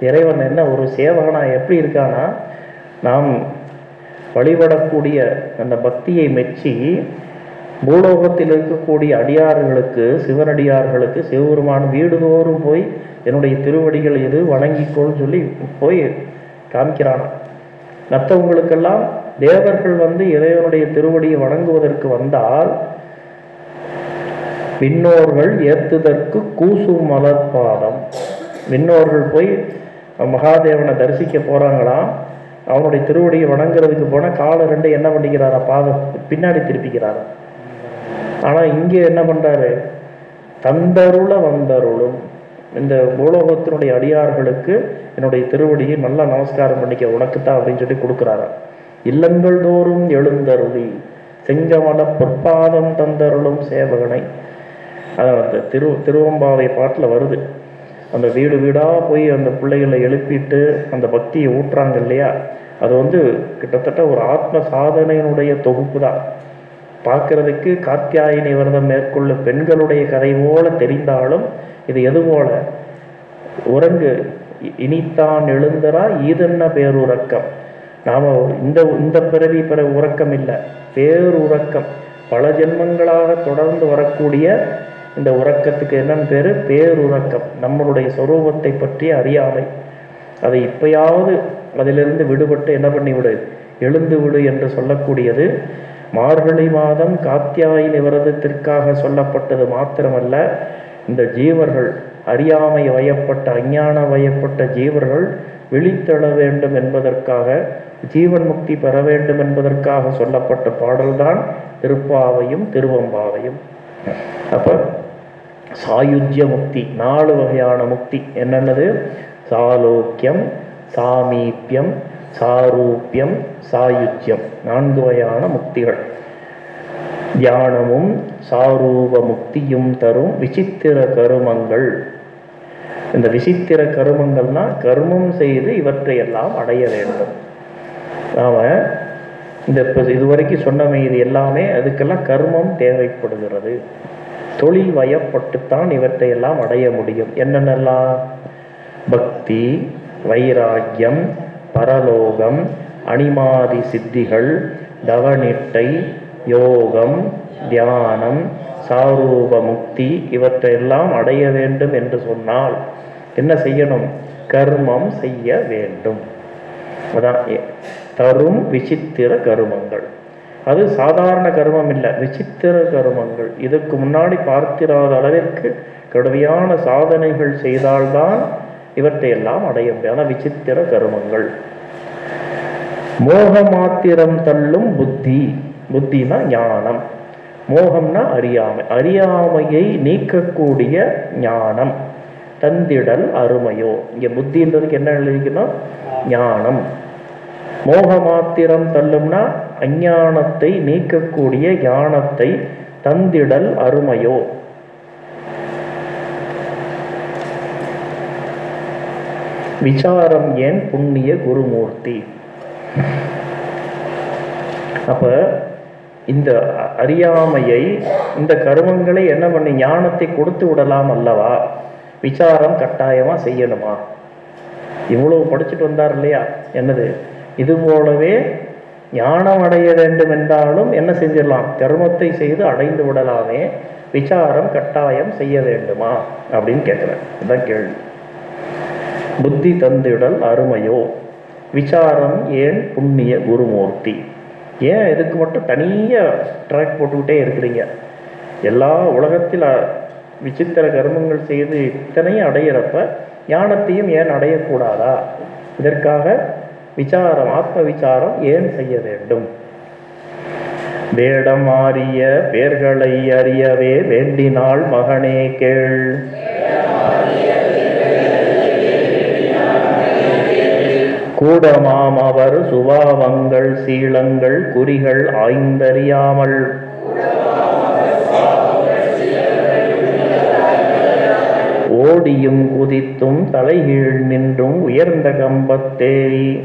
இறைவன் என்ன ஒரு சேவகனா எப்படி இருக்கானா? நாம் வழிபடக்கூடிய அந்த பக்தியை மெச்சி பூலோகத்தில் இருக்கக்கூடிய அடியார்களுக்கு சிவனடியார்களுக்கு சிவபெருமான் வீடுதோறும் போய் என்னுடைய திருவடிகள் எது வணங்கிக்கோன்னு சொல்லி போய் காமிக்கிறான்? மற்றவங்களுக்கெல்லாம் தேவர்கள் வந்து இறைவனுடைய திருவடியை வணங்குவதற்கு வந்தால் விண்ணோர்கள் ஏத்துதற்கு கூசு மலர்பாதம் விண்ணோர்கள் போய் மகாதேவனை தரிசிக்க போறாங்களாம் அவனுடைய திருவடியை வணங்குறதுக்கு போனால் காலை ரெண்டு என்ன பண்ணிக்கிறாரா? பாதம் பின்னாடி திருப்பிக்கிறாரா? ஆனால் இங்கே என்ன பண்ணுறாரு தந்தருள வந்தருளும். இந்த பூலோகத்தினுடைய அடியார்களுக்கு என்னுடைய திருவடியை நல்லா நமஸ்காரம் பண்ணிக்க உனக்கு தான் அப்படின்னு சொல்லி கொடுக்குறாரா? இல்லங்கள் தோறும் எழுந்தருளி. செங்கமல பொற்பாதம் தந்தருளும் சேவகனை. அதான் அந்த திரு திருவம்பாவை பாட்டில் வருது. அந்த வீடு வீடாக போய் அந்த பிள்ளைகளை எழுப்பிட்டு அந்த பக்தியை ஊட்டுறாங்க இல்லையா? அது வந்து கிட்டத்தட்ட ஒரு ஆத்ம சாதனையினுடைய தொகுப்பு தான் பார்க்கறதுக்கு காத்தியாயினி விரதம் மேற்கொள்ள பெண்களுடைய கதை போல தெரிந்தாலும் இது எது போல உறங்கு இனித்தான் எழுந்தரா ஈதென்ன பேருறக்கம்? நாம் இந்த இந்த பிறவி பிற உறக்கம் இல்லை பேருறக்கம். பல ஜென்மங்களாக தொடர்ந்து வரக்கூடிய இந்த உறக்கத்துக்கு என்னன்னு பேரு? பேருறக்கம். நம்மளுடைய சொரூபத்தை பற்றி அறியாமை. அதை இப்பயாவது அதிலிருந்து விடுபட்டு என்ன பண்ணிவிடு? எழுந்து விடு என்று சொல்லக்கூடியது. மார்கழி மாதம் காத்தியாயினி விரதத்திற்காக சொல்லப்பட்டது மாத்திரமல்ல. இந்த ஜீவர்கள் அறியாமை வயப்பட்ட அஞ்ஞான வயப்பட்ட ஜீவர்கள் விழித்தெழ வேண்டும் என்பதற்காக ஜீவன் முக்தி பெற வேண்டும் என்பதற்காக சொல்லப்பட்ட பாடல்தான் திருப்பாவையும் திருவம்பாவையும். அப்போ சாயுஜ்ய முக்தி நாலு வகையான முக்தி. என்னென்னது? சாலோக்கியம் சாமீபியம் சாரூபியம் சாயுஜ்யம். நான்கு வகையான முக்திகள். தியானமும் சாரூப முக்தியும் தரும் விசித்திர கருமங்கள். இந்த விசித்திர கருமங்கள்னா கர்மம் செய்து இவற்றையெல்லாம் அடைய வேண்டும். நாம இந்த இப்போ இதுவரைக்கும் சொன்னமை இது எல்லாமே அதுக்கெல்லாம் கர்மம் தேவைப்படுகிறது. தொழில் வயப்பட்டுத்தான் இவற்றையெல்லாம் அடைய முடியும். என்னென்னலாம்? பக்தி வைராக்கியம் பரலோகம் அனிமாதி சித்திகள் தவநிட்டை யோகம் தியானம் சாரூப முக்தி இவற்றையெல்லாம் அடைய வேண்டும் என்று சொன்னால் என்ன செய்யணும்? கர்மம் செய்ய வேண்டும். அதான் தரும் விசித்திர கருமங்கள். அது சாதாரண கருமம் இல்லை விசித்திர கருமங்கள். இதுக்கு முன்னாடி பார்த்திராத அளவிற்கு கடுமையான சாதனைகள் செய்தால்தான் இவற்றையெல்லாம் அடைய முடியும். விசித்திர கருமங்கள். மோக மாத்திரம் தள்ளும் புத்தி. புத்தினா ஞானம். மோகம்னா அறியாமை. அறியாமையை நீக்கக்கூடிய ஞானம். தந்திடல் அருமையோ. இங்கே புத்தின்றதுக்கு என்ன எழுதிக்கணும் ஞானம். மோக மாத்திரம் தள்ளும்னா அஞ்ஞானத்தை நீக்கக்கூடிய ஞானத்தை தந்திடல் அருமையோ? விசாரம் ஏன் புண்ணிய குருமூர்த்தி? அப்ப இந்த அறியாமையை இந்த கருமங்களை என்ன பண்ணி ஞானத்தை கொடுத்து விடலாம் அல்லவா? விசாரம் கட்டாயமா செய்யணுமா? இவ்வளவு படிச்சுட்டு வந்தார் இல்லையா? என்னது? இது போலவே ஞானம் அடைய வேண்டும் என்றாலும் என்ன செஞ்சிடலாம்? கர்மத்தை செய்து அடைந்து விடலாமே. விசாரம் கட்டாயம் செய்ய வேண்டுமா? அப்படின்னு கேட்குறேன். இதான் கேள்வி. புத்தி தந்திடல் அருமையோ? விசாரம் ஏன் புண்ணிய குருமூர்த்தி? ஏன் இதுக்கு மட்டும் தனியாக ட்ராக் போட்டுக்கிட்டே இருக்கிறீங்க? எல்லா உலகத்தில் விசித்திர கர்மங்கள் செய்து இத்தனையும் அடையிறப்ப ஞானத்தையும் ஏன் அடையக்கூடாதா? இதற்காக விசாரம் ஆத்ம விசாரம் ஏன் செய்ய வேண்டும்? வேடம் மாறிய பேர்களை அறியவே வேண்டினாள் மகனே கேள். கூடமாம் அவர் சுபாவங்கள் சீலங்கள் குறிகள் ஆய்ந்தறியாமல். ஓடியும் குதித்தும் தலைகீழ் நின்றும் உயர்ந்த கம்பத்தேறி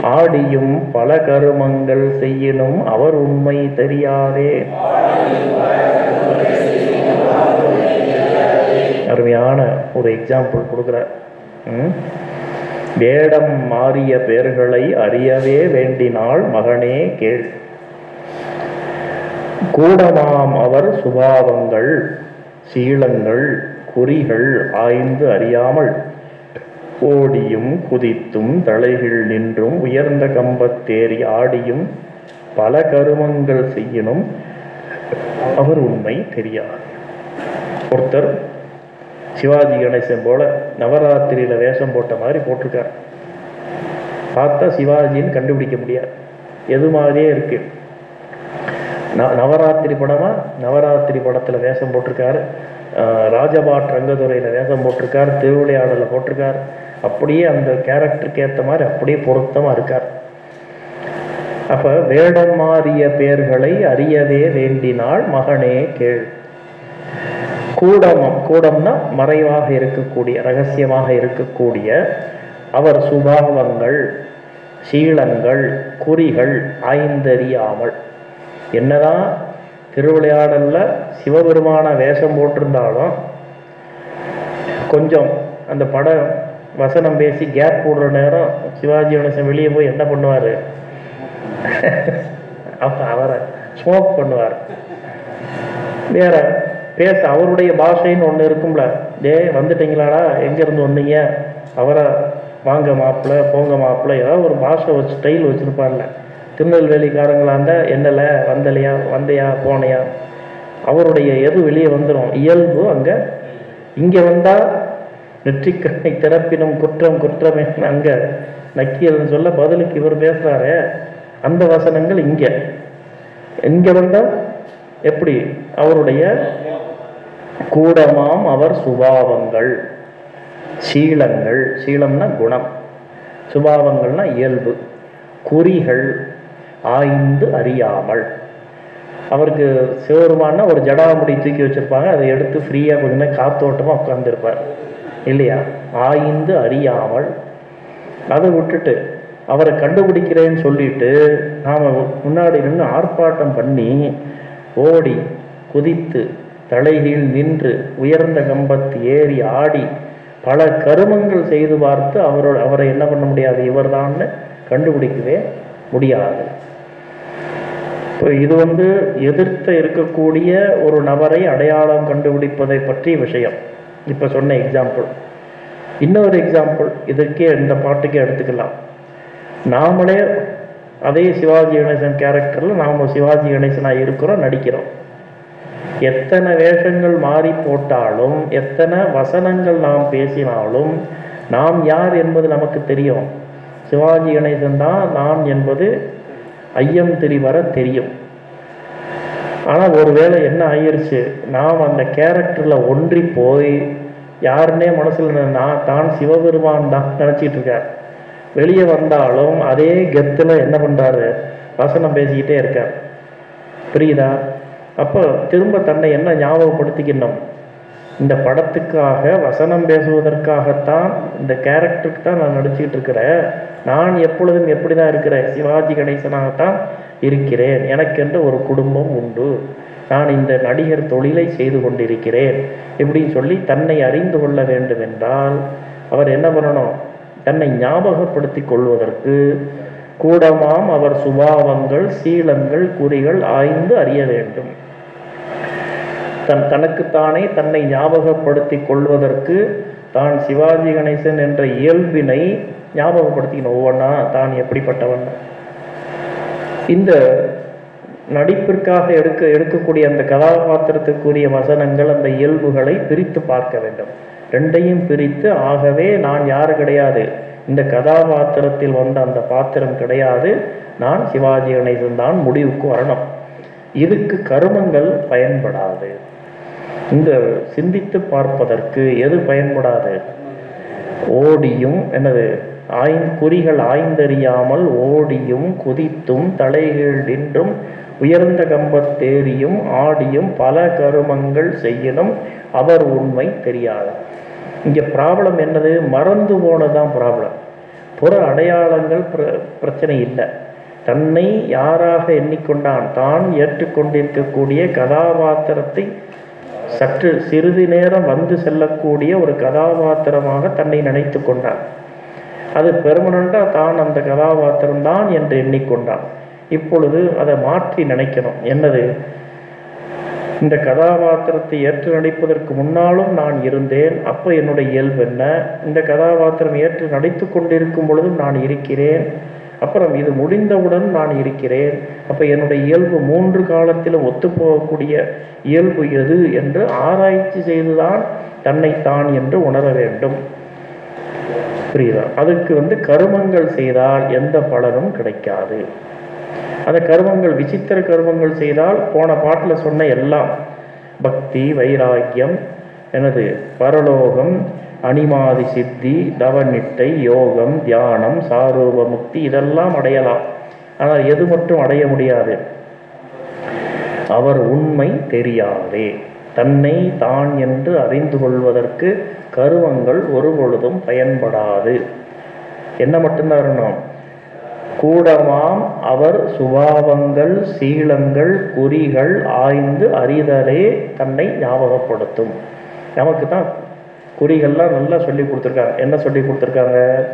ஆடியும் பல கருமங்கள் செய்யினும் அவர் உண்மை தெரியாதே. அருமையான ஒரு எக்ஸாம்பிள் கொடுக்குறார். வேடம் மாறிய பேர்களை அறியவே வேண்டினால் மகனே கேள். கூடமாம் அவர் சுபாவங்கள் சீலங்கள் குறிகள் ஆய்ந்து அறியாமல் ஓடியும் குதித்தும் தலைகள் நின்றும் உயர்ந்த கம்பத்தேறி ஆடியும் பல கருமங்கள் செய்யணும் அவர் உண்மை தெரியாது. ஒருத்தர் சிவாஜி கணேசன் போல நவராத்திரியில வேஷம் போட்ட மாதிரி போட்டிருக்கார். பார்த்தா சிவாஜின்னு கண்டுபிடிக்க முடியாது. எது மாதிரியே இருக்கு. ந- நவராத்திரி படமா? நவராத்திரி படத்துல வேஷம் போட்டிருக்காரு. ராஜபாட் ரங்கதுரையில் வேதம் போட்டிருக்கார் திருவிளையாடலை போட்டிருக்கார். அப்படியே அந்த கேரக்டருக்கு ஏற்ற மாதிரி அப்படியே பொருத்தமாக இருக்கார். அப்போ வேடம் மாறிய பெயர்களை அறியவே வேண்டினால் மகனே கேள். கூடமம் கூடம்னா மறைவாக இருக்கக்கூடிய ரகசியமாக இருக்கக்கூடிய அவர் சுபாவங்கள் சீலங்கள் குறிகள் ஆய்ந்தறியாமல் என்னதான் திருவிளையாடலில் சிவபெருமான வேஷம் போட்டிருந்தாலும் கொஞ்சம் அந்த படம் வசனம் பேசி கேப் போடுற நேரம் சிவாஜி கணேசன் வெளியே போய் என்ன பண்ணுவார்? அப்ப அவரை ஸ்மோக் பண்ணுவார். வேற பேச அவருடைய பாஷைன்னு ஒன்று இருக்கும்ல. டேய் வந்துட்டீங்களாடா? எங்கேருந்து வந்தீங்க? அவரை வாங்க மாப்பிள்ள போங்க மாப்பிள்ள ஏதாவது ஒரு பாஷை வச்சு ஸ்டைல் வச்சுருப்பார்ல. திருநெல்வேலிக்காரங்களாக இருந்தால் என்னல வந்தலையா வந்தையா போனையா? அவருடைய எது வெளியே வந்துடும் இயல்பு அங்கே. இங்கே வந்தால் நெற்றிக்கண்ணை திறப்பினும் குற்றம் குற்றமே அங்கே நக்கியல்னு சொல்ல பதிலுக்கு இவர் பேசுகிறாரே அந்த வசனங்கள் இங்கே. இங்கே வந்தால் எப்படி? அவருடைய கூடமாம் அவர் சுபாவங்கள். சீலங்கள். சீலம்னா குணம். சுபாவங்கள்னா இயல்பு. குறிகள். ஆய்ந்து அறியாமல். அவருக்கு சிவருமானா ஒரு ஜடாமுடி தூக்கி வச்சிருப்பாங்க. அதை எடுத்து ஃப்ரீயாக கொஞ்ச காத்தோட்டமாக உட்காந்துருப்பார் இல்லையா? ஆய்ந்து அறியாமல். அதை விட்டுட்டு அவரை கண்டுபிடிக்கிறேன்னு சொல்லிட்டு நாம் முன்னாடி நின்று ஆர்ப்பாட்டம் பண்ணி ஓடி குதித்து தலைகீழ் நின்று உயர்ந்த கம்பத்து ஏறி ஆடி பல கருமங்கள் செய்து பார்த்து அவரோட அவரை என்ன பண்ண முடியாது? இவர்தான்னு கண்டுபிடிக்கவே முடியாது. இப்போ இது வந்து எதிர்த்த இருக்கக்கூடிய ஒரு நபரை அடையாளம் கண்டுபிடிப்பதை பற்றிய விஷயம். இப்போ சொன்ன எக்ஸாம்பிள் இன்னொரு எக்ஸாம்பிள் இதற்கே இந்த பாட்டுக்கே எடுத்துக்கலாம். நாமளே அதே சிவாஜி கணேசன் கேரக்டரில் நாம் சிவாஜி கணேசனாக இருக்கிறோம் நடிக்கிறோம். எத்தனை வேஷங்கள் மாறி போட்டாலும் எத்தனை வசனங்கள் நாம் பேசினாலும் நாம் யார் என்பது நமக்கு தெரியும். சிவாஜி கணேசன் தான் நான் என்பது ஐயம் தெரிவர தெரியும். ஆனால் ஒருவேளை என்ன ஆயிடுச்சு நாம் அந்த கேரக்டரில் ஒன்றி போய் யாருன்னே மனசில் நான் தான் சிவபெருமான் தான் நினச்சிட்டு இருக்கார். வெளியே வந்தாலும் அதே கெத்தில் என்ன பண்ணுறாரு வசனம் பேசிக்கிட்டே இருக்கார். புரியுதா? அப்போ திரும்ப தன்னை என்ன ஞாபகப்படுத்திக்கணும்? இந்த படத்துக்காக வசனம் பேசுவதற்காகத்தான் இந்த கேரக்டருக்கு தான் நான் நடிச்சுக்கிட்டு இருக்கிறேன். நான் எப்பொழுதும் எப்படி தான் இருக்கிறேன்? சிவாஜி கணேசனாகத்தான் இருக்கிறேன். எனக்கென்று ஒரு குடும்பம் உண்டு. நான் இந்த நடிகர் தொழிலை செய்து கொண்டிருக்கிறேன். இப்படின்னு சொல்லி தன்னை அறிந்து கொள்ள வேண்டும் என்றால் அவர் என்ன பண்ணணும்? தன்னை ஞாபகப்படுத்தி கொள்வதற்கு கூடமாம் அவர் சுபாவங்கள் சீலங்கள் குறிகள் ஆய்ந்து அறிய வேண்டும். தன் தனக்குத்தானே தன்னை ஞாபகப்படுத்திக் கொள்வதற்கு தான் சிவாஜி கணேசன் என்ற இயல்பினை ஞாபகப்படுத்திக்கணும். ஒவ்வொன்றா தான் எப்படிப்பட்டவன்? இந்த நடிப்பிற்காக எடுக்க எடுக்கக்கூடிய அந்த கதாபாத்திரத்துக்குரிய வசனங்கள் அந்த இயல்புகளை பிரித்து பார்க்க வேண்டும். ரெண்டையும் பிரித்து ஆகவே நான் யாரு கிடையாது இந்த கதாபாத்திரத்தில் வந்த அந்த பாத்திரம் கிடையாது நான் சிவாஜி கணேசன் தான் முடிவுக்கு வரணும். இதுக்கு கருமங்கள் பயன்படாது. இந்த சிந்தித்து பார்ப்பதற்கு எது பயன்படாது? ஓடியும் என்னது? ஆய்ந் குறிகள் ஆய்ந்தறியாமல் ஓடியும் குதித்தும் தலைகீழ் நின்றும் உயர்ந்த கம்பத்தேறியும் ஆடியும் பல கருமங்கள் செய்யணும் அவர் உண்மை தெரியாது. இங்கே ப்ராப்ளம் என்னது? மறந்து போனதான் ப்ராப்ளம் புற அடையாளங்கள் பிர- பிரச்சனை இல்லை. தன்னை யாராக எண்ணிக்கொண்டான்? தான் ஏற்றுக்கொண்டிருக்கக்கூடிய கதாபாத்திரத்தை சற்று சிறிது நேரம் வந்து செல்லக்கூடிய ஒரு கதாபாத்திரமாக தன்னை நினைத்து கொண்டான். அது பெர்மனண்ட்டாக தான் அந்த கதாபாத்திரம் தான் என்று எண்ணிக்கொண்டான். இப்பொழுது அதை மாற்றி நினைக்கணும். என்னது? இந்த கதாபாத்திரத்தை ஏற்று நடிப்பதற்கு முன்னாலும் நான் இருந்தேன். அப்போ என்னுடைய இயல்பு என்ன? இந்த கதாபாத்திரம் ஏற்று நடித்து கொண்டிருக்கும் பொழுதும் நான் இருக்கிறேன். அப்புறம் இது முடிந்தவுடன் நான் இருக்கிறேன். அப்போ என்னுடைய இயல்பு மூன்று காலத்திலும் ஒத்துப்போகக்கூடிய இயல்பு எது என்று ஆராய்ச்சி செய்துதான் தன்னைத்தான் என்று உணர வேண்டும். புரியுதா? அதுக்கு வந்து கருமங்கள் செய்தால் எந்த பலனும் கிடைக்காது. அந்த கருமங்கள் விசித்திர கருமங்கள் செய்தால் போன பாட்டில் சொன்ன எல்லாம் பக்தி வைராக்கியம் எனது பரலோகம் அனிமாதி சித்தி தவநிட்டை யோகம் தியானம் சாரூப முக்தி இதெல்லாம் அடையலாம். ஆனால் எது மட்டும் அடைய முடியாது. அவர் உண்மை தெரியாதே. தன்னை தான் என்று அறிந்து கொள்வதற்கு கருவங்கள் ஒருபொழுதும் பயன்படாது. என்ன மட்டும்தான் இருக்கணும் கூடமாம் அவர் சுபாவங்கள் சீலங்கள் குறிகள் ஆய்ந்து அறிதலே தன்னை ஞாபகப்படுத்தும். நமக்கு தான் குறிகள்லாம் நல்லா சொல்லி கொடுத்துருக்காங்க. என்ன சொல்லி கொடுத்துருக்காங்க?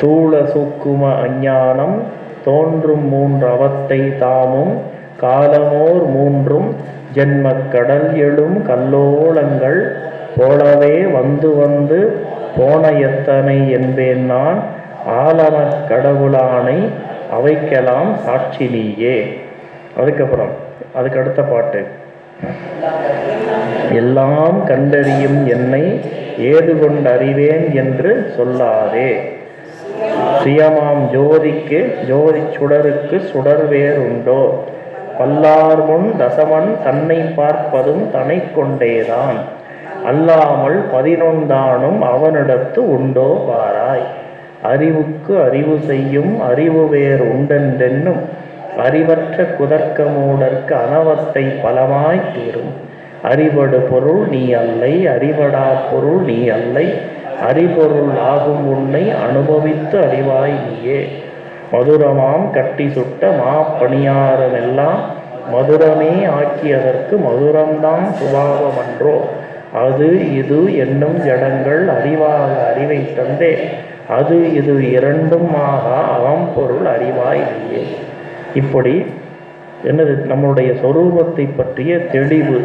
தூள சூக்கும அஞ்ஞானம் தோன்றும் மூன்று அவத்தை தாமும் காலமோர் மூன்றும் ஜென்மக் கடல் எழும் கல்லோளங்கள் போலவே வந்து வந்து போன எத்தனை என்பேன் நான் ஆலமக் கடவுளானை அவைக்கலாம் சாட்சி நீயே. அதுக்கப்புறம் அதுக்கு அடுத்த பாட்டு. எல்லாம் கண்டறியும் என்னை ஏது கொண்டு அறிவேன் என்று சொல்லாதே. சுயமாம் ஜோதிக்கு ஜோதி சுடருக்கு சுடர் வேறுண்டோ பல்லார் முன் தசமன் தன்னை பார்ப்பதும் தனை கொண்டேதான். அல்லாமல் பதினொன்றானும் அவனிடத்து உண்டோ பாராய்? அறிவுக்கு அறிவு செய்யும் அறிவு வேறு உண்டென்றென்னும் அறிவற்ற குதர்க்கமூடற்கு அனவத்தை பலமாய் தீரும். அறிவடு பொருள் நீ அல்லை அறிவடா பொருள் நீ அல்லை அறிபொருள் ஆகும் உன்னை அனுபவித்து அறிவாய் நீயே. மதுரமாம் கட்டி சுட்ட மா பணியாரமெல்லாம் மதுரமே ஆக்கியதற்கு மதுரம்தான் சுபாவமன்றோ. அது இது என்னும் ஜடங்கள் அறிவாக அறிவை தந்தே. அது இது இரண்டும் ஆகா அவம் பொருள் அறிவாய் நீயே. இப்படி என்னது நம்மளுடைய சொரூபத்தை பற்றிய தெளிவு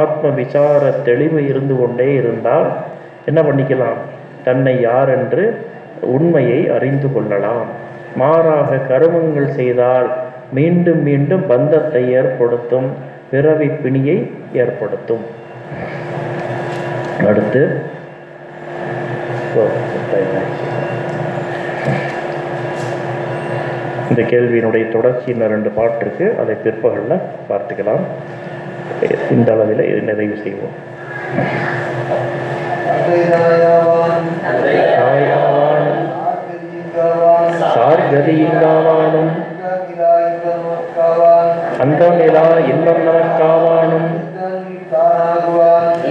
ஆத்ம விசார தெளிவு இருந்து கொண்டே இருந்தால் என்ன பண்ணிக்கலாம்? தன்னை யார் என்று உண்மையை அறிந்து கொள்ளலாம். மாறாக கருமங்கள் செய்தால் மீண்டும் மீண்டும் பந்தத்தை ஏற்படுத்தும் பிறவி பிணியை ஏற்படுத்தும். அடுத்து ஓ, time ஆயிடுச்சு. இந்த கேள்வியினுடைய தொடர்ச்சி இன்னும் ரெண்டு பாட்டு இருக்கு. அதை பிற்பகலில் பார்த்துக்கலாம். இந்த அளவில் நிறைவு செய்வோம். சாயாவானும் சார்கதியில்லாவானும் அந்தமிலா இன்பம் நமக்காவானும்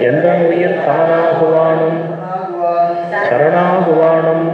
எந்த உயிர் தானாகுவானும் சரணாகுவானும்